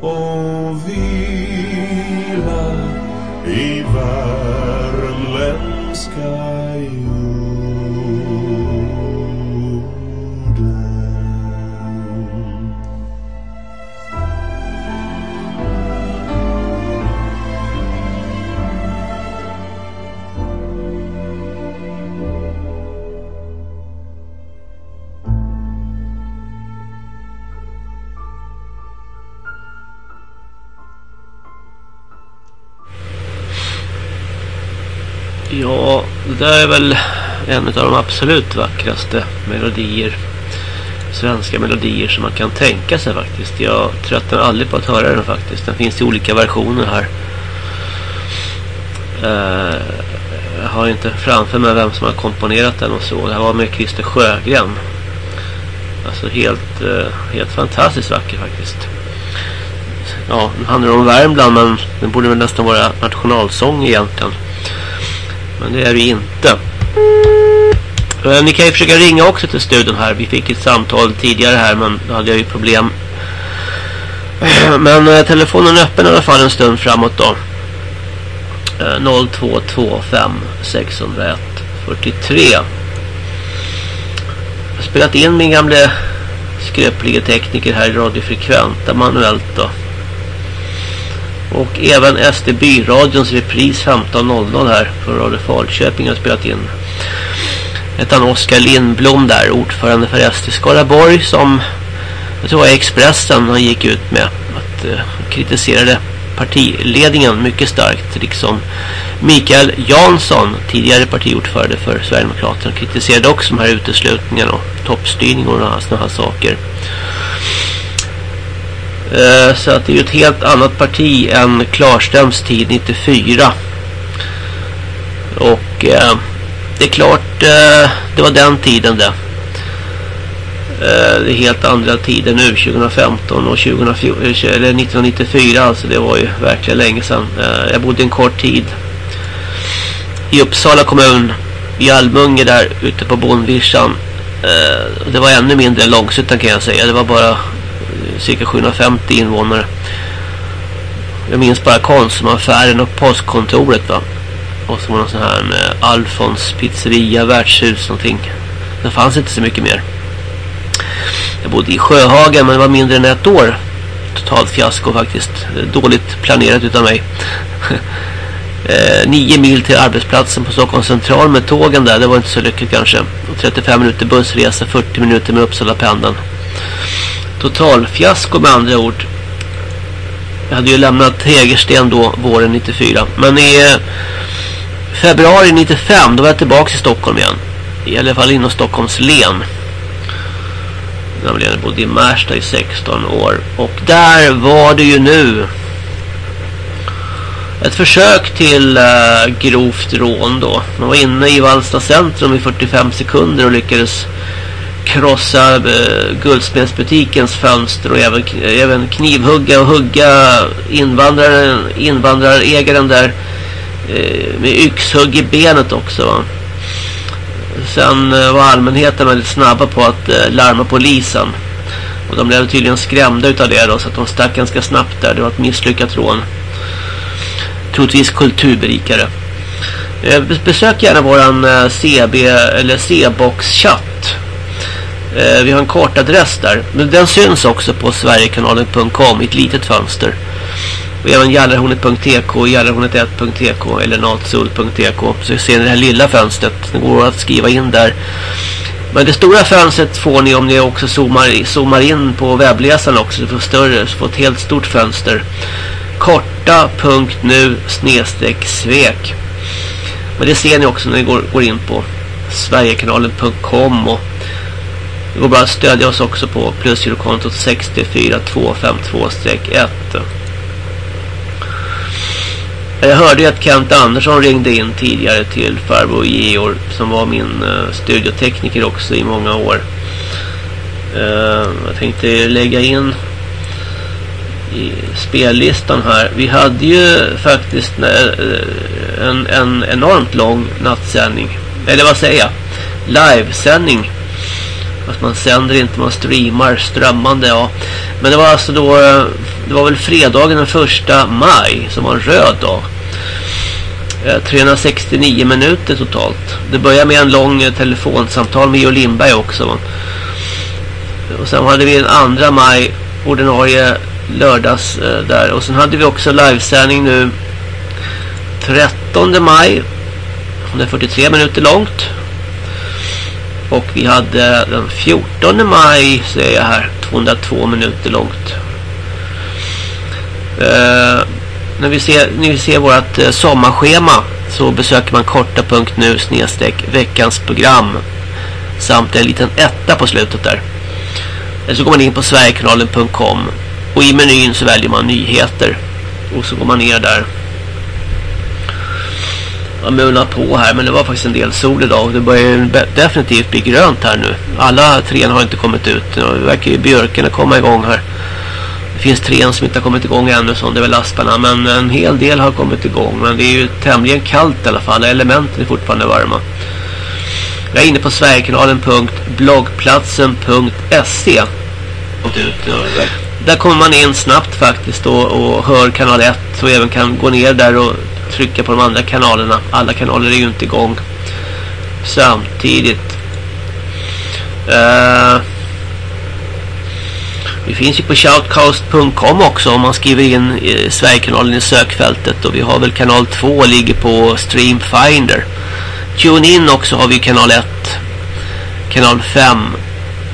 och vila i värmländska det är väl en av de absolut vackraste melodier. Svenska melodier som man kan tänka sig faktiskt. Jag tröttnar aldrig på att höra den faktiskt. Den finns i olika versioner här. Uh, jag har inte framför mig vem som har komponerat den och så. Det här var med Christer Sjögren. Alltså helt, uh, helt fantastiskt vacker faktiskt. Ja, nu handlar om Värmland men den borde väl nästan vara nationalsång egentligen. Men det är det inte. Eh, Ni kan ju försöka ringa också till studion här. Vi fick ett samtal tidigare här men då hade jag ju problem. Men eh, telefonen är öppen i alla fall en stund framåt då. Eh, 0225 601 43. Jag har spelat in min gamla skröpliga tekniker här i radiofrekventa manuellt då. Och även SD Byradions repris 15.00 här för Radio Falköping har spelat in. Utan Oskar Lindblom där, ordförande för SD Skaraborg som jag tror var Expressen han gick ut med att uh, kritiserade partiledningen mycket starkt liksom Mikael Jansson, tidigare partiordförande för Sverigedemokraterna kritiserade också de här uteslutningarna och toppstyrning och sådana här saker. Eh, så att det är ju ett helt annat parti än Klarströms tid 94. Och eh, det är klart eh, det var den tiden det. Det är helt andra tider nu 2015 och 2014, eller 1994 alltså det var ju verkligen länge sedan. Jag bodde en kort tid i Uppsala kommun i Almunge där ute på Bondvischan. Det var ännu mindre än Långsuttan kan jag säga. Det var bara cirka 750 invånare. Jag minns bara konsumaffären och postkontoret va. Och så var det någon sån här en, Alfons pizzeria, värdshus någonting. Det fanns inte så mycket mer. Jag bodde i Sjöhagen men det var mindre än ett år. Totalt fiasko faktiskt. Dåligt planerat utav mig. eh, nio mil till arbetsplatsen på Stockholms central med tågen där. Det var inte så lyckligt kanske. Och 35 minuter bussresa, 40 minuter med Uppsala pendeln totalfiasko med andra ord. Jag hade ju lämnat Hägersten då våren 94. Men i eh, februari 95 då var jag tillbaka i Stockholm igen. I alla fall inom Stockholms län. Nämligen jag bodde i Märsta i 16 år. Och där var det ju nu ett försök till äh, grovt rån då. Man var inne i Valsta centrum i 45 sekunder och lyckades krossa eh, guldsmedsbutikens fönster och även, även knivhugga och hugga invandraren, invandrarägaren där eh, med yxhugg i benet också va? Sen eh, var allmänheten väldigt snabba på att eh, larma polisen. Och de blev tydligen skrämda utav det då så att de stack ganska snabbt där. Det var ett misslyckat rån. Troligtvis kulturberikare. Eh, besök gärna våran eh, CB eller C-box-chatt Eh, vi har en kortadress där. Men den syns också på sverigekanalen.com i ett litet fönster. Och även jallarhornet.tk, jallarhornet1.tk eller natsul.tk. Så ser ni det här lilla fönstret. Det går att skriva in där. Men det stora fönstret får ni om ni också zoomar, zoomar in på webbläsaren också. Så får större, så får ett helt stort fönster. Korta.nu snedstreck svek. Men det ser ni också när ni går, går in på sverigekanalen.com och det går bara att stödja oss också på plusgirokontot 64252-1. Jag hörde ju att Kent Andersson ringde in tidigare till farbror Georg som var min uh, studiotekniker också i många år. Uh, jag tänkte lägga in i spellistan här. Vi hade ju faktiskt eh, en, en enormt lång nattsändning. Eller vad säger jag? Livesändning. Fast man sänder inte, man streamar strömmande, ja. Men det var alltså då, det var väl fredagen den första maj som var en röd dag. Eh, 369 minuter totalt. Det började med en lång eh, telefonsamtal med Jo Lindberg också. Och sen hade vi den andra maj ordinarie lördags eh, där. Och sen hade vi också livesändning nu 13 maj. Det är 43 minuter långt. Och vi hade den 14 maj ser jag här 202 minuter långt. Eh, när vi ser, när vi ser vårt eh, sommarschema så besöker man korta.nu snedstreck veckans program samt en liten etta på slutet där. Eller så går man in på sverigekanalen.com och i menyn så väljer man nyheter. Och så går man ner där har mulnar på här men det var faktiskt en del sol idag. Och det börjar definitivt bli grönt här nu. Alla träd har inte kommit ut. Det verkar ju björkarna komma igång här. Det finns träd som inte har kommit igång ännu som det är väl asparna. Men en hel del har kommit igång. Men det är ju tämligen kallt i alla fall. Elementen är fortfarande varma. Jag är inne på sverigekanalen.bloggplatsen.se där kommer man in snabbt faktiskt och, och hör kanal 1 och även kan gå ner där och trycka på de andra kanalerna. Alla kanaler är ju inte igång samtidigt. Uh, vi finns ju på shoutcast.com också om man skriver in eh, Sverigekanalen i sökfältet och vi har väl kanal 2 ligger på Streamfinder. Tune in också har vi kanal 1. Kanal 5.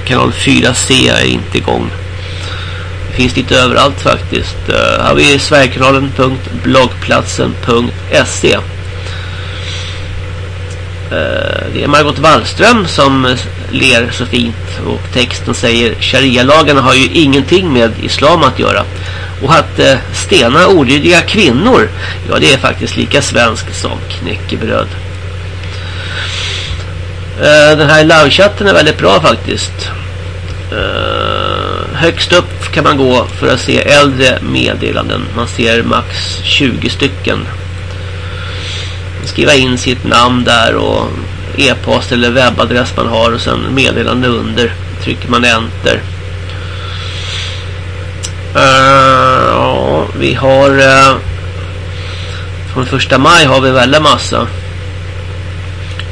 Kanal 4C är inte igång finns lite överallt faktiskt. Eh, här har vi sverigekanalen.bloggplatsen.se eh, Det är Margot Wallström som ler så fint och texten säger Sharia-lagarna har ju ingenting med islam att göra. Och att eh, stena olydiga kvinnor, ja det är faktiskt lika svensk som knäckebröd. Den här livechatten är väldigt bra faktiskt högst upp kan man gå för att se äldre meddelanden. Man ser max 20 stycken. Skriva in sitt namn där och e-post eller webbadress man har och sen meddelande under. Trycker man enter. Uh, ja, vi har uh, från första maj har vi väldigt massa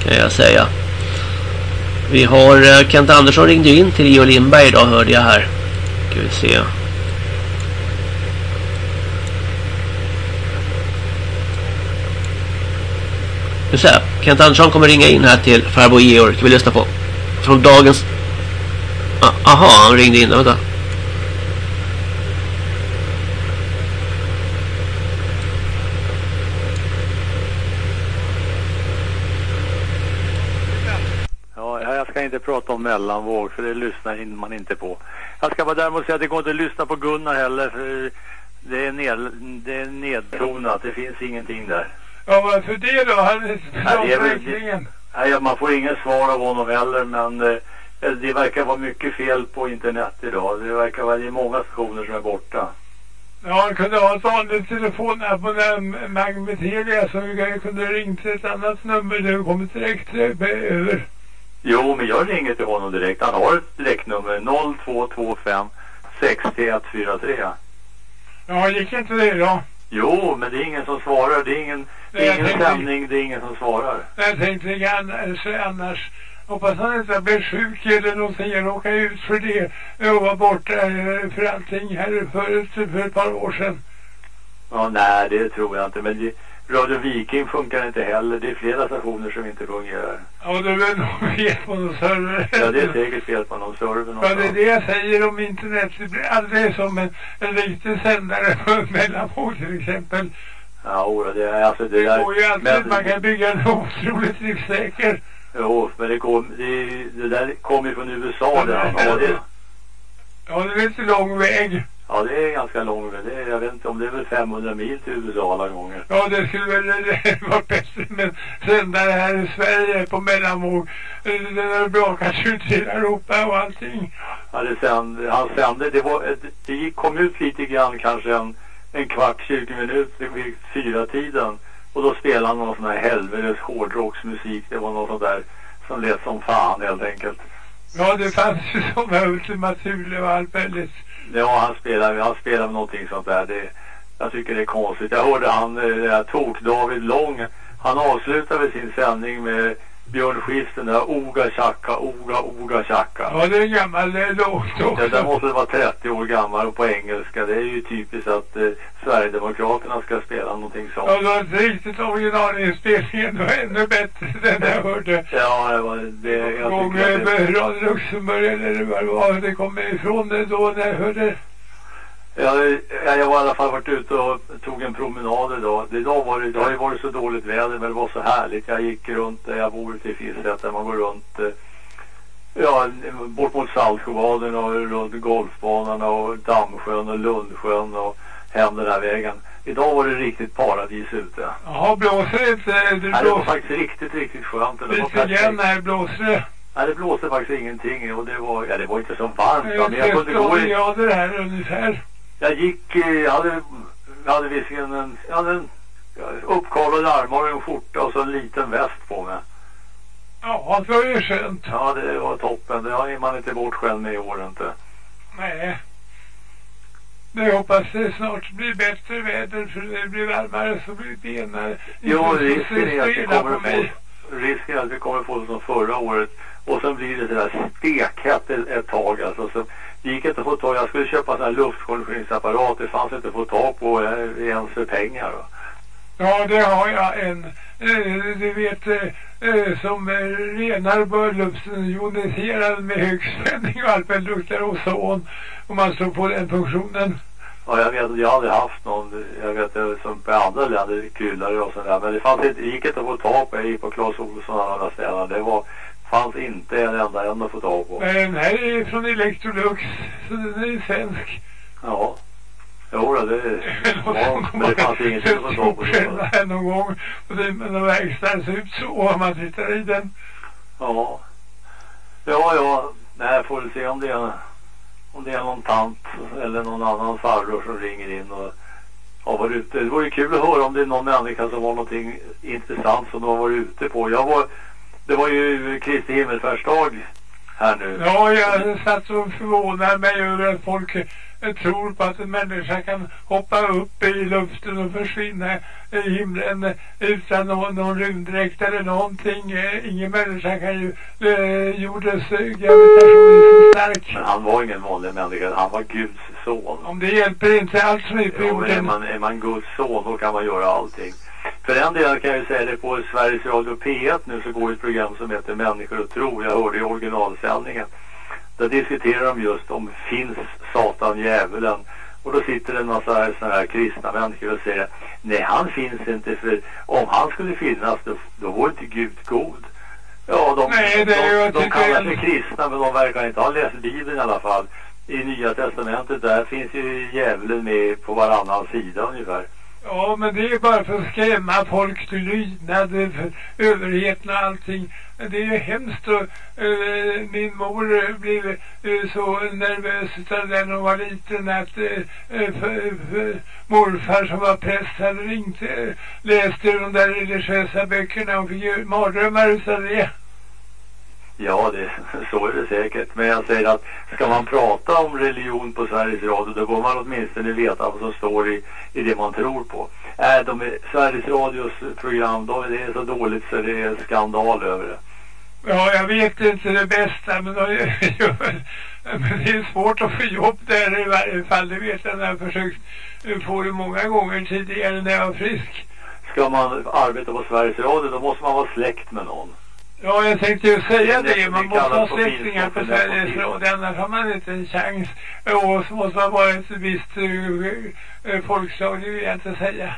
kan jag säga. Vi har uh, Kent Andersson ringde in till Rio Lindberg idag hörde jag här. Ska vi se. Nu ser jag. Kent Andersson kommer ringa in här till farbror Georg. Ska vi lyssna på. Från dagens... Ah, aha, han ringde in. Vänta. Ja, jag ska inte prata om mellanvåg för det lyssnar man inte på. Jag ska bara däremot säga att det går inte att lyssna på Gunnar heller för det är, ned, det är nedtonat. Det finns ingenting där. Ja, varför det då? Han är väl, nej, man får ingen svar av honom heller men eh, det verkar vara mycket fel på internet idag. Det verkar vara det är många stationer som är borta. Ja, han kunde ha ett vanligt telefonabonnemang med Telia så vi kunde ringt till ett annat nummer där vi kommit direkt över. Jo, men jag ringer till honom direkt. Han har ett direktnummer 0225 6143. Ja, gick inte det då? Jo, men det är ingen som svarar. Det är ingen, det är ingen stämning, det är ingen som svarar. Jag tänkte annars, annars hoppas han inte blir sjuk eller någonting. Jag råkade ut för det. Jag var borta för allting här förut, för ett par år sedan. Ja, nej, det tror jag inte. Men det, Radio Viking funkar inte heller. Det är flera stationer som inte fungerar. Ja, det är väl någon fel på någon server. Ja, det är säkert fel på någon server. Ja, det är det jag säger om internet. Det blir aldrig som en, en riktig sändare mellanvåg till exempel. Ja, det är alltså det, det där. går ju alltid, men, man kan bygga en otroligt driftsäker. Jo, men det, kom, det, det där kommer ju från USA där han har det. Ja, det är inte lång väg. Ja, det är ganska lång väg. Det är, jag vet inte om det är väl 500 mil till USA alla gånger. Ja, det skulle väl vara bättre med sändare här i Sverige på mellanvåg. Den har brakat ut hela Europa och allting. Ja, det sänd, han sände, det, var, det kom ut lite grann, kanske en, en kvart, 20 minuter vid fyra tiden Och då spelade han någon sån här helvetes hårdrocksmusik. Det var något sånt där som lät som fan helt enkelt. Ja, det fanns ju sådana Ultima Thule och allt väldigt. Ja, han spelar han spelade någonting sånt där. Det, jag tycker det är konstigt. Jag hörde han, eh, det tok David Lång, han avslutade sin sändning med Björn Skifs den där Oga Tjacka, Oga, Oga Tjacka. Ja, det är en gammal eh, låt också. där måste vara 30 år gammal och på engelska. Det är ju typiskt att eh, Sverigedemokraterna ska spela någonting sånt. Ja, det var inte riktigt originalinspelningen. Det var ännu bättre den jag hörde. Ja, det var det. Jag Gång det, med Radio Luxemburg eller vad det var. Det kommer ifrån det då när jag hörde. Jag, jag, har i alla fall varit ute och tog en promenad idag. Idag var det, det har ju varit så dåligt väder men det var så härligt. Jag gick runt där jag bor ute i Finnsätt där man går runt eh, ja, bort mot Saltsjöbaden och runt golfbanan och Dammsjön och Lundsjön och hem den här vägen. Idag var det riktigt paradis ute. Jaha, blåser det inte? Det Nej, det var blåser faktiskt riktigt, riktigt skönt. Det var perfekt. grann här, blåser det. Nej, det blåste faktiskt ingenting och det var, ja det var inte så varmt va, men jag kunde gå 13 i, grader här ungefär. Jag gick, eh, jag hade, jag hade visserligen en, jag hade en ja, uppkavlade armar och en skjorta och så en liten väst på mig. Ja, det var ju skönt. Ja, det var toppen. Det har man inte bortskämd med i år inte. Nej. Men jag hoppas det snart blir bättre väder för det blir varmare så blir det Inte så risken är att vi stela kommer mig. få, risken är att vi kommer få det som förra året. Och sen blir det sådär stekhett ett, ett tag alltså. Så det gick inte att få tag, jag skulle köpa en sån här luftkonditioneringsapparat. Det fanns inte att få tag på eh, ens för pengar. Va? Ja, det har jag en. Eh, du vet, eh, eh, som renar börluften joniserad med hög spänning och allt väl luktar ozon. Om man slår på den funktionen. Ja, jag vet att jag hade haft någon, jag vet som på andra länder, kryllare och sådär. Men det fanns inte, det gick inte att få tag på. Jag gick på Clas Ohlson och alla ställen. Det var, fanns inte en enda en att få tag på. Men den här är från Electrolux, så den är svensk. Ja. Jo, då, det, ja, men det fanns ingenting att få tag på. här någon gång. Och det med någon verkstad ser ut så om man tittar i den. Ja. Ja, ja. Nej, jag får väl se om det är, om det är någon tant eller någon annan farbror som ringer in och har varit ute. Det vore kul att höra om det är någon människa som har någonting intressant som de har varit ute på. Jag var, det var ju Kristi himmelsfärdsdag här nu. Ja, jag satt och förvånade mig över att folk eh, tror på att en människa kan hoppa upp i luften och försvinna i himlen eh, utan någon, någon rymddräkt eller någonting. Eh, Ingen människa kan ju, eh, jordens gravitation är så stark. Men han var ingen vanlig människa. Han var Guds son. Om det hjälper inte allt som är på Ja, men är jorden. man, är man Guds son då kan man göra allting. För en del kan jag ju säga det på Sveriges Radio P1 nu så går ett program som heter Människor och tro. Jag hörde i originalsändningen. Där diskuterar de just om finns Satan djävulen. Och då sitter det en massa här, såna här kristna människor och säger nej han finns inte för om han skulle finnas då, då vore inte Gud god. Ja, de, Nej, det är de, de tycker kallar sig kristna men de verkar inte ha läst Bibeln i alla fall. I Nya Testamentet där finns ju djävulen med på varannan sida ungefär. Ja, men det är bara för att skrämma folk till lydnad för överheten och allting. Det är ju hemskt och eh, min mor blev eh, så nervös utav den när hon var liten att eh, eh morfar som var präst hade ringt eh, läste de där religiösa böckerna och fick ju mardrömmar utav det. Ja, det, så är det säkert. Men jag säger att ska man prata om religion på Sveriges Radio då bör man åtminstone veta vad som står i, i det man tror på. Äh, de är, Sveriges Radios program, de, det är så dåligt så det är skandal över det. Ja, jag vet inte det bästa, men, de, gör men det är svårt att få jobb där i varje fall. Det vet jag när jag försökt få det många gånger tidigare när jag var frisk. Ska man arbeta på Sveriges Radio då måste man vara släkt med någon. Ja, jag tänkte ju säga Det det. Man det måste ha släktingar på det Sveriges. Radio, annars har man inte en chans. Och så måste man vara ett visst uh, folkslag, det vill jag inte säga.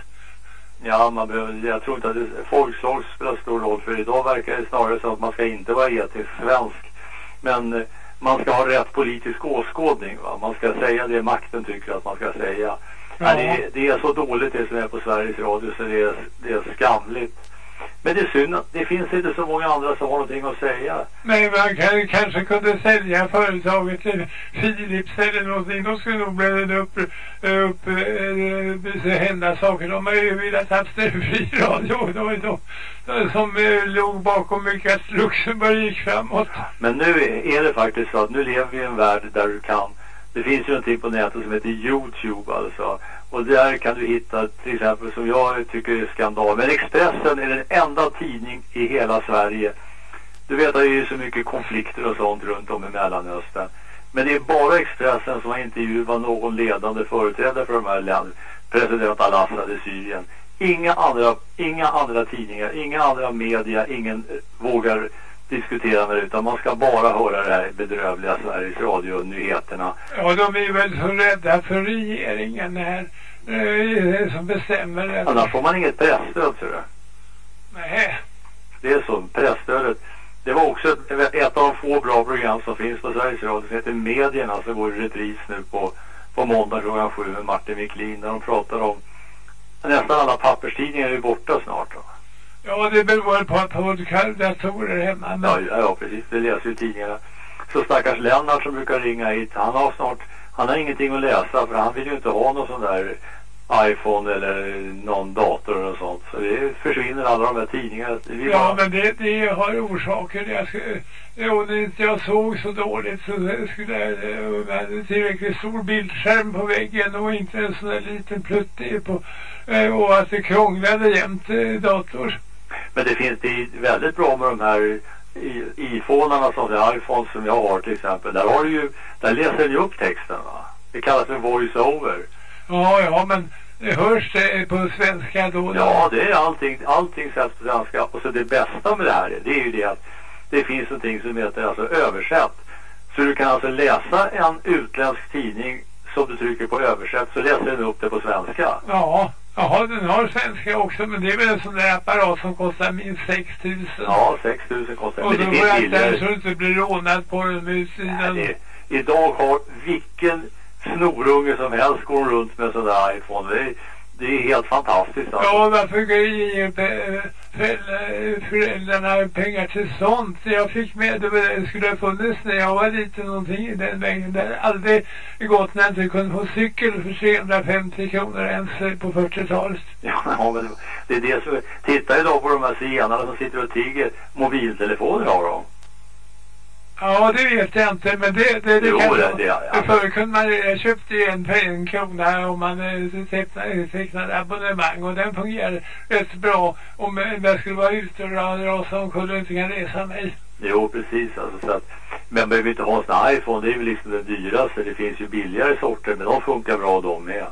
Ja, man behöver, jag tror inte att det, folkslag spelar stor roll för idag verkar det snarare som att man ska inte vara etnisk svensk. Men eh, man ska ha rätt politisk åskådning. Va? Man ska säga det makten tycker att man ska säga. Ja. det, är, det är så dåligt det som är på Sveriges Radio så det är, det är skamligt. Men det är synd att det finns inte så många andra som har någonting att säga. Men man kan, kanske kunde sälja företaget till Philips eller någonting. Då skulle nog bli upp, upp äh, hända saker. De har ju velat ha fri radio. Det var de, de som äh, låg bakom mycket att Luxemburg gick framåt. Men nu är det faktiskt så att nu lever vi i en värld där du kan det finns ju någonting på nätet som heter Youtube alltså. Och där kan du hitta till exempel som jag tycker är skandal. Men Expressen är den enda tidning i hela Sverige. Du vet att det är så mycket konflikter och sånt runt om i Mellanöstern. Men det är bara Expressen som har intervjuat någon ledande företrädare för de här länderna. President al-Assad i Syrien. Inga andra, inga andra tidningar, inga andra media, ingen eh, vågar diskutera med det utan man ska bara höra det här bedrövliga Sveriges Radio-nyheterna. Ja, de är väl så rädda för regeringen här eh, som bestämmer det. Annars får man inget presstöd, tror du. Nej. Det är så, presstödet. Det var också ett, ett, av de få bra program som finns på Sveriges Radio som heter Medierna som går i repris nu på, på måndag klockan sju med Martin Wiklin där de pratar om nästan alla papperstidningar är borta snart. Då. Ja, det beror på att folk har datorer hemma. Men... Ja, ja, precis. Det läser ju tidningarna. Så stackars Lennart som brukar ringa hit, han har snart, han har ingenting att läsa för han vill ju inte ha någon sån där iPhone eller någon dator eller sånt. Så det försvinner alla de här tidningarna. Ja, bara... men det, det har orsaker. Jag skulle, om inte jag såg så dåligt så skulle jag ha en tillräckligt stor bildskärm på väggen och inte en sån där liten plutt på och att det krånglade jämt eh, dator. Men det finns det väldigt bra med de här iPhonearna som är iPhone som jag har till exempel. Där har du ju, där läser du upp texten va? Det kallas för voice-over. Ja, ja, men det hörs det på svenska då? då? Ja, det är allting, allting sätts på svenska. Och så det bästa med det här, det är ju det att det finns någonting som heter alltså översätt. Så du kan alltså läsa en utländsk tidning som du trycker på översätt så läser den upp det på svenska. Ja. Jaha, den har svenska också, men det är väl en sån där apparat som kostar minst 6 000. Ja, 6 000 kostar Och då får jag inte så du inte blir rånad på den utsidan. Nej, det, idag har vilken snorunge som helst går runt med sån där iPhone. Det är, det är helt fantastiskt. Alltså. Ja, varför ger föräldrarna pengar till sånt? Jag fick med, det skulle ha funnits när jag var liten någonting i den vägen. Det hade aldrig gått när jag inte kunde få cykel för 350 kronor ens på 40-talet. Ja, men det är det som... Titta idag på de här zigenarna som sitter och tigger mobiltelefoner av dem. Ja, det vet jag inte, men det, det, det jo, kan det, det, ja. Förr kunde man, jag köpte ju en för en krona om man eh, tecknade, tecknade abonnemang och den fungerade rätt bra om jag skulle vara ute och rasa omkull och inte kan resa mig. Jo, precis. Alltså, så att, men behöver inte ha en sån iPhone, det är väl liksom den dyraste. Det finns ju billigare sorter, men de funkar bra de med.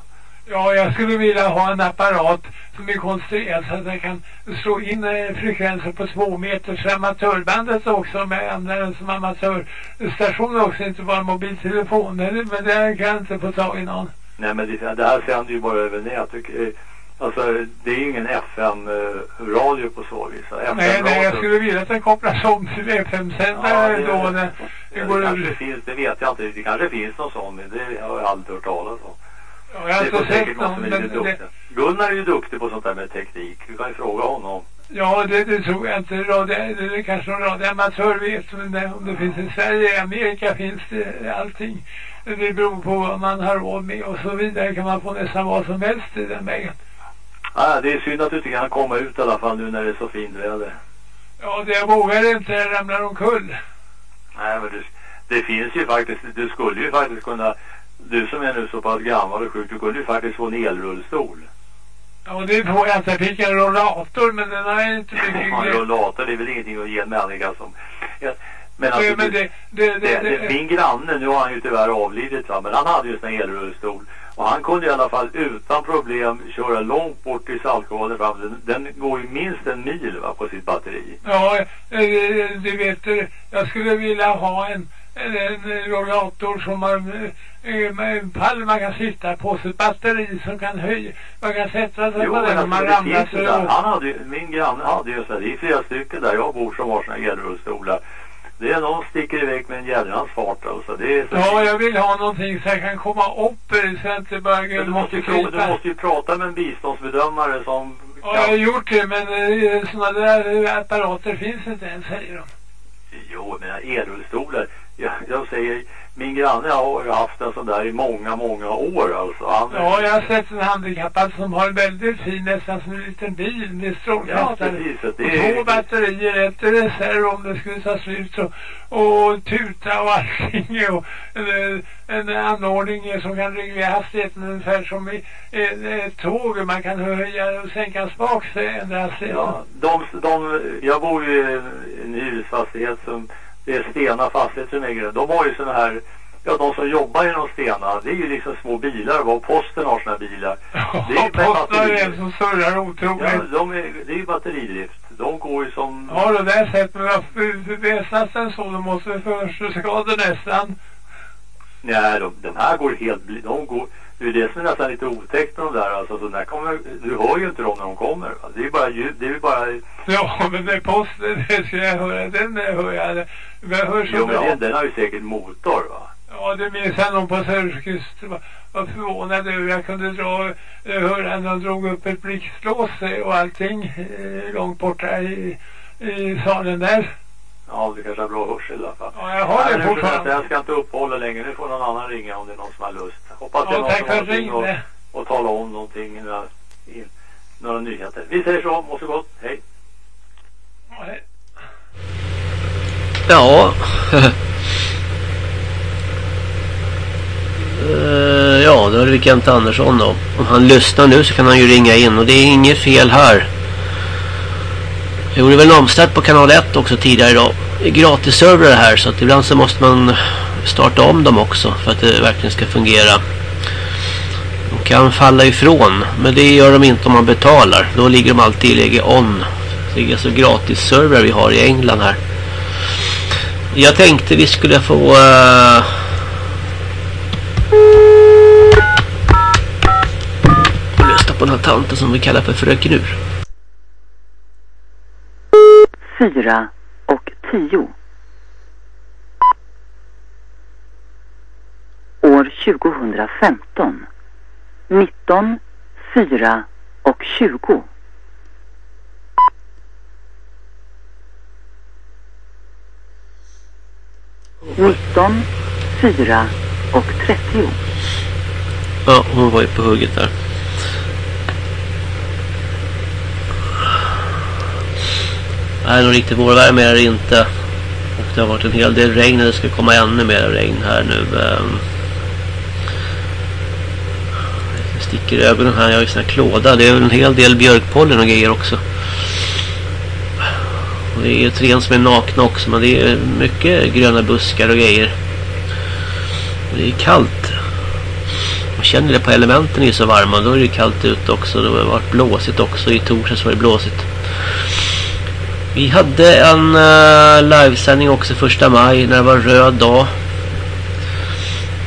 Ja, jag skulle vilja ha en apparat som är konstruerad så att jag kan slå in eh, frekvenser på två meters amatörbandet också med använda den som amatörstation också, inte bara mobiltelefon. Men det kan jag inte få tag i någon. Nej, men det, det här sänder ju bara över nät. Eh, alltså, det är ju ingen FM-radio på så vis. FM nej, nej, jag skulle vilja att den kopplas om till FM-sändare ja, då. När det, det, går kanske finns, det vet jag inte. Det kanske finns någon sån, men det har jag aldrig hört talas om. Ja, jag har inte sett någon, men det... Gunnar är ju duktig på sånt där med teknik. Du kan ju fråga honom. Ja, det, det tror jag inte. Radio, det är kanske någon radioamatör vet, men det, om det finns i Sverige, i Amerika finns det allting. Det beror på vad man har råd med och så vidare. Kan man få nästan vad som helst i den vägen. Ja, det är synd att du inte kan komma ut i alla fall nu när det är så fint väder. Ja, det jag vågar inte, jag ramlar omkull. Nej, men det, det finns ju faktiskt, du skulle ju faktiskt kunna du som är nu så pass gammal och sjuk, du kunde ju faktiskt få en elrullstol. Ja, det får jag inte. Jag fick en rollator, men den har jag inte mycket... Ja, en rollator, det är väl ingenting att ge en människa som... Ja, men alltså, men det, det, det, min granne, nu har han ju tyvärr avlidit va, men han hade ju en elrullstol. Och han kunde i alla fall utan problem köra långt bort i Saltgården fram. Den, den går ju minst en mil va, på sitt batteri. Ja, eh, du vet, jag skulle vilja ha en en rollator som en pall man kan sitta på så ett batteri som kan höja man kan sätta sig jo, på den alltså, man ramlar så han hade, min granne hade ju så det är flera stycken där jag bor som har såna elrullstolar Det är någon sticker iväg med en jädrans fart alltså. Det är så Ja, jag vill ha någonting så jag kan komma upp eh, så jag inte bara Men du måste, ju du måste ju prata med en biståndsbedömare som Ja, jag har gjort det, men eh, sådana där eh, apparater finns inte än, säger de. Jo, men elrullstolar. Jag, jag säger, min granne har ju haft en sån där i många, många år alltså. Han, Ja, jag har sett en handikappad som har en väldigt fin, nästan som en liten bil med Ja, strålkastare. precis. så Och Det är, Två batterier, ett reserv om det skulle ta slut och, och tuta och allting och en, en anordning som kan reglera hastigheten ungefär som i ett, tåg. Man kan höja och sänka spak så ändra hastigheten. ja, de, de, jag bor ju i en, en hyresfastighet som, det är Stena fastighet som äger den. De har ju såna här, ja de som jobbar inom Stena, det är ju liksom små bilar, vad posten har såna bilar. Det är med Posten batteri- en som surrar otroligt. Ja, de är, det är ju batteridrift. De går ju som... Du det sett men varför väsnas den så? Då måste vi först skada nästan. Nej, de, de här går helt... De går, det är det som är nästan lite otäckt med de där. Alltså, så där kommer, du hör ju inte dem när de kommer. va. Det är ju bara ljud. Det är ju bara... Ja, men det är posten, det ska jag höra. Den hör jag. Men jag hör så Jo, men den, den har ju säkert motor va. Ja, det minns jag någon var, var förvånad över. Jag kunde dra, eh, höra när de drog upp ett blixtlås eh, och allting eh, långt borta i, i salen där. Ja, du kanske har bra hörsel i alla fall. Ja, jag har det Nej, får fortfarande. Jag ska inte uppehålla längre. Nu får någon annan ringa om det är någon som har lust. Hoppas Ja, någon tack som för har att du någonting och, och tala om någonting. Några, några nyheter. Vi säger så. Må så gott. Hej. Ja, hej. Ja. Eh, ja, då är det Kent Andersson då. Om han lyssnar nu så kan han ju ringa in och det är inget fel här. Jag gjorde väl en omstart på kanal 1 också tidigare idag. Det är gratisservrar här så att ibland så måste man starta om dem också för att det verkligen ska fungera. De kan falla ifrån men det gör de inte om man betalar. Då ligger de alltid i läge on. Det är alltså gratisservrar vi har i England här. Jag tänkte vi skulle få... Uh... Lyssna på den här tanten som vi kallar för fröken ur. fyra och tio. År 2015. 19, 4 och 20. Nitton, fyra och trettio. Ja, hon var ju på hugget där. Är det nog riktigt vårvärme är det inte. Och det har varit en hel del regn det ska komma ännu mer regn här nu. ehm. Det sticker i ögonen här. Jag har ju sån här klåda. Det är en hel del björkpollen och grejer också. Och det är ju träd som är nakna också. Men det är mycket gröna buskar och grejer. Och det är kallt. Man känner det på elementen är ju så varma. Då är det kallt ute också. Det har varit blåsigt också. I torsdags var det blåsigt. Vi hade en uh, livesändning också första maj när det var röd dag.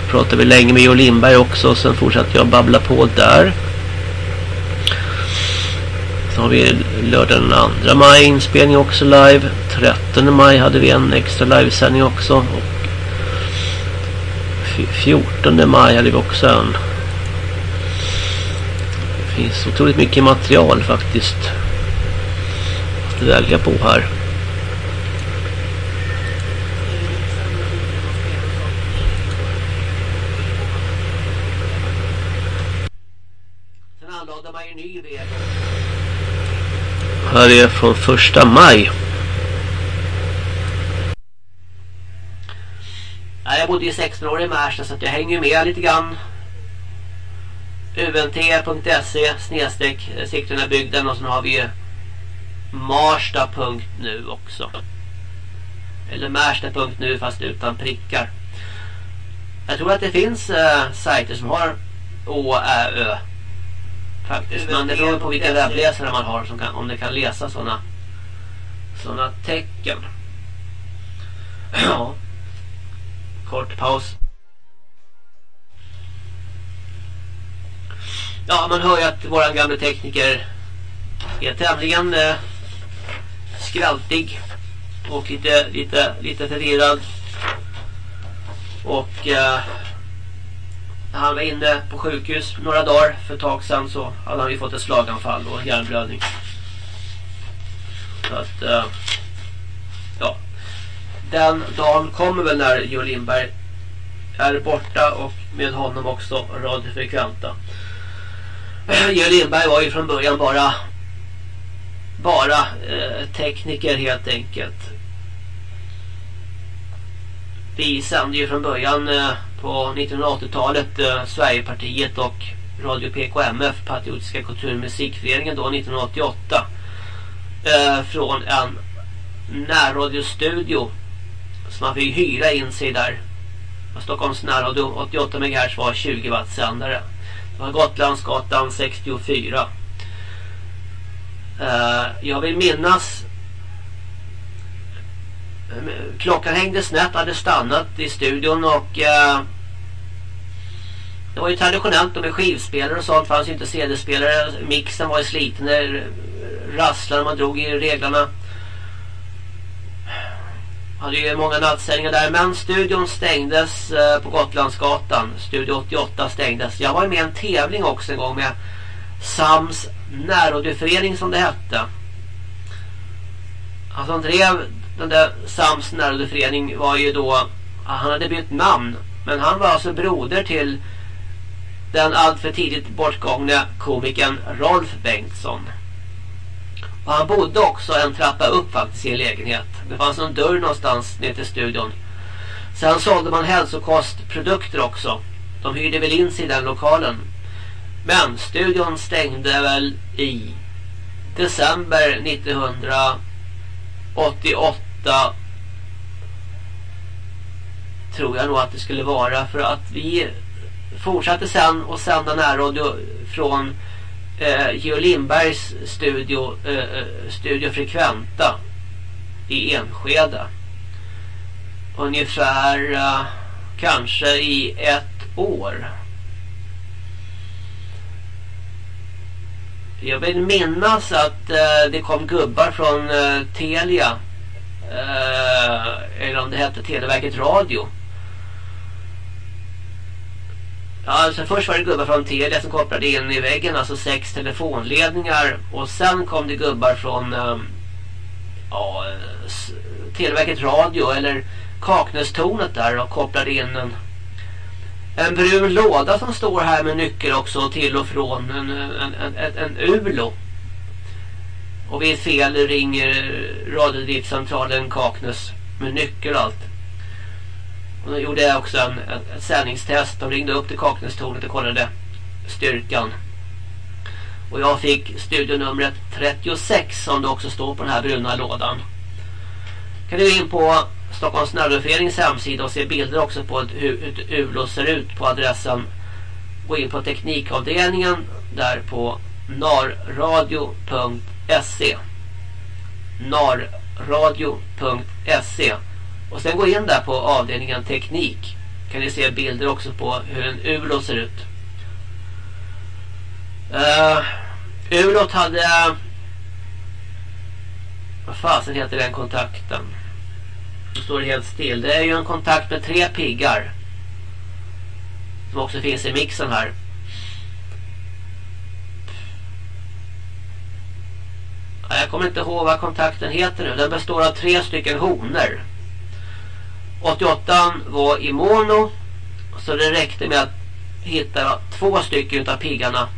Pratade vi länge med Jo Lindberg också. Och sen fortsatte jag babbla på där. Så har vi lördag den 2 maj inspelning också live. 13 maj hade vi en extra livesändning också. Och 14 maj hade vi också en. Det finns otroligt mycket material faktiskt. Att välja på här. Sen anlade man ju ny väg. Här är från första maj. Ja, jag bodde ju 16 år i Märsta så att jag hänger med lite grann. unt.se snedstreck eh, Sigtuna bygden och sen har vi ju Marsta.nu också. Eller Märsta.nu fast utan prickar. Jag tror att det finns äh, sajter som har Å, Ä, Ö. Faktiskt. Men det beror på vilka webbläsare man har som kan, om det kan läsa sådana sådana tecken. Ja. Kort paus. Ja, man hör ju att våran gamla tekniker är tämligen eh, skraltig. och lite, lite, lite förvirrad. Och eh, han var inne på sjukhus några dagar för ett tag sedan så hade han ju fått ett slaganfall och hjärnblödning. Så att, eh, ja. Den dagen kommer väl när Jo Lindberg är borta och med honom också radiofrekventa. Jo Lindberg var ju från början bara bara eh, tekniker helt enkelt. Vi sände ju från början eh, på 1980-talet eh, Sverigepartiet och Radio PKMF, Patriotiska kulturmusikföreningen då 1988 eh, från en närradiostudio som man fick hyra in sig där. Stockholms närradio 88 MHz var 20 watt sändare. Det var Gotlandsgatan 64. Eh, jag vill minnas klockan hängde snett, hade stannat i studion och eh, det var ju traditionellt med skivspelare och sånt, fanns ju inte CD-spelare, mixen var ju sliten, det rasslade man drog i reglarna. Hade ju många nattsändningar där, men studion stängdes eh, på Gotlandsgatan, Studio 88 stängdes. Jag var med i en tävling också en gång med Sams närradioförening som det hette. Alltså, han som drev den där Sams närradioförening var ju då, han hade bytt namn. Men han var alltså broder till den alltför tidigt bortgångna komikern Rolf Bengtsson. Och han bodde också en trappa upp faktiskt i en lägenhet. Det fanns en dörr någonstans ner till studion. Sen sålde man hälsokostprodukter också. De hyrde väl in sig i den lokalen. Men studion stängde väl i december 1988 tror jag nog att det skulle vara för att vi fortsatte sen att sända närradio från eh, Geo Lindbergs studio, eh, eh, studio Frekventa i Enskede. Ungefär eh, kanske i ett år. Jag vill minnas att eh, det kom gubbar från eh, Telia. Eh, eller om det hette Televerket Radio. Ja, alltså först var det gubbar från Telia som kopplade in i väggen, alltså sex telefonledningar. Och sen kom det gubbar från eh, ja, Televerket Radio eller Kaknästornet där och kopplade in en en brun låda som står här med nyckel också till och från en, en, en, en, en ULO. Och vid fel ringer radiodriftcentralen Kaknäs med nyckel och allt. Och då gjorde jag också en, en, ett sändningstest. De ringde upp till Kaknästornet och kollade styrkan. Och jag fick studionumret 36 som det också står på den här bruna lådan. Kan du gå in på Stockholms närradioförenings hemsida och se bilder också på hur ett ULO ser ut på adressen. Gå in på teknikavdelningen där på narradio.se narradio.se och sen gå in där på avdelningen teknik kan ni se bilder också på hur en ULO ser ut. Eh, uh, ULOt hade vad fasen heter den kontakten? Då står det helt still. Det är ju en kontakt med tre piggar. Som också finns i mixen här. Jag kommer inte ihåg vad kontakten heter nu. Den består av tre stycken honor. 88 var i mono. Så det räckte med att hitta två stycken av piggarna.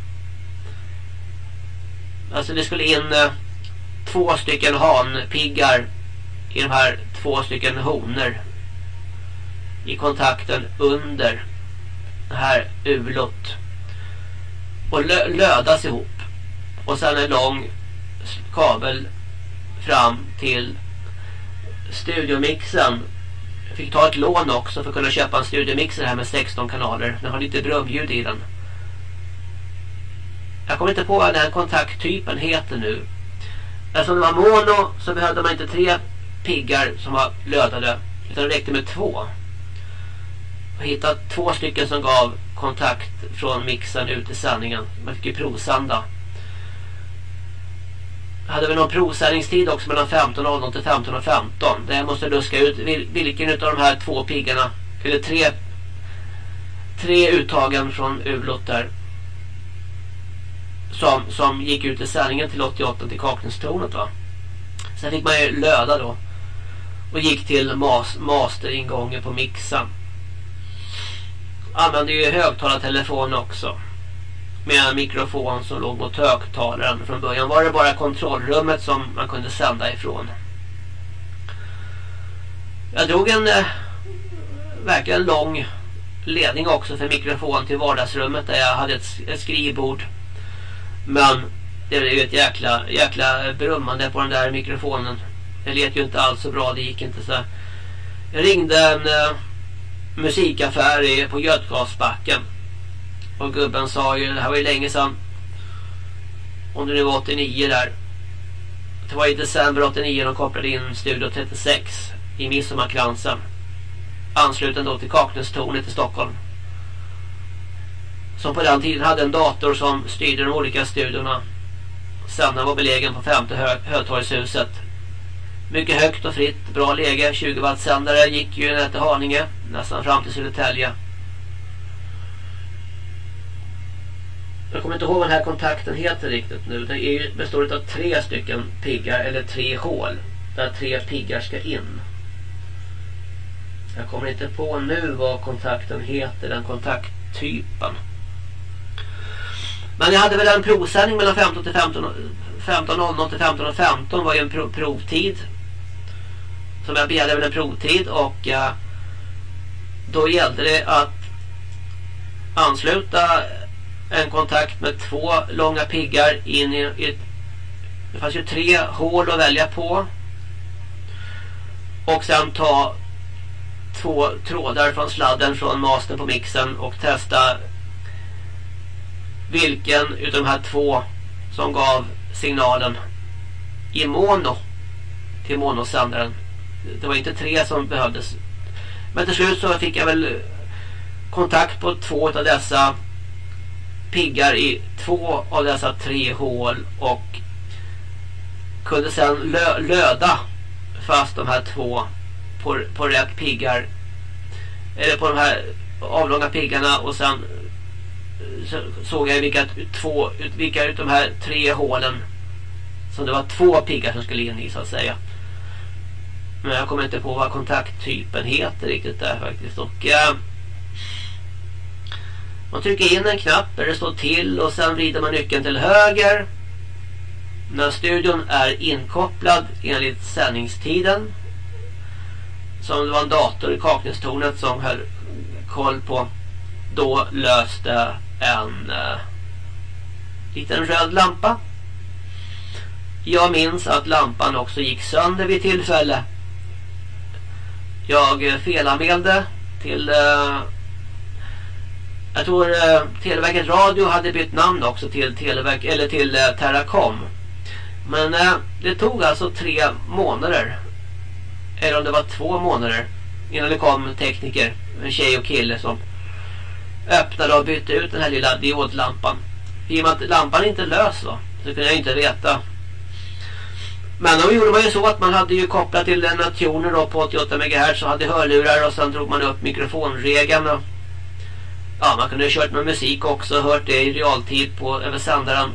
Alltså det skulle in eh, två stycken hanpiggar i de här två stycken honor i kontakten under det här ulot och lö lödas ihop och sen en lång kabel fram till studiomixen fick ta ett lån också för att kunna köpa en studiomixer här med 16 kanaler den har lite drömljud i den jag kommer inte på vad den här kontakttypen heter nu alltså, Eftersom det var mono så behövde man inte tre piggar som var lödade utan det räckte med två. Jag hittade två stycken som gav kontakt från mixen ut i sändningen. Man fick ju provsända hade vi någon provsändningstid också mellan 15.00 till 15.15. Där jag måste luska ut vilken av de här två piggarna, eller tre, tre uttagen från Ulot där. Som, som gick ut i sändningen till 88 till kakningstornet va. Sen fick man ju löda då. Och gick till mas, masteringången på mixen. Använde ju högtalartelefon också med en mikrofon som låg mot högtalaren. Från början var det bara kontrollrummet som man kunde sända ifrån. Jag drog en eh, verkligen lång ledning också för mikrofon till vardagsrummet där jag hade ett, ett skrivbord. Men det blev ju ett jäkla, jäkla brummande på den där mikrofonen. Det lät ju inte alls så bra, det gick inte så. Jag ringde en eh, musikaffär på Götgasbacken och gubben sa ju, det här var ju länge sedan. Om det nu var 89 där. Det var i december 89 de kopplade in Studio 36 i Midsommarkransen. Ansluten då till Kaknästornet i Stockholm. Som på den tiden hade en dator som styrde de olika studiorna. Sändaren var belägen på femte hö Hötorgshuset. Mycket högt och fritt, bra läge. 20 watt sändare gick ju ner till Haninge, nästan fram till Södertälje. Jag kommer inte ihåg vad den här kontakten heter riktigt nu. Den är, består av tre stycken piggar eller tre hål. Där tre piggar ska in. Jag kommer inte på nu vad kontakten heter, den kontakttypen. Men jag hade väl en provsändning mellan 15 till 15 15.00 till 15.15 15 var ju en prov, provtid. Som jag begärde väl en provtid och uh, då gällde det att ansluta en kontakt med två långa piggar in i i det fanns ju tre hål att välja på. Och sen ta två trådar från sladden från mastern på mixen och testa vilken utav de här två som gav signalen i mono till monosändaren. Det var inte tre som behövdes. Men till slut så fick jag väl kontakt på två av dessa piggar i två av dessa tre hål och kunde sedan lö löda fast de här två på, på rätt piggar eller på de här avlånga piggarna och sen eh, så såg jag vilka två vilka ut de här tre hålen som det var två piggar som skulle in i så att säga. Men jag kommer inte på vad kontakttypen heter riktigt där faktiskt och äh, man trycker in en knapp där det står till och sen vrider man nyckeln till höger. När studion är inkopplad enligt sändningstiden. Som det var en dator i kakningstornet som höll koll på. Då löste en eh, liten röd lampa. Jag minns att lampan också gick sönder vid tillfälle. Jag eh, felanmälde till eh, jag tror eh, Televerket Radio hade bytt namn också till Televerk eller till eh, Terracom. Men eh, det tog alltså tre månader. Eller om det var två månader. Innan det kom tekniker, en tjej och kille som öppnade och bytte ut den här lilla diodlampan. I och med att lampan inte lös va, så kunde jag inte veta. Men då gjorde man ju så att man hade ju kopplat till den tuner då på 88 MHz så hade hörlurar och sen drog man upp mikrofonregeln och Ja, man kunde ha kört med musik också och hört det i realtid på över sändaren.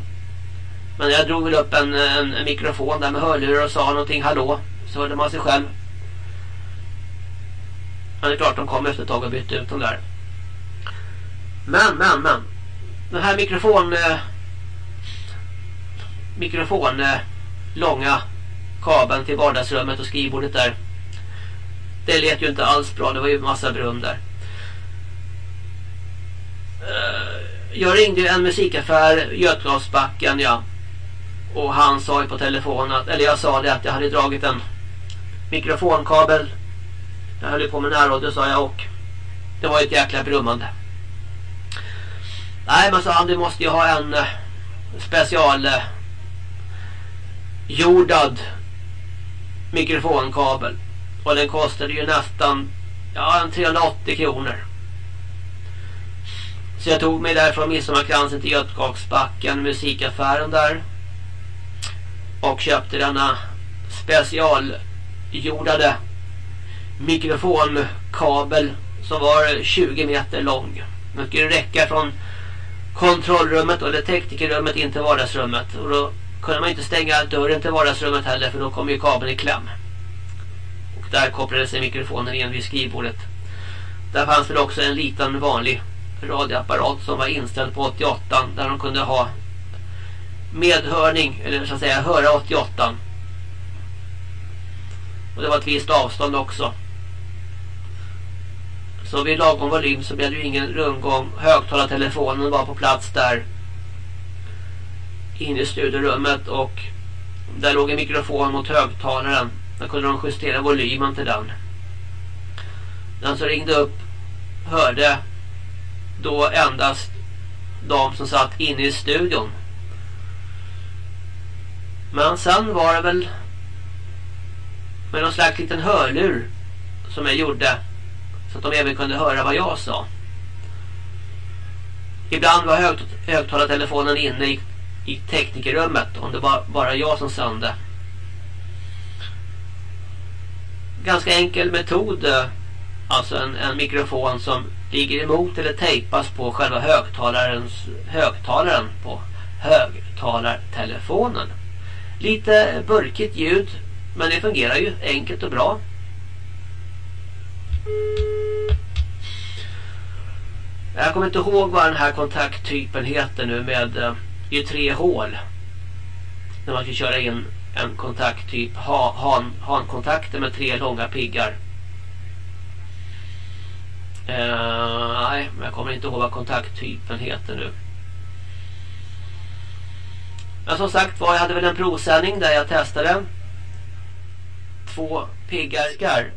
Men jag drog väl upp en, en, en mikrofon där med hörlurar och sa någonting hallå. Så hörde man sig själv. Men det är klart de kom efter ett tag och bytte ut den där. Men, men, men. Den här mikrofon... Eh, mikrofon... Eh, långa kabeln till vardagsrummet och skrivbordet där. Det lät ju inte alls bra. Det var ju massa brum där. Eh, jag ringde en musikaffär, Götgasbacken, ja. Och han sa ju på telefon att, eller jag sa det att jag hade dragit en mikrofonkabel. Jag höll på med närradio sa jag och det var ett jäkla brummande. Nej men sa han, du måste ju ha en eh, special eh, jordad mikrofonkabel. Och den kostade ju nästan ja, en 380 kronor. Så jag tog mig där från Midsommarkransen till Götgatsbacken, musikaffären där. och köpte denna specialjordade mikrofonkabel som var 20 meter lång. Den skulle räcka från kontrollrummet eller teknikerrummet in till vardagsrummet. Och då kunde man inte stänga dörren till vardagsrummet heller för då kom ju kabeln i kläm. Och där kopplade sig mikrofonen in vid skrivbordet. Där fanns väl också en liten vanlig radioapparat som var inställd på 88 där de kunde ha medhörning eller så att säga höra 88. Och det var ett visst avstånd också. Så vid lagom volym så blev det ju ingen rundgång. Högtalartelefonen var på plats där inne i studiorummet och där låg en mikrofon mot högtalaren. Där kunde de justera volymen till den. Den som ringde upp hörde då endast de som satt inne i studion. Men sen var det väl med någon slags liten hörlur som jag gjorde så att de även kunde höra vad jag sa. Ibland var högt, högtalartelefonen inne i, i teknikerrummet om det var bara jag som sände. Ganska enkel metod. Eh, alltså en, en mikrofon som ligger emot eller tejpas på själva högtalarens, högtalaren på högtalartelefonen. Lite burkigt ljud men det fungerar ju enkelt och bra. Jag kommer inte ihåg vad den här kontakttypen heter nu med eh, i tre hål. När man ska köra in en kontakttyp ha, han, hankontakter med tre långa piggar. Uh, nej, men jag kommer inte ihåg vad kontakttypen heter nu. Men som sagt var, jag hade väl en provsändning där jag testade två piggar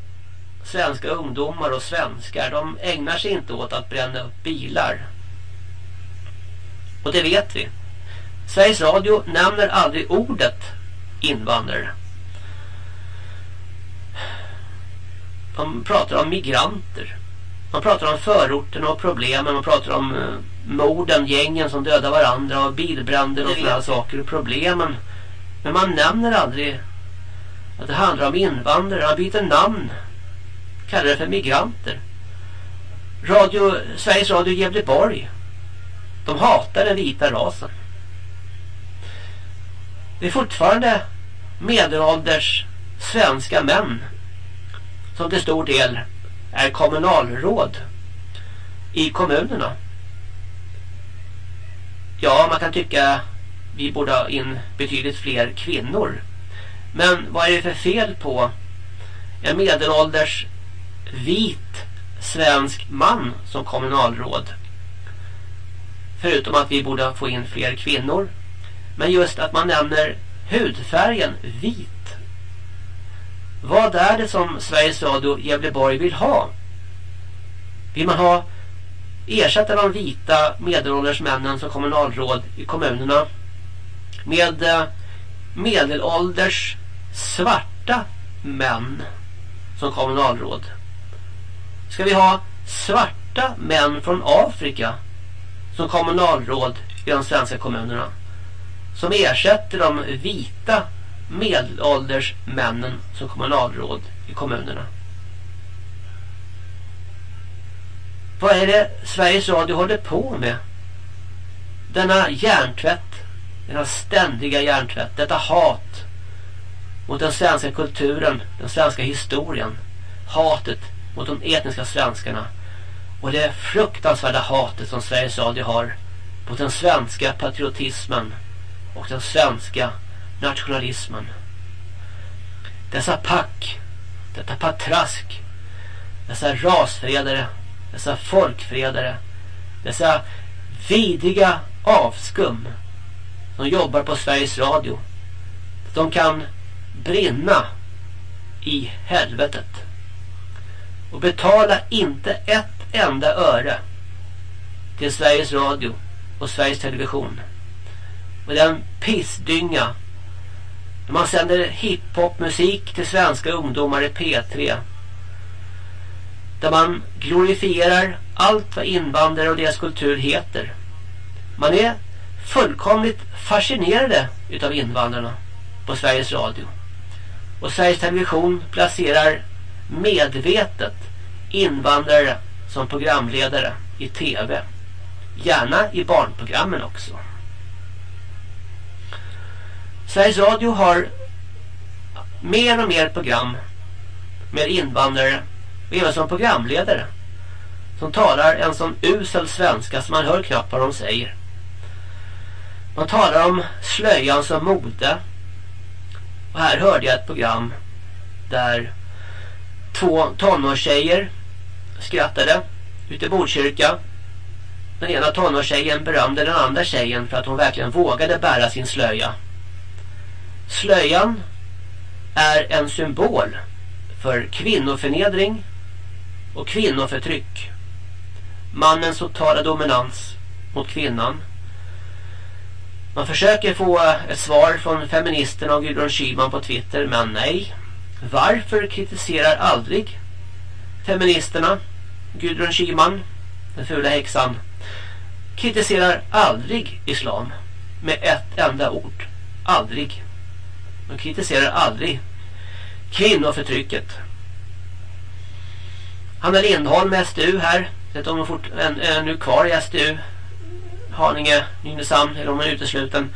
svenska ungdomar och svenskar de ägnar sig inte åt att bränna upp bilar. Och det vet vi. Sveriges Radio nämner aldrig ordet invandrare. De pratar om migranter. Man pratar om förorterna och problemen. Man pratar om uh, morden, gängen som dödar varandra och bilbränder och sådana saker och problemen. Men man nämner aldrig att det handlar om invandrare. Man byter namn kallar det för migranter. Radio, Sveriges Radio Gävleborg. De hatar den vita rasen. Det är fortfarande medelålders svenska män som till stor del är kommunalråd i kommunerna. Ja, man kan tycka vi borde ha in betydligt fler kvinnor. Men vad är det för fel på en medelålders vit svensk man som kommunalråd. Förutom att vi borde få in fler kvinnor. Men just att man nämner hudfärgen vit. Vad är det som Sveriges Radio Gävleborg vill ha? Vill man ha ersätta de vita medelålders männen som kommunalråd i kommunerna med eh, medelålders svarta män som kommunalråd? Ska vi ha svarta män från Afrika som kommunalråd i de svenska kommunerna som ersätter de vita medelålders männen som kommunalråd i kommunerna. Vad är det Sveriges Radio håller på med? Denna hjärntvätt, denna ständiga hjärntvätt, detta hat mot den svenska kulturen, den svenska historien, hatet mot de etniska svenskarna och det fruktansvärda hatet som Sveriges Radio har mot den svenska patriotismen och den svenska nationalismen. Dessa pack, detta patrask, dessa rasfredare, dessa folkfredare, dessa vidriga avskum som jobbar på Sveriges Radio. De kan brinna i helvetet och betala inte ett enda öre till Sveriges Radio och Sveriges Television. Och den pissdynga man sänder hiphopmusik till svenska ungdomar i P3 där man glorifierar allt vad invandrare och deras kultur heter. Man är fullkomligt fascinerade utav invandrarna. på Sveriges Radio. Och Sveriges Television placerar medvetet invandrare som programledare i tv. Gärna i barnprogrammen också. Sveriges Radio har mer och mer program med invandrare och även som programledare som talar en sån usel svenska som man hör knappt vad de säger. Man talar om slöjan som mode. Och här hörde jag ett program där två tonårstjejer skrattade ute i Botkyrka. Den ena tonårstjejen berömde den andra tjejen för att hon verkligen vågade bära sin slöja. Slöjan är en symbol för kvinnoförnedring och kvinnoförtryck. Mannens totala dominans mot kvinnan. Man försöker få ett svar från feministerna och Gudrun Schyman på Twitter, men nej. Varför kritiserar aldrig feministerna Gudrun Schyman, den fula häxan, kritiserar aldrig islam med ett enda ord. Aldrig. De kritiserar aldrig kvinnoförtrycket. Hanna Lindholm, SDU här. Vet om hon fort, en, är nu kvar i SDU. Haninge, Nynäshamn, eller om hon är utesluten.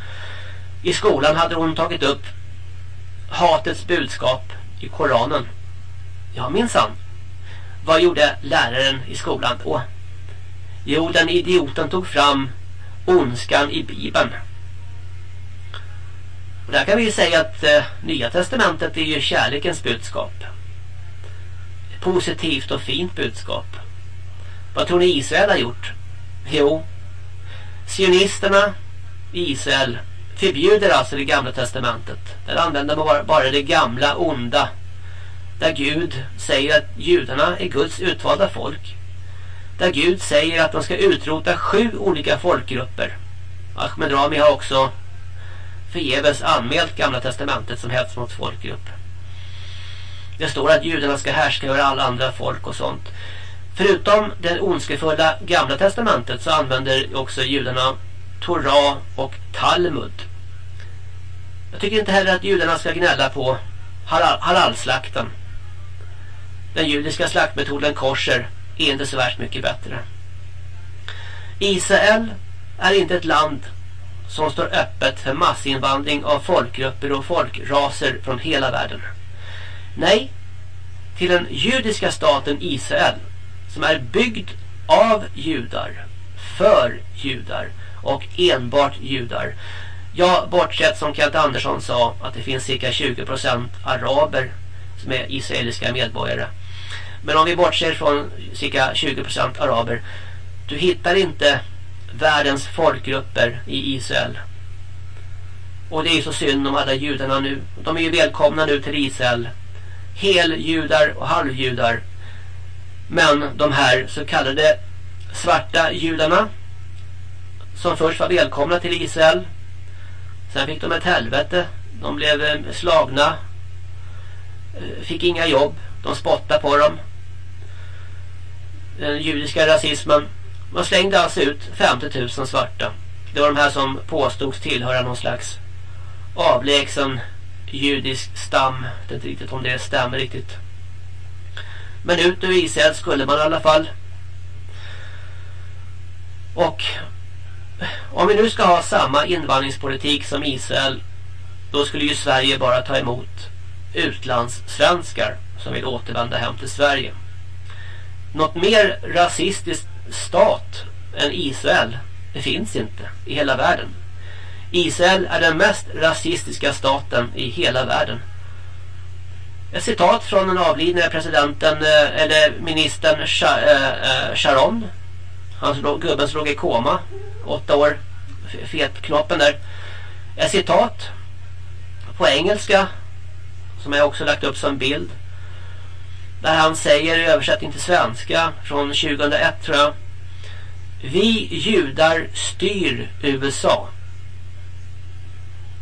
I skolan hade hon tagit upp hatets budskap i Koranen. Ja, minsann. Vad gjorde läraren i skolan då? Jo, den idioten tog fram ondskan i Bibeln. Och där kan vi ju säga att eh, Nya Testamentet är ju kärlekens budskap. Ett positivt och fint budskap. Vad tror ni Israel har gjort? Jo, sionisterna i Israel förbjuder alltså det gamla testamentet. Där använder man bara det gamla onda. Där Gud säger att judarna är Guds utvalda folk. Där Gud säger att de ska utrota sju olika folkgrupper. Ahmed Rami har också förgäves anmält gamla testamentet som hets mot folkgrupp. Det står att judarna ska härska över alla andra folk och sånt. Förutom det ondskefulla gamla testamentet så använder också judarna Torah och Talmud. Jag tycker inte heller att judarna ska gnälla på halalslakten. Den judiska slaktmetoden korser är inte så värst mycket bättre. Israel är inte ett land som står öppet för massinvandring av folkgrupper och folkraser från hela världen. Nej, till den judiska staten Israel som är byggd av judar, för judar och enbart judar. Ja, bortsett som Kent Andersson sa att det finns cirka 20% araber som är israeliska medborgare. Men om vi bortser från cirka 20% araber, du hittar inte världens folkgrupper i Israel. Och det är ju så synd om alla judarna nu. De är ju välkomna nu till Israel. Heljudar och halvjudar. Men de här så kallade svarta judarna som först var välkomna till Israel. Sen fick de ett helvete. De blev eh, slagna. Eh, fick inga jobb. De spottade på dem. Den judiska rasismen man slängde alltså ut 50 000 svarta. Det var de här som påstods tillhöra någon slags avlägsen judisk stam. Jag vet inte riktigt om det stämmer riktigt. Men ut ur Israel skulle man i alla fall. Och om vi nu ska ha samma invandringspolitik som Israel då skulle ju Sverige bara ta emot utlandssvenskar som vill återvända hem till Sverige. Något mer rasistiskt stat än Israel det finns inte i hela världen. Israel är den mest rasistiska staten i hela världen. Ett citat från den avlidne presidenten eh, eller ministern eh, eh, Sharon. Hans gubben slog i koma. Åtta år. Fetknoppen där. Ett citat på engelska som jag också lagt upp som bild. Där han säger i översättning till svenska från 2001 tror jag. Vi judar styr USA.